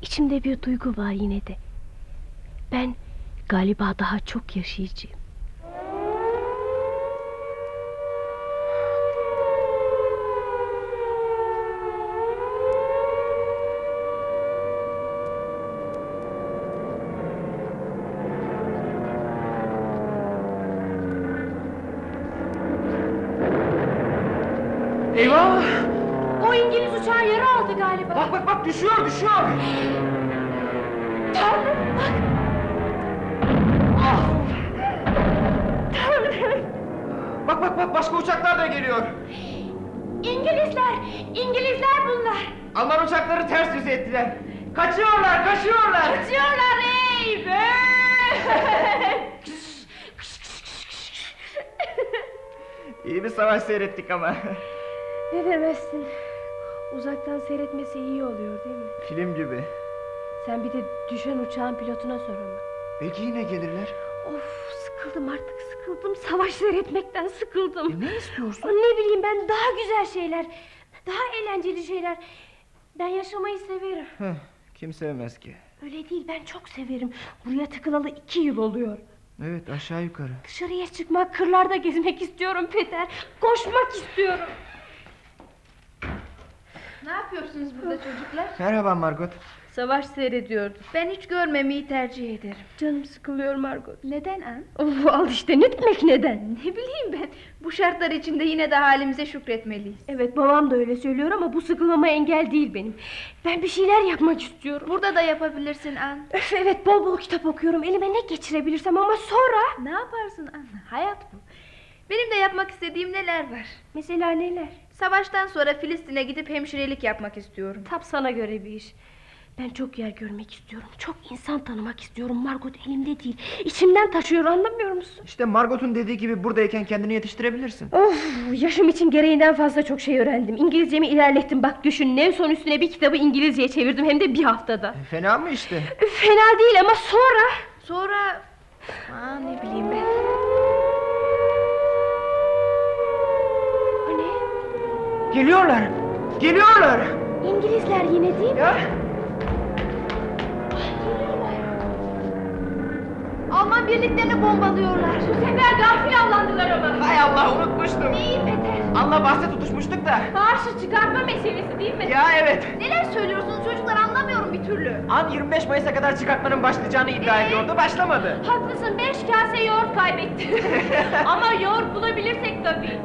İçimde bir duygu var yine de. Ben galiba daha çok yaşayacağım. Eyvah! O İngiliz uçağı yarı aldı galiba. Bak bak bak düşüyor düşüyor. Tanrım bak. Ah! Tanrım. Bak bak bak başka uçaklar da geliyor. İngilizler, İngilizler bunlar. Alman uçakları ters yüz ettiler. Kaçıyorlar kaçıyorlar. Kaçıyorlar ey be! İyi bir savaş seyrettik ama. Ne demezsin. Uzaktan seyretmesi iyi oluyor değil mi? Film gibi. Sen bir de düşen uçağın pilotuna sor ama. Belki yine gelirler. Of sıkıldım artık sıkıldım. Savaş seyretmekten sıkıldım. E, ne istiyorsun? Ne bileyim ben daha güzel şeyler. Daha eğlenceli şeyler. Ben yaşamayı severim. Heh, kim sevmez ki? Öyle değil ben çok severim. Buraya tıkılalı iki yıl oluyor. Evet aşağı yukarı. Dışarıya çıkmak, kırlarda gezmek istiyorum Peter. Koşmak istiyorum. Ne yapıyorsunuz burada çocuklar? Merhaba Margot. Savaş seyrediyorduk. Ben hiç görmemeyi tercih ederim. Canım sıkılıyor Margot. Neden An? Of, al işte ne demek neden? Ne bileyim ben. Bu şartlar içinde yine de halimize şükretmeliyiz. Evet babam da öyle söylüyor ama bu sıkılmama engel değil benim. Ben bir şeyler yapmak istiyorum. Burada da yapabilirsin An. Öf, evet bol bol kitap okuyorum. Elime ne geçirebilirsem ama sonra... Ne yaparsın An? Hayat bu. Benim de yapmak istediğim neler var. Mesela neler? Savaştan sonra Filistin'e gidip hemşirelik yapmak istiyorum. Tam sana göre bir iş. Ben çok yer görmek istiyorum. Çok insan tanımak istiyorum. Margot elimde değil. İçimden taşıyor anlamıyor musun? İşte Margot'un dediği gibi buradayken kendini yetiştirebilirsin. Of yaşım için gereğinden fazla çok şey öğrendim. İngilizcemi ilerlettim. Bak düşün ne son üstüne bir kitabı İngilizceye çevirdim hem de bir haftada. Fena mı işte? Fena değil ama sonra... Sonra... Aa, ne bileyim ben. O ne? Geliyorlar. Geliyorlar. İngilizler yine değil mi? Ya. Alman birliklerini bombalıyorlar. Bu sefer gafil avlandılar ama. Hay Allah unutmuştum. İyi Peter. Anla bahse tutuşmuştuk da. Karşı çıkartma meselesi değil mi? Ya evet. Neler söylüyorsunuz çocuklar anlamıyorum bir türlü. An 25 Mayıs'a kadar çıkartmanın başlayacağını iddia Ee? ediyordu. Başlamadı. Haklısın beş kase yoğurt kaybetti. Ama yoğurt bulabilirsek tabii.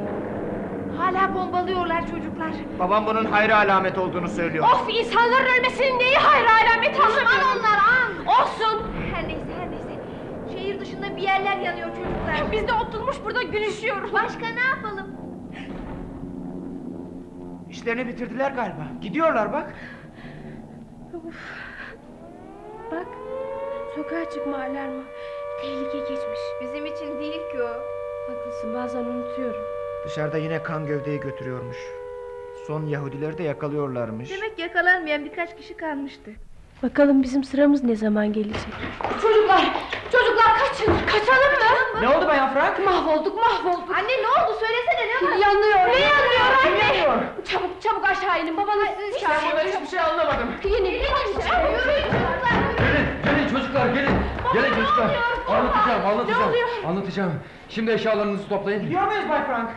Hala bombalıyorlar çocuklar. Babam bunun hayra alamet olduğunu söylüyor. Of insanların ölmesinin neyi hayır alamet anlamıyorum. Düşman onlar an. Olsun. Her neyse her neyse. Şehir dışında bir yerler yanıyor çocuklar. Biz de oturmuş burada gülüşüyoruz. Başka ne yapalım? İşlerini bitirdiler galiba. Gidiyorlar bak. Bak sokağa çıkma alarmı. Tehlike geçmiş. Bizim için değil ki o. Haklısın bazen unutuyorum. Dışarıda yine kan gövdeyi götürüyormuş. Son Yahudileri de yakalıyorlarmış. Demek yakalanmayan birkaç kişi kalmıştı. Bakalım bizim sıramız ne zaman gelecek? Çocuklar, çocuklar kaçın. Kaçalım mı? Ne oldu Bayan Frank? Mahvolduk, mahvolduk. Anne ne oldu söylesene ne var? Yanıyor. Ne yanıyor Kim anne? yanıyor? Çabuk, çabuk aşağı inin. Babanız sizi Ben buradan hiçbir şey anlamadım. Yine, yine Çabuk yürüyün çocuklar. Gelin, gelin çocuklar gelin. Gelin çocuklar. Anlatacağım, anlatacağım. oluyor? Anlatacağım. Şimdi eşyalarınızı toplayın. Gidiyor muyuz Bay Frank?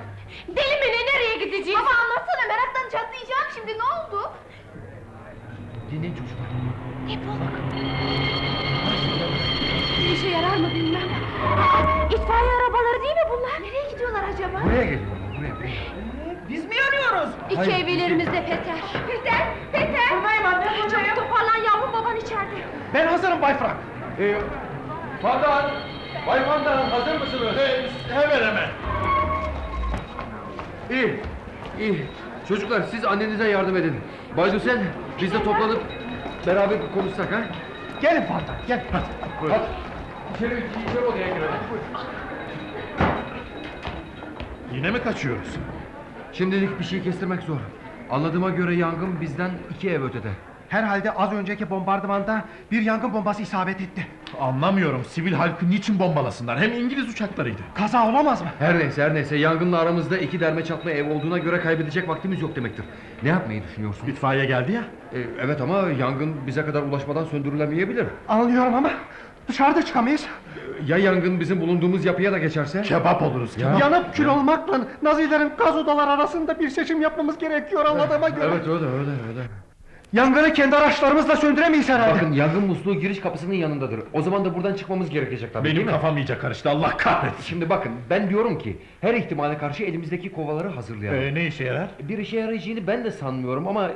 Deli mi ne? Nereye gideceğiz? Baba anlatsana meraktan çatlayacağım şimdi ne oldu? Dinleyin çocuklar. Ne bu? Bir işe yarar mı bilmem. İtfaiye arabaları değil mi bunlar? Nereye gidiyorlar acaba? Buraya geliyorlar, buraya. buraya. Biz mi yanıyoruz? İki Hayır, evlerimizde Peter. Peter, Peter. Buradayım anne buradayım. Toparlan yavrum baban içeride. Ben hazırım Bay Frank. Ee, Fandan, Bay Fandan hazır mısınız? Hemen hemen. İyi, iyi. Çocuklar siz annenize yardım edin. Bay Dusen, biz de toplanıp beraber konuşsak ha? Gelin Fandan gel. Hadi. Buyurun. Hadi. İçeri, içeri odaya girelim. Yine mi kaçıyoruz? Şimdilik bir şey kestirmek zor. Anladığıma göre yangın bizden iki ev ötede. Herhalde az önceki bombardımanda bir yangın bombası isabet etti. Anlamıyorum. Sivil halkı niçin bombalasınlar? Hem İngiliz uçaklarıydı. Kaza olamaz mı? Her neyse her neyse yangınla aramızda iki derme çatma ev olduğuna göre kaybedecek vaktimiz yok demektir. Ne yapmayı düşünüyorsun? İtfaiye geldi ya. Ee, evet ama yangın bize kadar ulaşmadan söndürülemeyebilir. Anlıyorum ama dışarıda çıkamayız. Ya yangın bizim bulunduğumuz yapıya da geçerse? Kebap oluruz kebap. Yanıp kül olmakla Nazilerin gaz odalar arasında bir seçim yapmamız gerekiyor anladığıma göre. Evet öyle öyle öyle. Yangını kendi araçlarımızla söndüremeyiz herhalde. Bakın yangın musluğu giriş kapısının yanındadır. O zaman da buradan çıkmamız gerekecek tabii Benim değil mi? kafam iyice karıştı Allah kahretsin. Şimdi bakın ben diyorum ki her ihtimale karşı elimizdeki kovaları hazırlayalım. Ee, ne işe yarar? Bir işe yarayacağını ben de sanmıyorum ama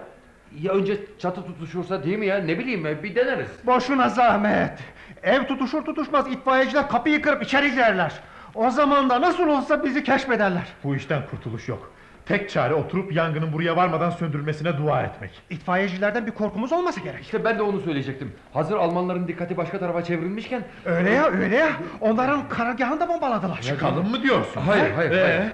ya önce çatı tutuşursa değil mi ya ne bileyim e, bir deneriz. Boşuna zahmet. Ev tutuşur tutuşmaz itfaiyeciler kapıyı kırıp içeri girerler. O zaman da nasıl olsa bizi keşfederler. Bu işten kurtuluş yok. Tek çare oturup yangının buraya varmadan söndürülmesine dua etmek. İtfaiyecilerden bir korkumuz olması gerek. İşte ben de onu söyleyecektim. Hazır Almanların dikkati başka tarafa çevrilmişken... Öyle ya öyle ya. Onların karargahını da bombaladılar. Çıkalım mı diyorsun? Hayır Ha? hayır Ee? hayır.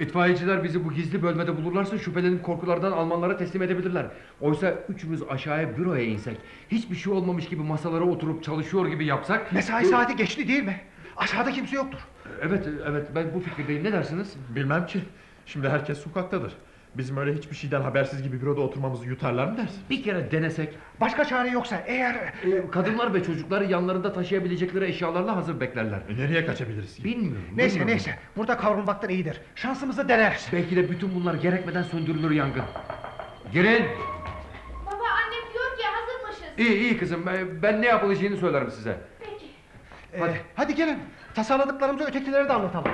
İtfaiyeciler bizi bu gizli bölmede bulurlarsa şüphelenip korkulardan Almanlara teslim edebilirler. Oysa üçümüz aşağıya büroya insek, hiçbir şey olmamış gibi masalara oturup çalışıyor gibi yapsak... Mesai saati geçti değil mi? Aşağıda kimse yoktur. Evet evet ben bu fikirdeyim ne dersiniz? Bilmem ki. Şimdi herkes sokaktadır. Bizim öyle hiçbir şeyden habersiz gibi büroda oturmamızı yutarlar mı dersin? Bir kere denesek. Başka çare yoksa eğer... Ee, kadınlar ve çocukları yanlarında taşıyabilecekleri eşyalarla hazır beklerler. E, nereye kaçabiliriz? Bilmiyorum. Neyse bilmiyorum. neyse. Burada kavrulmaktan iyidir. Şansımızı deneriz. Belki de bütün bunlar gerekmeden söndürülür yangın. Girin. Baba annem diyor ki hazırmışız. İyi iyi kızım ben- ne yapılacağını söylerim size. Peki. Hadi. hadi gelin. Tasarladıklarımızı ötekilere de anlatalım.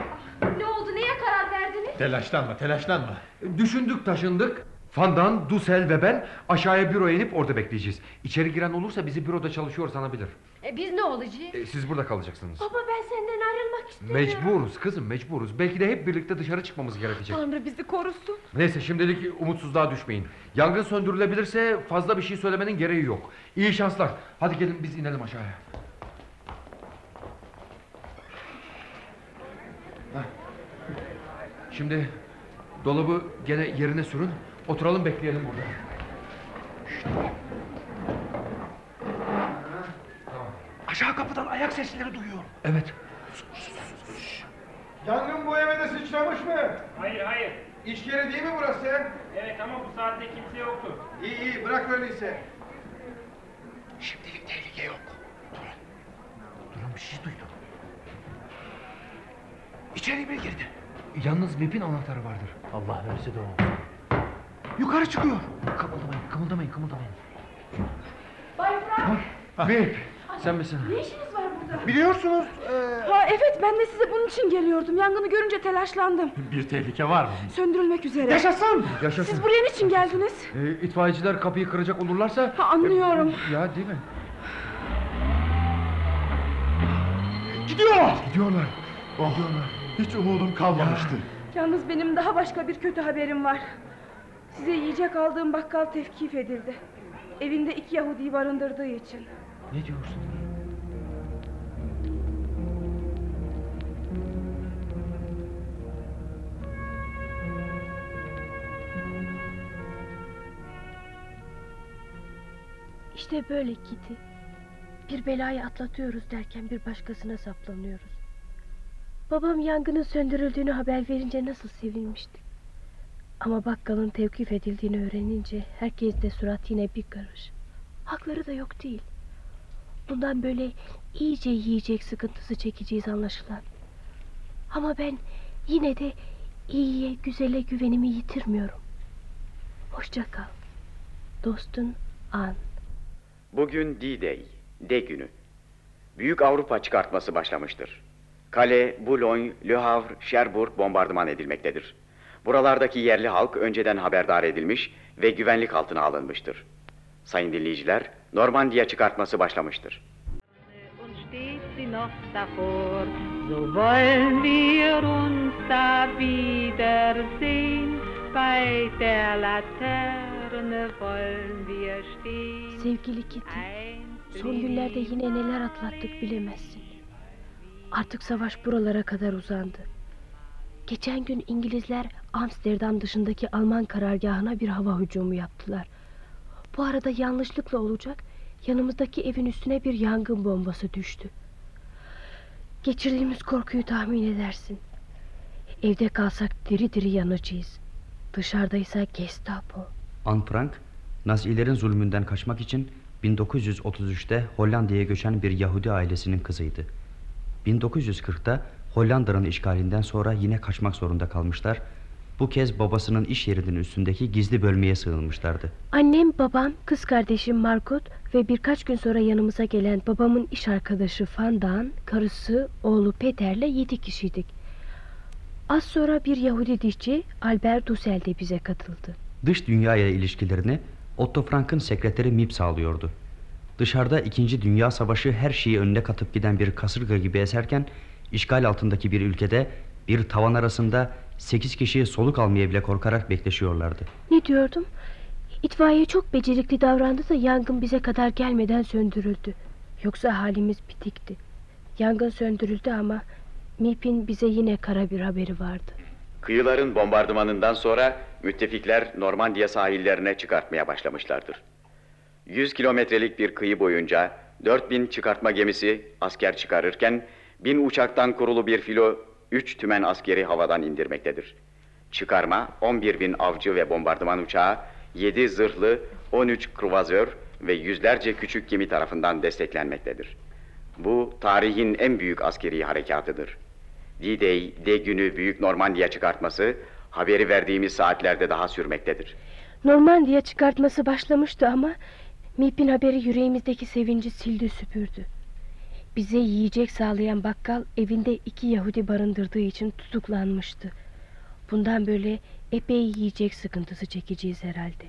Ne oldu neye karar verdiniz? Telaşlanma telaşlanma. Düşündük taşındık. Fandan, Dusel ve ben aşağıya büroya inip orada bekleyeceğiz. İçeri giren olursa bizi büroda çalışıyor sanabilir. E, biz ne olacağız? E, siz burada kalacaksınız. Baba ben senden ayrılmak istemiyorum. Mecburuz kızım mecburuz. Belki de hep birlikte dışarı çıkmamız gerekecek. Tanrı bizi korusun. Neyse şimdilik umutsuzluğa düşmeyin. Yangın söndürülebilirse fazla bir şey söylemenin gereği yok. İyi şanslar. Hadi gelin biz inelim aşağıya. Şimdi dolabı gene yerine sürün. Oturalım bekleyelim burada. Aşağı kapıdan ayak sesleri duyuyorum. Evet. Yangın bu eve de sıçramış mı? Hayır hayır. İş yeri değil mi burası? Evet ama bu saatte kimse yoktu. İyi iyi bırak öyleyse. Şimdilik tehlike yok. Durun bir şey duydum. İçeri bir girdi. Yalnız MIP'in anahtarı vardır. Allah verse de o. Yukarı çıkıyor. Kımıldamayın, kımıldamayın, kımıldamayın. Bay Frank. MIP, sen misin? Ne işiniz var burada? Biliyorsunuz... Ha evet ben de size bunun için geliyordum. Yangını görünce telaşlandım. Bir tehlike var mı? Söndürülmek üzere. Yaşasın! Yaşasın. Siz buraya niçin geldiniz? E, itfaiyeciler kapıyı kıracak olurlarsa... Ha, anlıyorum. E, ya değil mi? Gidiyor! Gidiyorlar. Oh, hiç umudum kalmamıştı. Yalnız benim daha başka bir kötü haberim var. Size yiyecek aldığım bakkal tevkif edildi. Evinde iki Yahudi barındırdığı için. Ne diyorsun? İşte böyle Kitty. Bir belayı atlatıyoruz derken bir başkasına saplanıyoruz. Babam yangının söndürüldüğünü haber verince nasıl sevinmişti. Ama bakkalın tevkif edildiğini öğrenince herkes de surat yine bir karış. Hakları da yok değil. Bundan böyle iyice yiyecek sıkıntısı çekeceğiz anlaşılan. Ama ben yine de iyiye, güzele güvenimi yitirmiyorum. Hoşça kal. Dostun An. Bugün D-Day, D günü. Büyük Avrupa çıkartması başlamıştır. Kale, Boulogne, Le Havre, Cherbourg bombardıman edilmektedir. Buralardaki yerli halk önceden haberdar edilmiş ve güvenlik altına alınmıştır. Sayın dinleyiciler, Normandiya çıkartması başlamıştır. und steht sie noch davor. So wollen wir uns da wiedersehen. Bei der Laterne wollen wir stehen. Sevgili Kitty, son günlerde yine neler atlattık bilemezsin. Artık savaş buralara kadar uzandı. Geçen gün İngilizler Amsterdam dışındaki Alman karargahına bir hava hücumu yaptılar. Bu arada yanlışlıkla olacak yanımızdaki evin üstüne bir yangın bombası düştü. Geçirdiğimiz korkuyu tahmin edersin. Evde kalsak diri diri yanacağız. Dışarıdaysa Gestapo. Anne Frank, Nazilerin zulmünden kaçmak için 1933'te Hollanda'ya göçen bir Yahudi ailesinin kızıydı. 1940'ta Hollanda'nın işgalinden sonra yine kaçmak zorunda kalmışlar. Bu kez babasının iş yerinin üstündeki gizli bölmeye sığınmışlardı. Annem, babam, kız kardeşim Margot ve birkaç gün sonra yanımıza gelen babamın iş arkadaşı Fandan, karısı, oğlu Peter'le yedi kişiydik. Az sonra bir Yahudi dişçi Albert Dussel de bize katıldı. Dış dünyaya ilişkilerini Otto Frank'ın sekreteri Mip sağlıyordu. Dışarıda 2. Dünya Savaşı her şeyi önüne katıp giden bir kasırga gibi eserken işgal altındaki bir ülkede bir tavan arasında 8 kişi soluk almaya bile korkarak bekleşiyorlardı. Ne diyordum? İtfaiye çok becerikli davrandı da yangın bize kadar gelmeden söndürüldü. Yoksa halimiz bitikti. Yangın söndürüldü ama MIP'in bize yine kara bir haberi vardı. Kıyıların bombardımanından sonra müttefikler Normandiya sahillerine çıkartmaya başlamışlardır. 100 kilometrelik bir kıyı boyunca 4000 çıkartma gemisi asker çıkarırken 1000 uçaktan kurulu bir filo 3 tümen askeri havadan indirmektedir. Çıkarma 11 bin avcı ve bombardıman uçağı, 7 zırhlı, 13 kruvazör ve yüzlerce küçük gemi tarafından desteklenmektedir. Bu tarihin en büyük askeri harekatıdır. D-Day, D günü Büyük Normandiya çıkartması haberi verdiğimiz saatlerde daha sürmektedir. Normandiya çıkartması başlamıştı ama MIP'in haberi yüreğimizdeki sevinci sildi süpürdü. Bize yiyecek sağlayan bakkal evinde iki Yahudi barındırdığı için tutuklanmıştı. Bundan böyle epey yiyecek sıkıntısı çekeceğiz herhalde.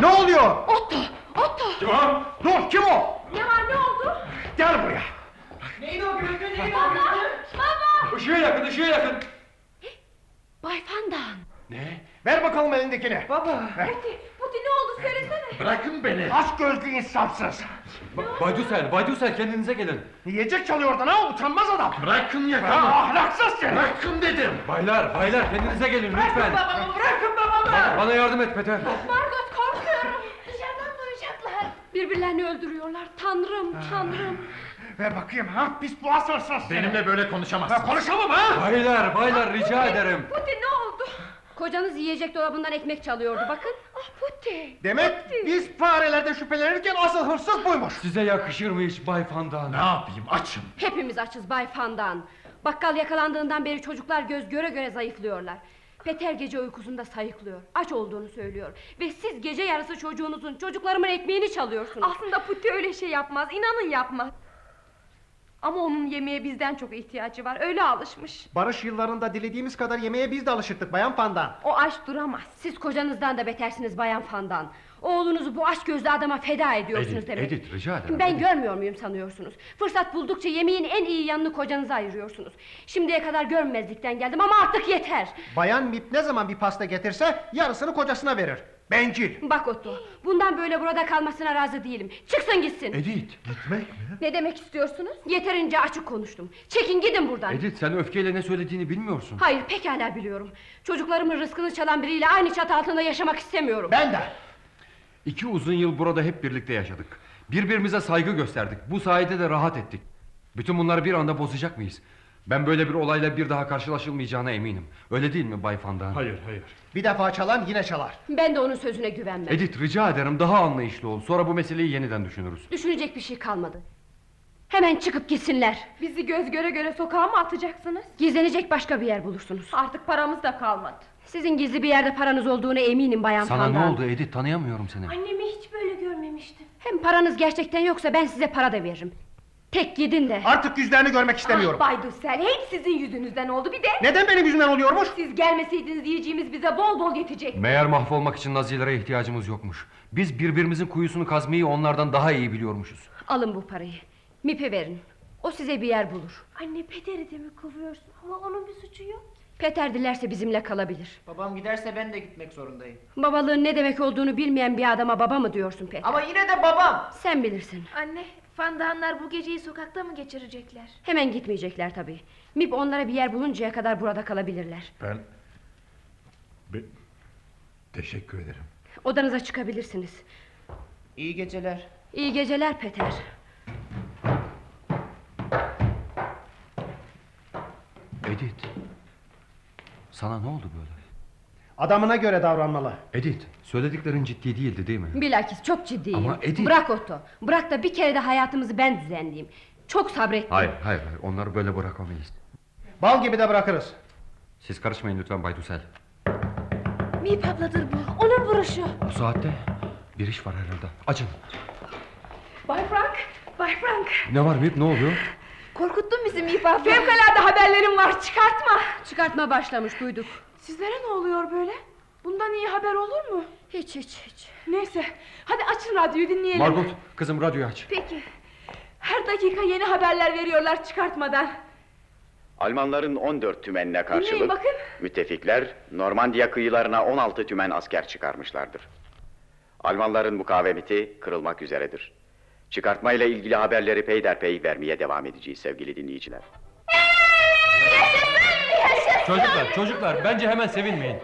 Ne oluyor? Otto! Otto! Kim o? Dur kim o? Ne var ne oldu? Gel buraya. Neydi o gürültü neydi o gürültü? Baba! Işığı yakın ışığı yakın. Bay Fandan. Ne? Ver bakalım elindekini. Baba. Puti, Puti ne oldu söylesene. Bırakın beni. Aç insafsız. Ba- Bay Dussel, Bay Dussel kendinize gelin. Yiyecek çalıyordun ha utanmaz adam. Bırakın yakamı. ahlaksız seni. Bırakın dedim. Baylar, baylar kendinize gelin lütfen. babamı bırakın babamı. Bana, bana yardım et Peter. Margot korkuyorum. Dışarıdan duyacaklar. Birbirlerini öldürüyorlar. Tanrım, tanrım. Ver bakayım ha pis boğaz hırsız seni. Benimle böyle konuşamazsın. Ha, konuşamam ha. Baylar, baylar rica ederim. Puti ne oldu? Kocanız yiyecek dolabından ekmek çalıyordu bakın. Puti. Demek biz farelerde şüphelenirken asıl hırsız buymuş. Size yakışır mı hiç Bay Fandan? Ne yapayım açım. Hepimiz açız Bay Fandan. Bakkal yakalandığından beri çocuklar göz göre göre zayıflıyorlar. Peter gece uykusunda sayıklıyor. Aç olduğunu söylüyor. Ve siz gece yarısı çocuğunuzun, çocuklarımın ekmeğini çalıyorsunuz. Aslında Puti öyle şey yapmaz. İnanın yapmaz. Ama onun yemeğe bizden çok ihtiyacı var. Öyle alışmış. Barış yıllarında dilediğimiz kadar yemeğe biz de alışırdık Bayan Pandan. O aç duramaz. Siz kocanızdan da betersiniz Bayan Fandan. Oğlunuzu bu aç gözlü adama feda ediyorsunuz Edith, demek. Edith rica ederim. Ben görmüyor muyum sanıyorsunuz? Fırsat buldukça yemeğin en iyi yanını kocanıza ayırıyorsunuz. Şimdiye kadar görmezlikten geldim ama artık yeter. Bayan Mip ne zaman bir pasta getirse yarısını kocasına verir. Bencil. Bak Otto, bundan böyle burada kalmasına razı değilim. Çıksın gitsin. Edith. Gitmek mi? Ne demek istiyorsunuz? Yeterince açık konuştum. Çekin gidin buradan. Edith sen öfkeyle ne söylediğini bilmiyorsun. Hayır pekala biliyorum. Çocuklarımın rızkını çalan biriyle aynı çatı altında yaşamak istemiyorum. Ben de. İki uzun yıl burada hep birlikte yaşadık. Birbirimize saygı gösterdik. Bu sayede de rahat ettik. Bütün bunları bir anda bozacak mıyız? Ben böyle bir olayla bir daha karşılaşılmayacağına eminim. Öyle değil mi Bay Fandan? Hayır hayır. Bir defa çalan yine çalar. Ben de onun sözüne güvenmem. Edith rica ederim daha anlayışlı ol. Sonra bu meseleyi yeniden düşünürüz. Düşünecek bir şey kalmadı. Hemen çıkıp gitsinler. Bizi göz göre göre sokağa mı atacaksınız? Gizlenecek başka bir yer bulursunuz. Artık paramız da kalmadı. Sizin gizli bir yerde paranız olduğunu eminim Bayan Sana Fandan. ne oldu Edith tanıyamıyorum seni. Annemi hiç böyle görmemiştim. Hem paranız gerçekten yoksa ben size para da veririm. Tek gidin de. Artık yüzlerini görmek istemiyorum. Ah Bay Dussel hep sizin yüzünüzden oldu bir de. Neden benim yüzümden oluyormuş? Siz gelmeseydiniz yiyeceğimiz bize bol bol yetecek. Meğer mahvolmak için Nazilere ihtiyacımız yokmuş. Biz birbirimizin kuyusunu kazmayı onlardan daha iyi biliyormuşuz. Alın bu parayı. Mipe verin. O size bir yer bulur. Anne Peter'i de mi kovuyorsun? Ama onun bir suçu yok. Peter dilerse bizimle kalabilir. Babam giderse ben de gitmek zorundayım. Babalığın ne demek olduğunu bilmeyen bir adama baba mı diyorsun Peter? Ama yine de babam. Sen bilirsin. Anne Fandanlar bu geceyi sokakta mı geçirecekler? Hemen gitmeyecekler tabii. Mip onlara bir yer buluncaya kadar burada kalabilirler. Ben... Be- Teşekkür ederim. Odanıza çıkabilirsiniz. İyi geceler. İyi geceler Peter. Edith. Sana ne oldu böyle? Adamına göre davranmalı. Edith, söylediklerin ciddi değildi değil mi? Bilakis çok ciddiyim. Ama Edith- Bırak Otto. Bırak da bir kere de hayatımızı ben düzenleyeyim. Çok sabrettim. Hayır, hayır, hayır. Onları böyle bırakamayız. Bal gibi de bırakırız. Siz karışmayın lütfen Bay Dussel. Mip abladır bu. Onun vuruşu. Bu saatte bir iş var herhalde. Açın. Bay Frank, Bay Frank. Ne var Mip, ne oluyor? Korkuttun bizi Mip abla. Fevkalade haberlerim var, çıkartma. Çıkartma başlamış, duyduk. Sizlere ne oluyor böyle? Bundan iyi haber olur mu? Hiç hiç hiç. Neyse, hadi açın radyoyu dinleyelim. Margot, kızım radyoyu aç. Peki. Her dakika yeni haberler veriyorlar çıkartmadan. Almanların 14 tümenine Dinleyin karşılık bakın. müttefikler Normandiya kıyılarına 16 tümen asker çıkarmışlardır. Almanların mukavemeti kırılmak üzeredir. Çıkartmayla ilgili haberleri peyderpey vermeye devam edeceğiz sevgili dinleyiciler. Çocuklar, çocuklar bence hemen sevinmeyin.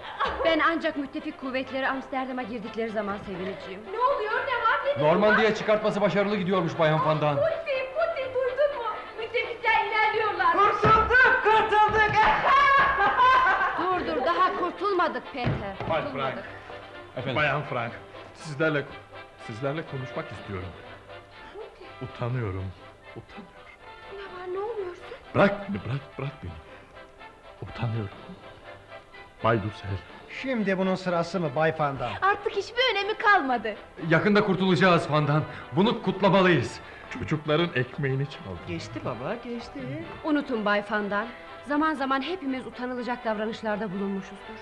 Ben ancak müttefik kuvvetleri Amsterdam'a girdikleri zaman sevineceğim. Ne oluyor ne var ne Normandiya çıkartması başarılı gidiyormuş Bayan Fandan. Putti Putti duydun mu? Müttefikler ilerliyorlar. Kurtulduk kurtulduk. dur dur daha kurtulmadık Peter. Bay. Frank. Bayan Frank. Sizlerle sizlerle konuşmak istiyorum. Utanıyorum. Utanıyorum. Ne var ne oluyorsun? Bırak beni, bırak, bırak beni. Utanıyorum. Bay Dussel. Şimdi bunun sırası mı Bay Fanda? Artık hiçbir önemi kalmadı. Yakında kurtulacağız Fandan. Bunu kutlamalıyız. Çocukların ekmeğini çaldı. Geçti baba geçti. Unutun Bay Fandan. Zaman zaman hepimiz utanılacak davranışlarda bulunmuşuzdur.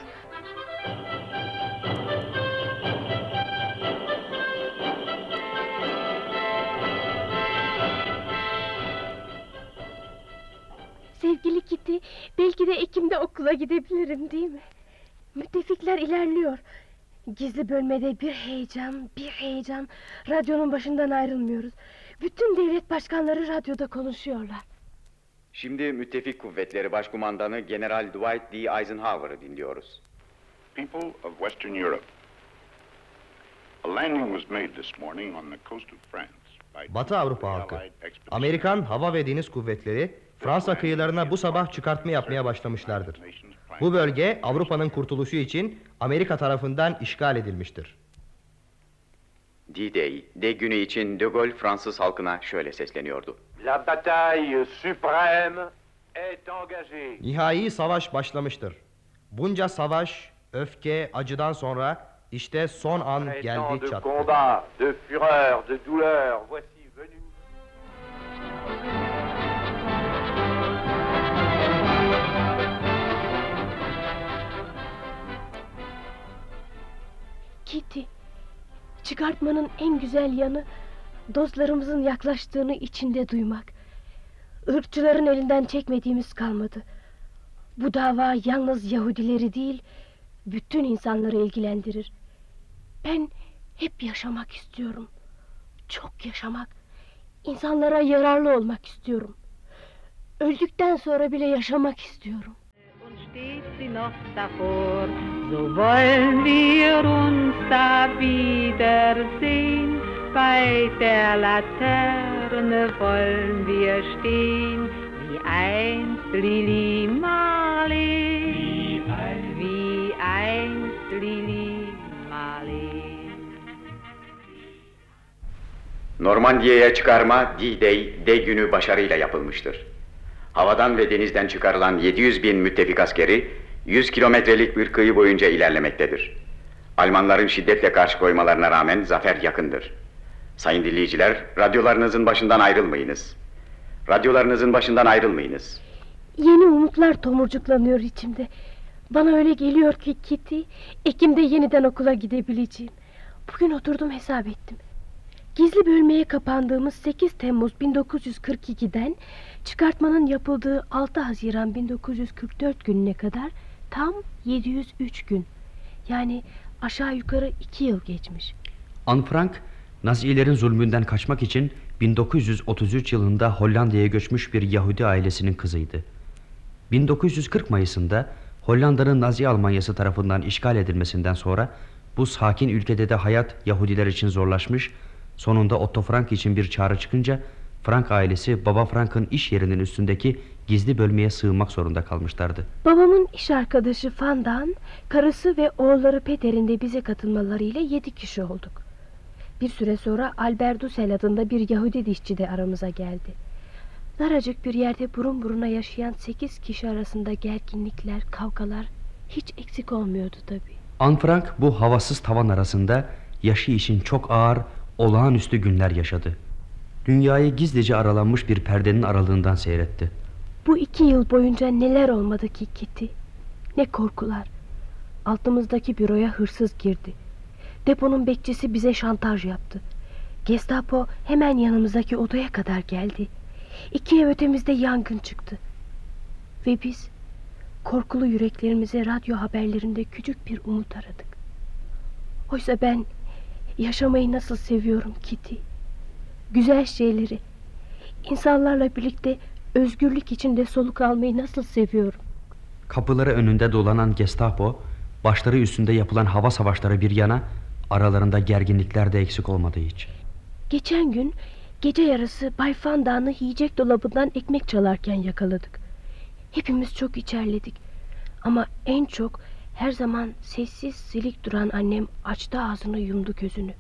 Sevgili Kitty, belki de Ekim'de okula gidebilirim değil mi? Müttefikler ilerliyor. Gizli bölmede bir heyecan, bir heyecan. Radyonun başından ayrılmıyoruz. Bütün devlet başkanları radyoda konuşuyorlar. Şimdi müttefik kuvvetleri başkumandanı General Dwight D. Eisenhower'ı dinliyoruz. People of Western Europe, a landing was made this morning on the coast of France. by Batı Avrupa halkı. Amerikan Hava ve Deniz Kuvvetleri Fransa kıyılarına bu sabah çıkartma yapmaya başlamışlardır. Bu bölge Avrupa'nın kurtuluşu için Amerika tarafından işgal edilmiştir. D-Day, D günü için De Gaulle Fransız halkına şöyle sesleniyordu. La bataille suprême est engagée. Nihai savaş başlamıştır. Bunca savaş, öfke, acıdan sonra işte son an geldi de çattı. Kitty, çıkartmanın en güzel yanı dostlarımızın yaklaştığını içinde duymak. Irkçıların elinden çekmediğimiz kalmadı. Bu dava yalnız Yahudileri değil, bütün insanları ilgilendirir. Ben hep yaşamak istiyorum. Çok yaşamak. İnsanlara yararlı olmak istiyorum. Öldükten sonra bile yaşamak istiyorum. Steht sie noch davor. So wollen wir uns da wiedersehen. Bei der Laterne wollen wir stehen, wie einst Lili Marleen. Normandiya'ya çıkarma D-Day, D günü başarıyla yapılmıştır. Havadan ve denizden çıkarılan 700 bin müttefik askeri 100 kilometrelik bir kıyı boyunca ilerlemektedir. Almanların şiddetle karşı koymalarına rağmen zafer yakındır. Sayın dinleyiciler, radyolarınızın başından ayrılmayınız. Radyolarınızın başından ayrılmayınız. Yeni umutlar tomurcuklanıyor içimde. Bana öyle geliyor ki Kitty, Ekim'de yeniden okula gidebileceğim. Bugün oturdum hesap ettim. Gizli bölmeye kapandığımız 8 Temmuz 1942'den çıkartmanın yapıldığı 6 Haziran 1944 gününe kadar tam 703 gün. Yani aşağı yukarı 2 yıl geçmiş. Anne Frank Nazilerin zulmünden kaçmak için 1933 yılında Hollanda'ya göçmüş bir Yahudi ailesinin kızıydı. 1940 Mayıs'ında Hollanda'nın Nazi Almanyası tarafından işgal edilmesinden sonra bu sakin ülkede de hayat Yahudiler için zorlaşmış, sonunda Otto Frank için bir çağrı çıkınca Frank ailesi Baba Frank'ın iş yerinin üstündeki gizli bölmeye sığınmak zorunda kalmışlardı. Babamın iş arkadaşı Fandan, karısı ve oğulları Peter'in de bize katılmalarıyla yedi kişi olduk. Bir süre sonra Albert Dussel adında bir Yahudi dişçi de aramıza geldi. Daracık bir yerde burun buruna yaşayan sekiz kişi arasında gerginlikler, kavgalar hiç eksik olmuyordu tabii. Anne Frank bu havasız tavan arasında yaşı için çok ağır, olağanüstü günler yaşadı. Dünyayı gizlice aralanmış bir perdenin aralığından seyretti. Bu iki yıl boyunca neler olmadı ki Kitty? Ne korkular. Altımızdaki büroya hırsız girdi. Deponun bekçisi bize şantaj yaptı. Gestapo hemen yanımızdaki odaya kadar geldi. İki ev ötemizde yangın çıktı. Ve biz korkulu yüreklerimize radyo haberlerinde küçük bir umut aradık. Oysa ben yaşamayı nasıl seviyorum Kitty. Güzel şeyleri, insanlarla birlikte özgürlük içinde soluk almayı nasıl seviyorum. Kapıları önünde dolanan Gestapo, başları üstünde yapılan hava savaşları bir yana, aralarında gerginlikler de eksik olmadı hiç. Geçen gün gece yarısı Bay Fandan'ı yiyecek dolabından ekmek çalarken yakaladık. Hepimiz çok içerledik. Ama en çok her zaman sessiz silik duran annem açtı ağzını yumdu gözünü.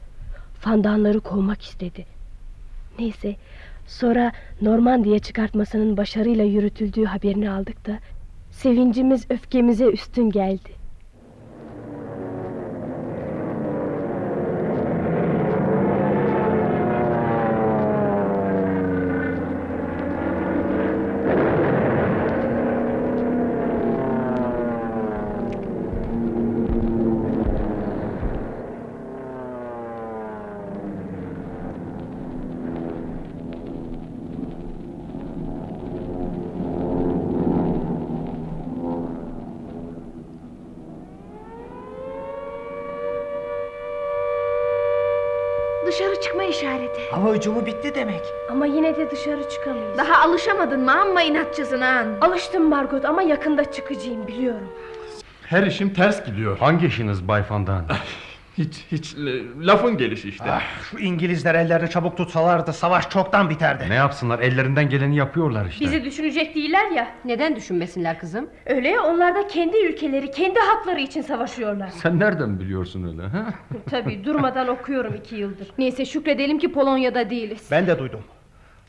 Fandanları kovmak istedi. Neyse sonra Normandiya çıkartmasının başarıyla yürütüldüğü haberini aldık da sevincimiz öfkemize üstün geldi. Dışarı çıkma hücumu bitti demek. Ama yine de dışarı çıkamayız. Daha alışamadın mı amma inatçısın han. Alıştım Margot ama yakında çıkacağım biliyorum. Her işim ters gidiyor. Hangi işiniz Bay Fandan? Hiç hiç lafın gelişi işte. Ah, şu İngilizler ellerini çabuk tutsalardı savaş çoktan biterdi. Ne yapsınlar ellerinden geleni yapıyorlar işte. Bizi düşünecek değiller ya. Neden düşünmesinler kızım? Öyle ya onlar da kendi ülkeleri, kendi hakları için savaşıyorlar. Sen nereden biliyorsun öyle? Ha? Tabii durmadan okuyorum iki yıldır. Neyse şükredelim ki Polonya'da değiliz. Ben de duydum.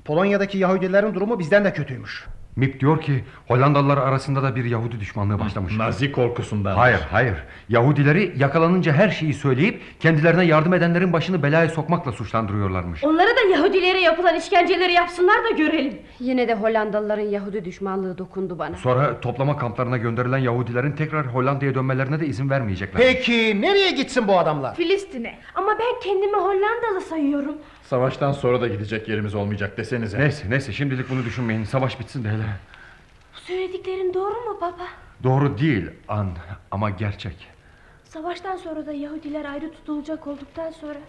Polonya'daki Yahudilerin durumu bizden de kötüymüş. MIP diyor ki Hollandalılar arasında da bir Yahudi düşmanlığı başlamış. Nazi korkusundan. Hayır hayır. Yahudileri yakalanınca her şeyi söyleyip kendilerine yardım edenlerin başını belaya sokmakla suçlandırıyorlarmış. Onlara da Yahudilere yapılan işkenceleri yapsınlar da görelim. Yine de Hollandalıların Yahudi düşmanlığı dokundu bana. Sonra toplama kamplarına gönderilen Yahudilerin tekrar Hollanda'ya dönmelerine de izin vermeyecekler. Peki nereye gitsin bu adamlar? Filistin'e. Ama ben kendimi Hollandalı sayıyorum. Savaştan sonra da gidecek yerimiz olmayacak desenize. Neyse neyse şimdilik bunu düşünmeyin. Savaş bitsin de hele. Bu söylediklerin doğru mu baba? Doğru değil an ama gerçek. Savaştan sonra da Yahudiler ayrı tutulacak olduktan sonra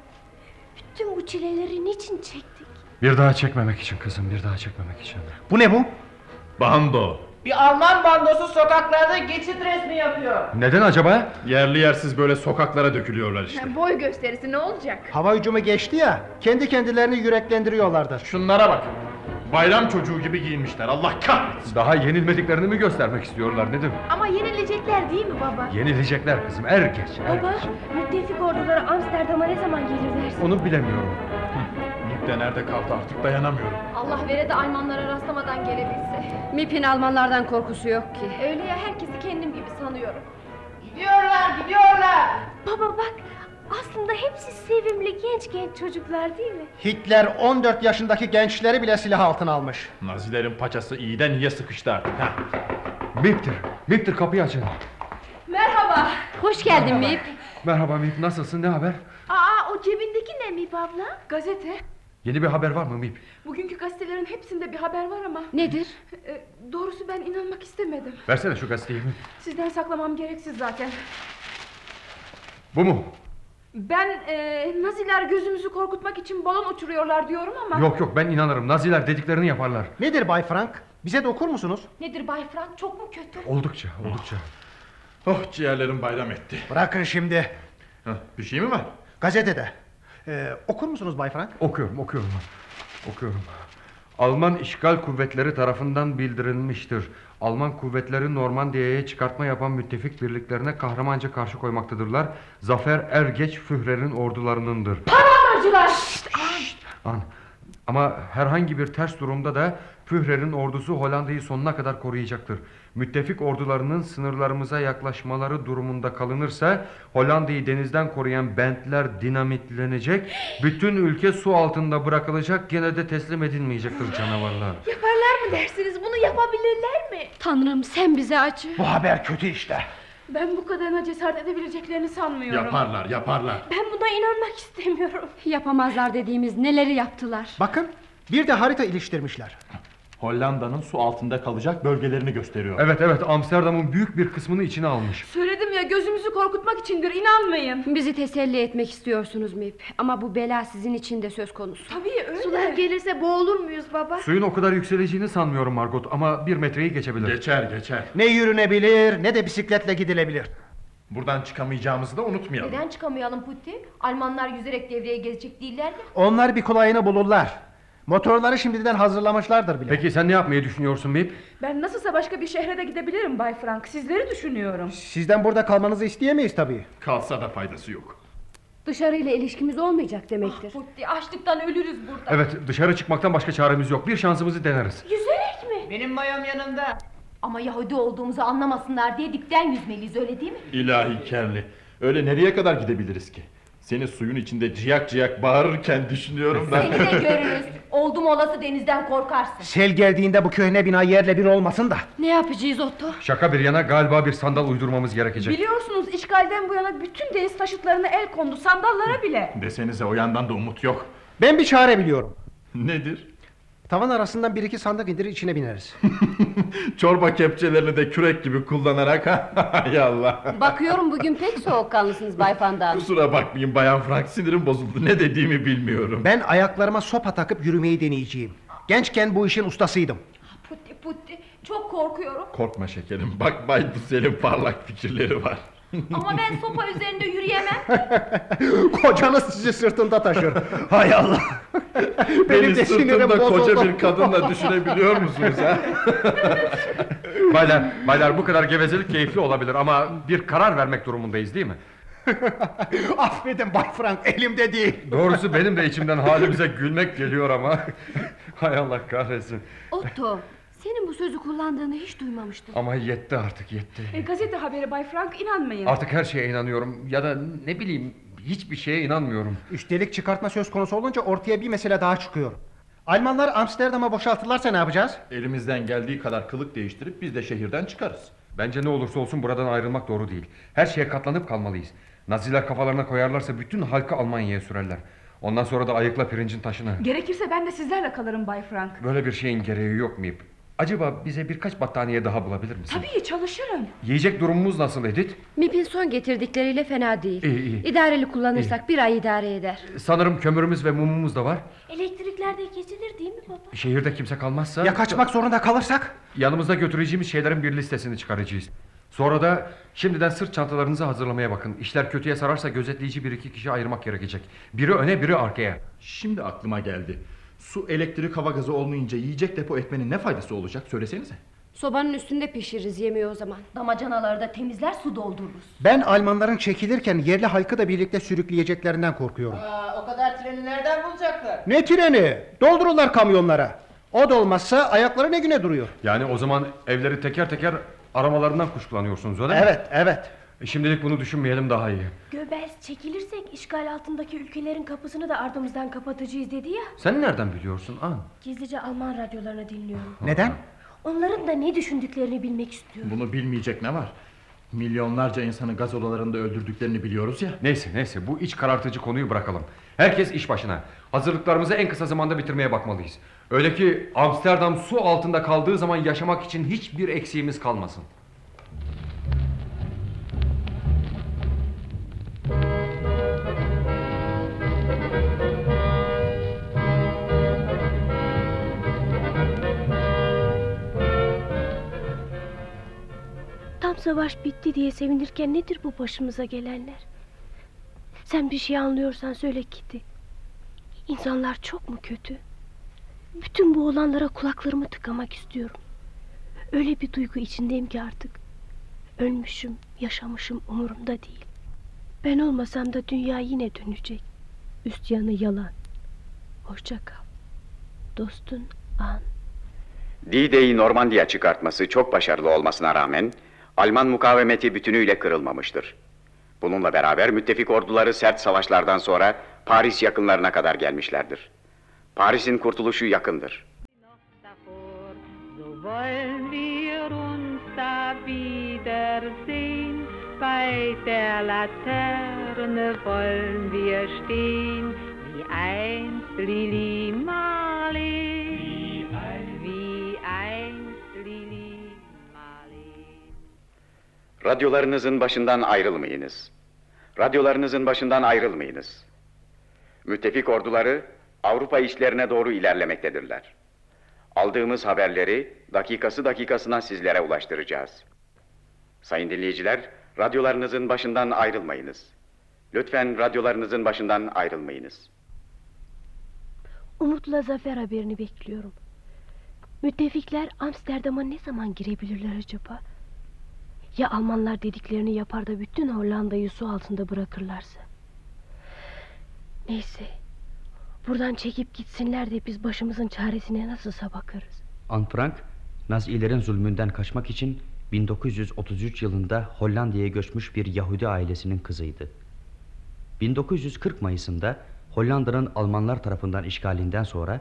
bütün bu çileleri niçin çektik? Bir daha çekmemek için kızım bir daha çekmemek için. Bu ne bu? Bando. Bir Alman bandosu sokaklarda geçit resmi yapıyor. Neden acaba? Yerli yersiz böyle sokaklara dökülüyorlar işte. Boy gösterisi ne olacak? Hava hücumu geçti ya. Kendi kendilerini yüreklendiriyorlardır. Şunlara bak. Bayram çocuğu gibi giyinmişler. Allah kahretsin. Daha yenilmediklerini mi göstermek istiyorlar nedir? Ama yenilecekler değil mi baba? Yenilecekler kızım er geç er Baba, geç. müttefik orduları Amsterdam'a ne zaman gelir dersin? Onu bilemiyorum. De nerede kaldı artık dayanamıyorum. Allah vere de Almanlara rastlamadan gelebilse. MIP'in Almanlardan korkusu yok ki. Öyle ya herkesi kendim gibi sanıyorum. Gidiyorlar gidiyorlar. Baba bak, aslında hepsi sevimli genç genç çocuklar değil mi? Hitler 14 yaşındaki gençleri bile silah altına almış. Nazilerin paçası iyiden iyiye sıkıştı artık. Ha. Mip'tir. Mip'tir kapıyı açın. Merhaba. Hoş geldin MIP. Merhaba Mip nasılsın ne haber? Aa o cebindeki ne Mip abla? Gazete. Yeni bir haber var mı Mip? Bugünkü gazetelerin hepsinde bir haber var ama. Nedir? E, doğrusu ben inanmak istemedim. Versene şu gazeteyi Mip. Sizden saklamam gereksiz zaten. Bu mu? Ben e, Naziler gözümüzü korkutmak için balon uçuruyorlar diyorum ama... Yok yok ben inanırım. Naziler dediklerini yaparlar. Nedir Bay Frank? Bize de okur musunuz? Nedir Bay Frank çok mu kötü? Oldukça oldukça. Oh ciğerlerim bayram etti. Bırakın şimdi. Hah, bir şey mi var? Gazetede. Ee, okur musunuz Bay Frank? Okuyorum okuyorum. Okuyorum. Alman işgal kuvvetleri tarafından bildirilmiştir. Alman kuvvetleri Normandiya'ya çıkartma yapan müttefik birliklerine kahramanca karşı koymaktadırlar. Zafer er geç Führer'in ordularınındır. Paramacılar! An. Ama herhangi bir ters durumda da Führer'in ordusu Hollanda'yı sonuna kadar koruyacaktır. Müttefik ordularının sınırlarımıza yaklaşmaları durumunda kalınırsa Hollanda'yı denizden koruyan bentler dinamitlenecek, bütün ülke su altında bırakılacak, gene de teslim edilmeyecektir canavarlar. Yaparlar mı dersiniz? Bunu yapabilirler mi? Tanrım sen bize acı. Bu haber kötü işte. Ben bu kadarına cesaret edebileceklerini sanmıyorum. Yaparlar yaparlar. Ben buna inanmak istemiyorum. Yapamazlar dediğimiz neleri yaptılar. Bakın bir de harita iliştirmişler. Hollanda'nın su altında kalacak bölgelerini gösteriyor. Evet evet Amsterdam'ın büyük bir kısmını içine almış. Söyledim ya gözümüzü korkutmak içindir inanmayın. Bizi teselli etmek istiyorsunuz Mip. Ama bu bela sizin için de söz konusu. Tabii öyle. Sular gelirse boğulur muyuz baba? Suyun o kadar yükseleceğini sanmıyorum Margot ama bir metreyi geçebilir. Geçer geçer. Ne yürünebilir ne de bisikletle gidilebilir. Buradan çıkamayacağımızı da unutmayalım. Neden çıkamayalım Putti? Almanlar yüzerek devreye gelecek değiller mi? Onlar bir kolayını bulurlar. Motorları şimdiden hazırlamışlardır bile. Peki sen ne yapmayı düşünüyorsun Mip? Ben nasılsa başka bir şehre de gidebilirim Bay Frank. Sizleri düşünüyorum. Sizden burada kalmanızı isteyemeyiz tabii. Kalsa da faydası yok. Dışarıyla ilişkimiz olmayacak demektir. Putti açlıktan ölürüz burada. Evet dışarı çıkmaktan başka çaremiz yok. Bir şansımızı deneriz. Yüzerek mi? Benim mayom yanımda. Ama Yahudi olduğumuzu anlamasınlar diye dipten yüzmeliyiz öyle değil mi? İlahi Kerli. Öyle nereye kadar gidebiliriz ki? Seni suyun içinde ciyak ciyak bağırırken düşünüyorum ben. Seni de görürüz. Oldum olası denizden korkarsın. Sel geldiğinde bu köhne bina yerle bir olmasın da. Ne yapacağız Otto? Şaka bir yana galiba bir sandal uydurmamız gerekecek. Biliyorsunuz işgalden bu yana bütün deniz taşıtlarına el kondu. Sandallara bile. Desenize o yandan da umut yok. Ben bir çare biliyorum. Nedir? Tavan arasından bir iki sandık indirir içine bineriz. Çorba kepçelerini de kürek gibi kullanarak ha. Hay Allah. Bakıyorum bugün pek soğukkanlısınız Bay Pandan. Kusura bakmayın Bayan Frank sinirim bozuldu. Ne dediğimi bilmiyorum. Ben ayaklarıma sopa takıp yürümeyi deneyeceğim. Gençken bu işin ustasıydım. Putti putti çok korkuyorum. Korkma şekerim. Bak Bay Dusel'in parlak fikirleri var. Ama ben sopa üzerinde yürüyemem. Kocanız sizi sırtında taşır. Hay Allah. Beni de sinirim sırtımda koca bir kadınla düşünebiliyor musunuz ha? baylar, baylar bu kadar gevezelik keyifli olabilir ama bir karar vermek durumundayız değil mi? Affedin Bay Frank elimde değil. Doğrusu benim de içimden halimize gülmek geliyor ama. Hay Allah kahretsin. Otto, senin bu sözü kullandığını hiç duymamıştım. Ama yetti artık yetti. E, gazete haberi Bay Frank inanmayın. Artık her şeye inanıyorum ya da ne bileyim hiçbir şeye inanmıyorum. Üstelik çıkartma söz konusu olunca ortaya bir mesele daha çıkıyor. Almanlar Amsterdam'a boşaltırlarsa ne yapacağız? Elimizden geldiği kadar kılık değiştirip biz de şehirden çıkarız. Bence ne olursa olsun buradan ayrılmak doğru değil. Her şeye katlanıp kalmalıyız. Naziler kafalarına koyarlarsa bütün halkı Almanya'ya sürerler. Ondan sonra da ayıkla pirincin taşını. Gerekirse ben de sizlerle kalırım Bay Frank. Böyle bir şeyin gereği yok mu? Acaba bize birkaç battaniye daha bulabilir misin? Tabii çalışırım. Yiyecek durumumuz nasıl Edith? Mip'in son getirdikleri fena değil. İyi, iyi. İdareli kullanırsak bir ay idare eder. Sanırım kömürümüz ve mumumuz da var. Elektrikler de kesilir değil mi baba? Şehirde kimse kalmazsa... Ya kaçmak zorunda kalırsak? Yanımızda götüreceğimiz şeylerin bir listesini çıkaracağız. Sonra da şimdiden sırt çantalarınızı hazırlamaya bakın. İşler kötüye sararsa gözetleyici bir iki kişi ayırmak gerekecek. Biri öne biri arkaya. Şimdi aklıma geldi. Su, elektrik, hava gazı olmayınca yiyecek depo etmenin ne faydası olacak söylesenize. Sobanın üstünde pişiririz yemeği o zaman. Damacanaları da temizler su doldururuz. Ben Almanların çekilirken yerli halkı da birlikte sürükleyeceklerinden korkuyorum. Aa, o kadar treni nereden bulacaklar? Ne treni? Doldururlar kamyonlara. O da olmazsa ayakları ne güne duruyor? Yani o zaman evleri teker teker aramalarından kuşkulanıyorsunuz öyle mi? Evet, evet. E, Şimdilik bunu düşünmeyelim daha iyi. Göbez çekilirsek işgal altındaki ülkelerin kapısını da ardımızdan kapatacağız dedi ya. Sen nereden biliyorsun An? Gizlice Alman radyolarını dinliyorum. Neden? Onların da ne düşündüklerini bilmek istiyorum. Bunu bilmeyecek ne var? Milyonlarca insanı gaz odalarında öldürdüklerini biliyoruz ya. Neyse neyse bu iç karartıcı konuyu bırakalım. Herkes iş başına. Hazırlıklarımızı en kısa zamanda bitirmeye bakmalıyız. Öyle ki Amsterdam su altında kaldığı zaman yaşamak için hiçbir eksiğimiz kalmasın. Savaş bitti diye sevinirken nedir bu başımıza gelenler? Sen bir şey anlıyorsan söyle Kitty. İnsanlar çok mu kötü? Bütün bu olanlara kulaklarımı tıkamak istiyorum. Öyle bir duygu içindeyim ki artık. Ölmüşüm, yaşamışım umurumda değil. Ben olmasam da dünya yine dönecek. Üst yanı yalan. Hoşça kal. Dostun An. D-Day'i Normandiya çıkartması çok başarılı olmasına rağmen Alman mukavemeti bütünüyle kırılmamıştır. Bununla beraber müttefik orduları sert savaşlardan sonra Paris yakınlarına kadar gelmişlerdir. Paris'in kurtuluşu yakındır. Bei der Laterne wollen wir stehen, wie einst Lili Marleen. Radyolarınızın başından ayrılmayınız. Radyolarınızın başından ayrılmayınız. Müttefik orduları Avrupa işlerine doğru ilerlemektedirler. Aldığımız haberleri dakikası dakikasına sizlere ulaştıracağız. Sayın dinleyiciler, radyolarınızın başından ayrılmayınız. Lütfen radyolarınızın başından ayrılmayınız. Umutla zafer haberini bekliyorum. Müttefikler Amsterdam'a ne zaman girebilirler acaba? Ya Almanlar dediklerini yapar da bütün Hollanda'yı su altında bırakırlarsa? Neyse. Buradan çekip gitsinler de biz başımızın çaresine nasılsa bakarız. Anne Frank, Nazilerin zulmünden kaçmak için 1933 yılında Hollanda'ya göçmüş bir Yahudi ailesinin kızıydı. 1940 Mayıs'ında Hollanda'nın Almanlar tarafından işgalinden sonra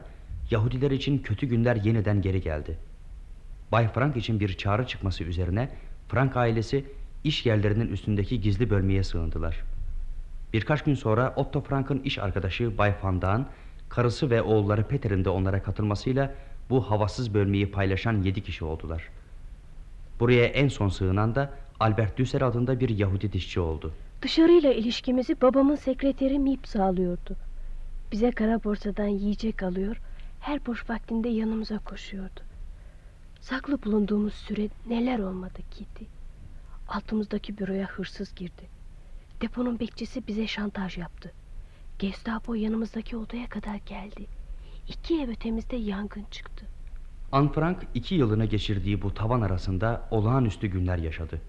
Yahudiler için kötü günler yeniden geri geldi. Bay Frank için bir çağrı çıkması üzerine Frank ailesi iş yerlerinin üstündeki gizli bölmeye sığındılar. Birkaç gün sonra Otto Frank'ın iş arkadaşı Bay Van karısı ve oğulları Peter'in de onlara katılmasıyla bu havasız bölmeyi paylaşan yedi kişi oldular. Buraya en son sığınan da Albert Düsser adında bir Yahudi dişçi oldu. Dışarıyla ilişkimizi babamın sekreteri Mip sağlıyordu. Bize kara borsadan yiyecek alıyor, her boş vaktinde yanımıza koşuyordu. Saklı bulunduğumuz süre neler olmadı Kitty. Altımızdaki büroya hırsız girdi. Deponun bekçisi bize şantaj yaptı. Gestapo yanımızdaki odaya kadar geldi. İki ev ötemizde yangın çıktı. Anne Frank iki yılını geçirdiği bu tavan arasında olağanüstü günler yaşadı.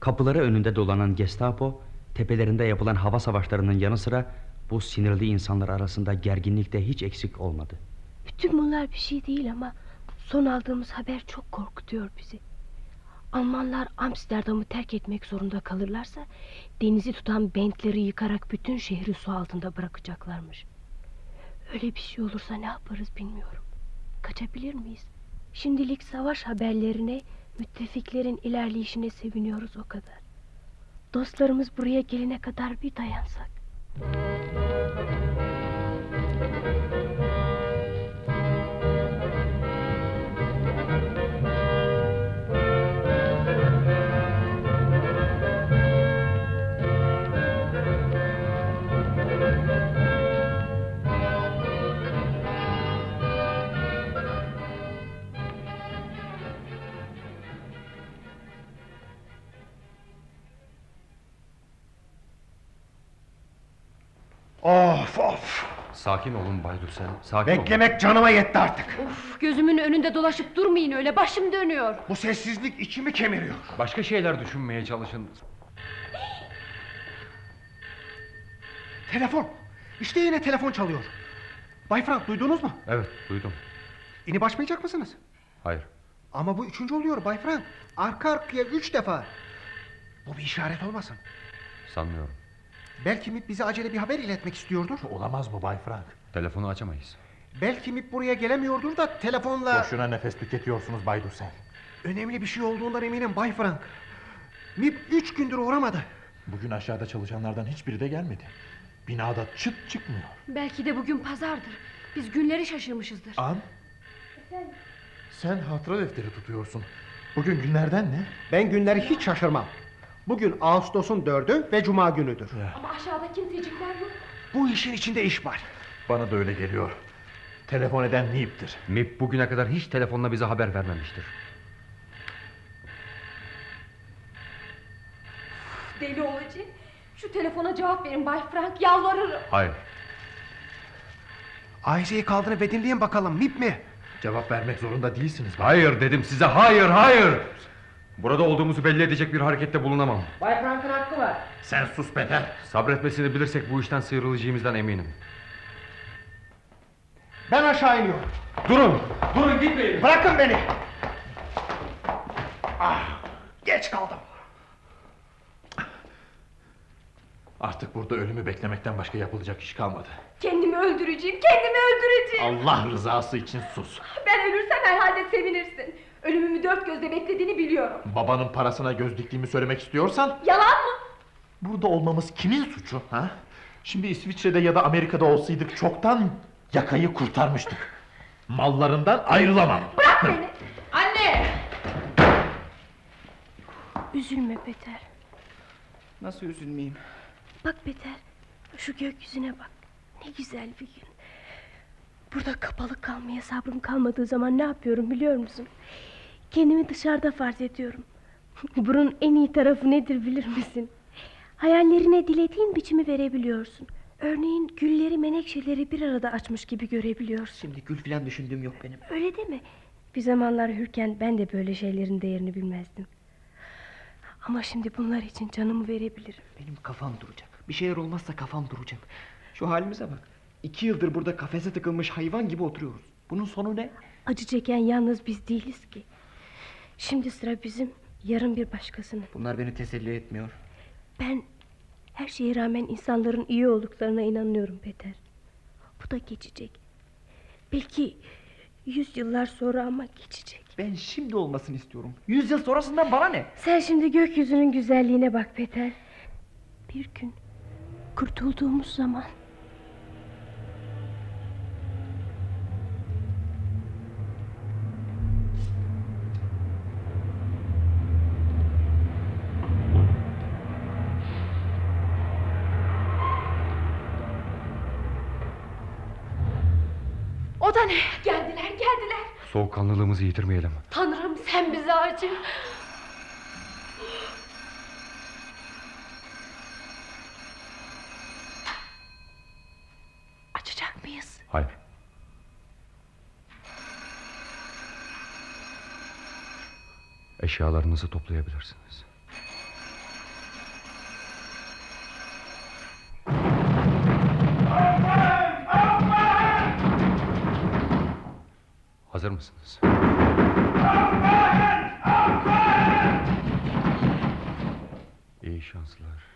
Kapıları önünde dolanan Gestapo, tepelerinde yapılan hava savaşlarının yanı sıra bu sinirli insanlar arasında gerginlikte hiç eksik olmadı. Bütün bunlar bir şey değil ama son aldığımız haber çok korkutuyor bizi. Almanlar Amsterdam'ı terk etmek zorunda kalırlarsa denizi tutan bentleri yıkarak bütün şehri su altında bırakacaklarmış. Öyle bir şey olursa ne yaparız bilmiyorum. Kaçabilir miyiz? Şimdilik savaş haberlerine, müttefiklerin ilerleyişine seviniyoruz o kadar. Dostlarımız buraya gelene kadar bir dayansak. Of of. Sakin olun Bay Dussel. Sakin olun. Beklemek canıma yetti artık. Of, gözümün önünde dolaşıp durmayın öyle. Başım dönüyor. Bu sessizlik içimi kemiriyor. Başka şeyler düşünmeye çalışın. Telefon. İşte yine telefon çalıyor. Bay Frank duydunuz mu? Evet duydum. İnip açmayacak mısınız? Hayır. Ama bu üçüncü oluyor Bay Frank. Arka arkaya üç defa. Bu bir işaret olmasın. Sanmıyorum. Belki MIP bize acele bir haber iletmek istiyordur. Olamaz mı Bay Frank? Telefonu açamayız. Belki MIP buraya gelemiyordur da telefonla... Boşuna nefes tüketiyorsunuz Bay Dussel. Önemli bir şey olduğundan eminim Bay Frank. MIP üç gündür uğramadı. Bugün aşağıda çalışanlardan hiçbiri de gelmedi. Binada çıt çıkmıyor. Belki de bugün pazardır. Biz günleri şaşırmışızdır. An, sen hatıra defteri tutuyorsun. Bugün günlerden ne? Ben günleri hiç şaşırmam. Bugün Ağustos'un dördü ve Cuma günüdür. Ama aşağıda kimsecik var mı? Bu işin içinde iş var. Bana da öyle geliyor. Telefon eden Nip'tir. MIP bugüne kadar hiç telefonla bize haber vermemiştir. Deli olacak. Şu telefona cevap verin Bay Frank yalvarırım. Hayır. Ayşe'yi kaldırıp ve dinleyin bakalım MIP mi? Cevap vermek zorunda değilsiniz. Hayır dedim size hayır hayır. Burada olduğumuzu belli edecek bir harekette bulunamam. Bay Frank'ın hakkı var. Sen sus Peter. Sabretmesini bilirsek bu işten sıyrılacağımızdan eminim. Ben aşağı iniyorum. Durun. Durun gitmeyin. Bırakın beni. Ah, geç kaldım. Artık burada ölümü beklemekten başka yapılacak iş kalmadı. Kendimi öldüreceğim, kendimi öldüreceğim. Allah rızası için sus. Ben ölürsem herhalde sevinirsin. Ölümümü dört gözle beklediğini biliyorum. Babanın parasına göz diktiğimi söylemek istiyorsan... Yalan mı? Burada olmamız kimin suçu? Ha? Şimdi İsviçre'de ya da Amerika'da olsaydık çoktan yakayı kurtarmıştık. Mallarından ayrılamam. Bırak beni. Anne! Üzülme Peter. Nasıl üzülmeyeyim? Bak Peter, şu gökyüzüne bak. Ne güzel bir gün. Burada kapalı kalmaya sabrım kalmadığı zaman ne yapıyorum biliyor musun? Kendimi dışarıda farz ediyorum. Bunun en iyi tarafı nedir bilir misin? Hayallerine dilediğin biçimi verebiliyorsun. Örneğin gülleri menekşeleri bir arada açmış gibi görebiliyorsun. Şimdi gül filan düşündüğüm yok benim. Öyle deme. Bir zamanlar hürken ben de böyle şeylerin değerini bilmezdim. Ama şimdi bunlar için canımı verebilirim. Benim kafam duracak. Bir şeyler olmazsa kafam duracak. Şu halimize bak. İki yıldır burada kafese tıkılmış hayvan gibi oturuyoruz. Bunun sonu ne? Acı çeken yalnız biz değiliz ki. Şimdi sıra bizim, yarın bir başkasının. Bunlar beni teselli etmiyor. Ben her şeye rağmen insanların iyi olduklarına inanıyorum Peter. Bu da geçecek. Belki yüz yıllar sonra ama geçecek. Ben şimdi olmasını istiyorum. Yüz yıl sonrasından bana ne? Sen şimdi gökyüzünün güzelliğine bak Peter. Bir gün kurtulduğumuz zaman O da ne? Geldiler geldiler. Soğukkanlılığımızı yitirmeyelim. Tanrım sen bize acı. açacak mıyız? Hayır. Eşyalarınızı toplayabilirsiniz. Hazır mısınız? İyi şanslar.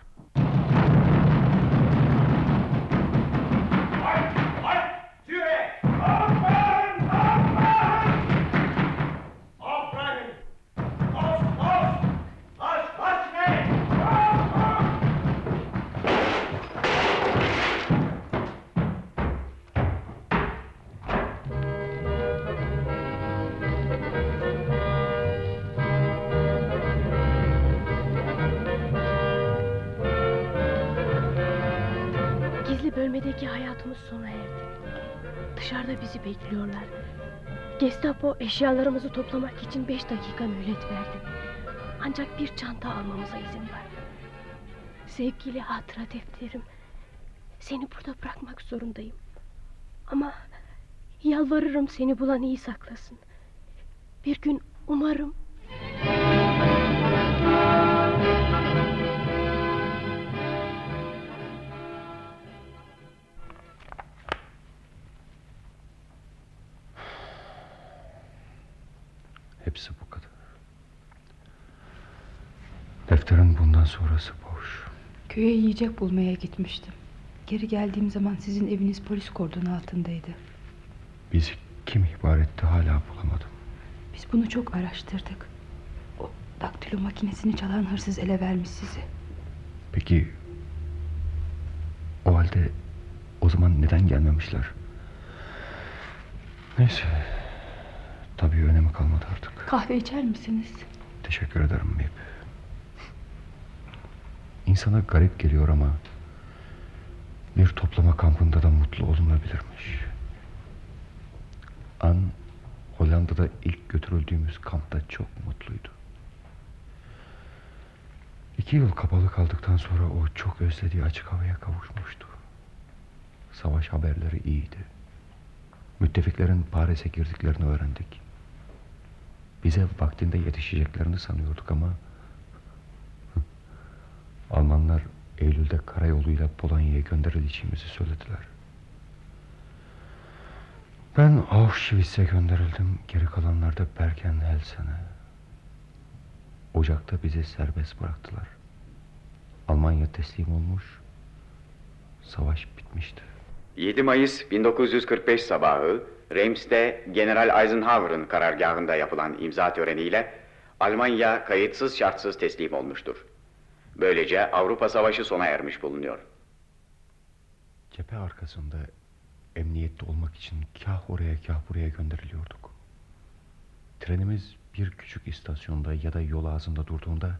Bölmedeki hayatımız sona erdi. Dışarıda bizi bekliyorlar. Gestapo eşyalarımızı toplamak için beş dakika mühlet verdi. Ancak bir çanta almamıza izin var. Sevgili hatıra defterim. Seni burada bırakmak zorundayım. Ama yalvarırım seni bulan iyi saklasın. Bir gün umarım Hepsi bu kadar. Defterin bundan sonrası boş. Köye yiyecek bulmaya gitmiştim. Geri geldiğim zaman sizin eviniz polis kordonu altındaydı. Bizi kim ihbar etti hala bulamadım. Biz bunu çok araştırdık. O daktilo makinesini çalan hırsız ele vermiş sizi. Peki o halde o zaman neden gelmemişler? Neyse. Tabii önemi kalmadı artık. Kahve içer misiniz? Teşekkür ederim Mip. İnsana garip geliyor ama bir toplama kampında da mutlu olunabilirmiş. An Hollanda'da ilk götürüldüğümüz kampta çok mutluydu. İki yıl kapalı kaldıktan sonra o çok özlediği açık havaya kavuşmuştu. Savaş haberleri iyiydi. Müttefiklerin Paris'e girdiklerini öğrendik. Bize vaktinde yetişeceklerini sanıyorduk ama... Almanlar Eylül'de karayoluyla Polonya'ya gönderileceğimizi söylediler. Ben Auschwitz'e gönderildim. Geri kalanlar da Bergen-Belsen'e. Ocak'ta bizi serbest bıraktılar. Almanya teslim olmuş. Savaş bitmişti. 7 Mayıs 1945 sabahı Reims'te General Eisenhower'ın karargahında yapılan imza töreniyle Almanya kayıtsız şartsız teslim olmuştur. Böylece Avrupa Savaşı sona ermiş bulunuyor. Cephe arkasında emniyette olmak için kah oraya kah buraya gönderiliyorduk. Trenimiz bir küçük istasyonda ya da yol ağzında durduğunda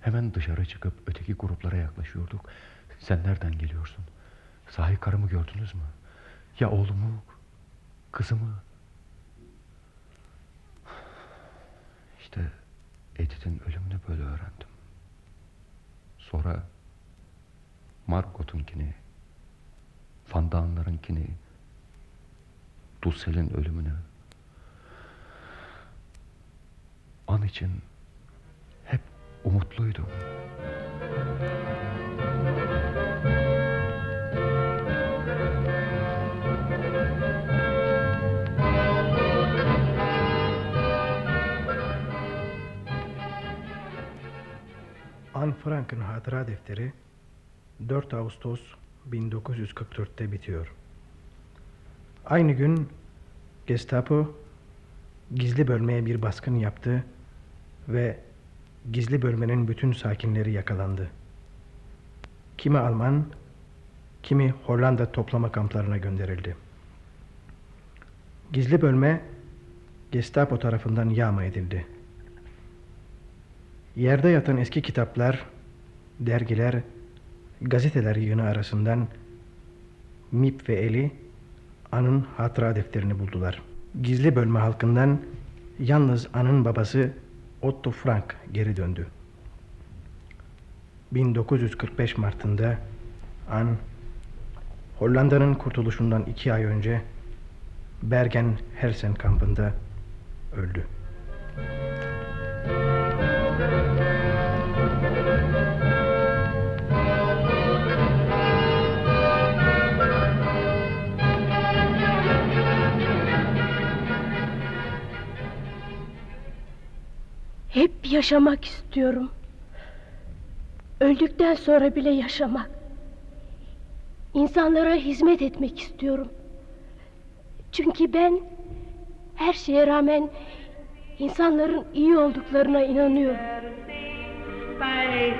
hemen dışarı çıkıp öteki gruplara yaklaşıyorduk. Sen nereden geliyorsun? Sahi karımı gördünüz mü? Ya oğlumu, kızımı? İşte Edith'in ölümünü böyle öğrendim. Sonra Margot'unkini, Fandanlarınkini, Dussel'in ölümünü. An için hep umutluydum. Anne Frank'ın hatıra defteri 4 Ağustos 1944'te bitiyor. Aynı gün Gestapo gizli bölmeye bir baskın yaptı ve gizli bölmenin bütün sakinleri yakalandı. Kimi Alman, kimi Hollanda toplama kamplarına gönderildi. Gizli bölme Gestapo tarafından yağma edildi. Yerde yatan eski kitaplar, dergiler, gazeteler yığını arasından Mip ve Eli An'ın hatıra defterini buldular. Gizli bölme halkından yalnız An'ın babası Otto Frank geri döndü. 1945 Mart'ında An Hollanda'nın kurtuluşundan iki ay önce Bergen-Hersen kampında öldü. Hep yaşamak istiyorum. Öldükten sonra bile yaşamak. İnsanlara hizmet etmek istiyorum. Çünkü ben her şeye rağmen insanların iyi olduklarına inanıyorum. Bei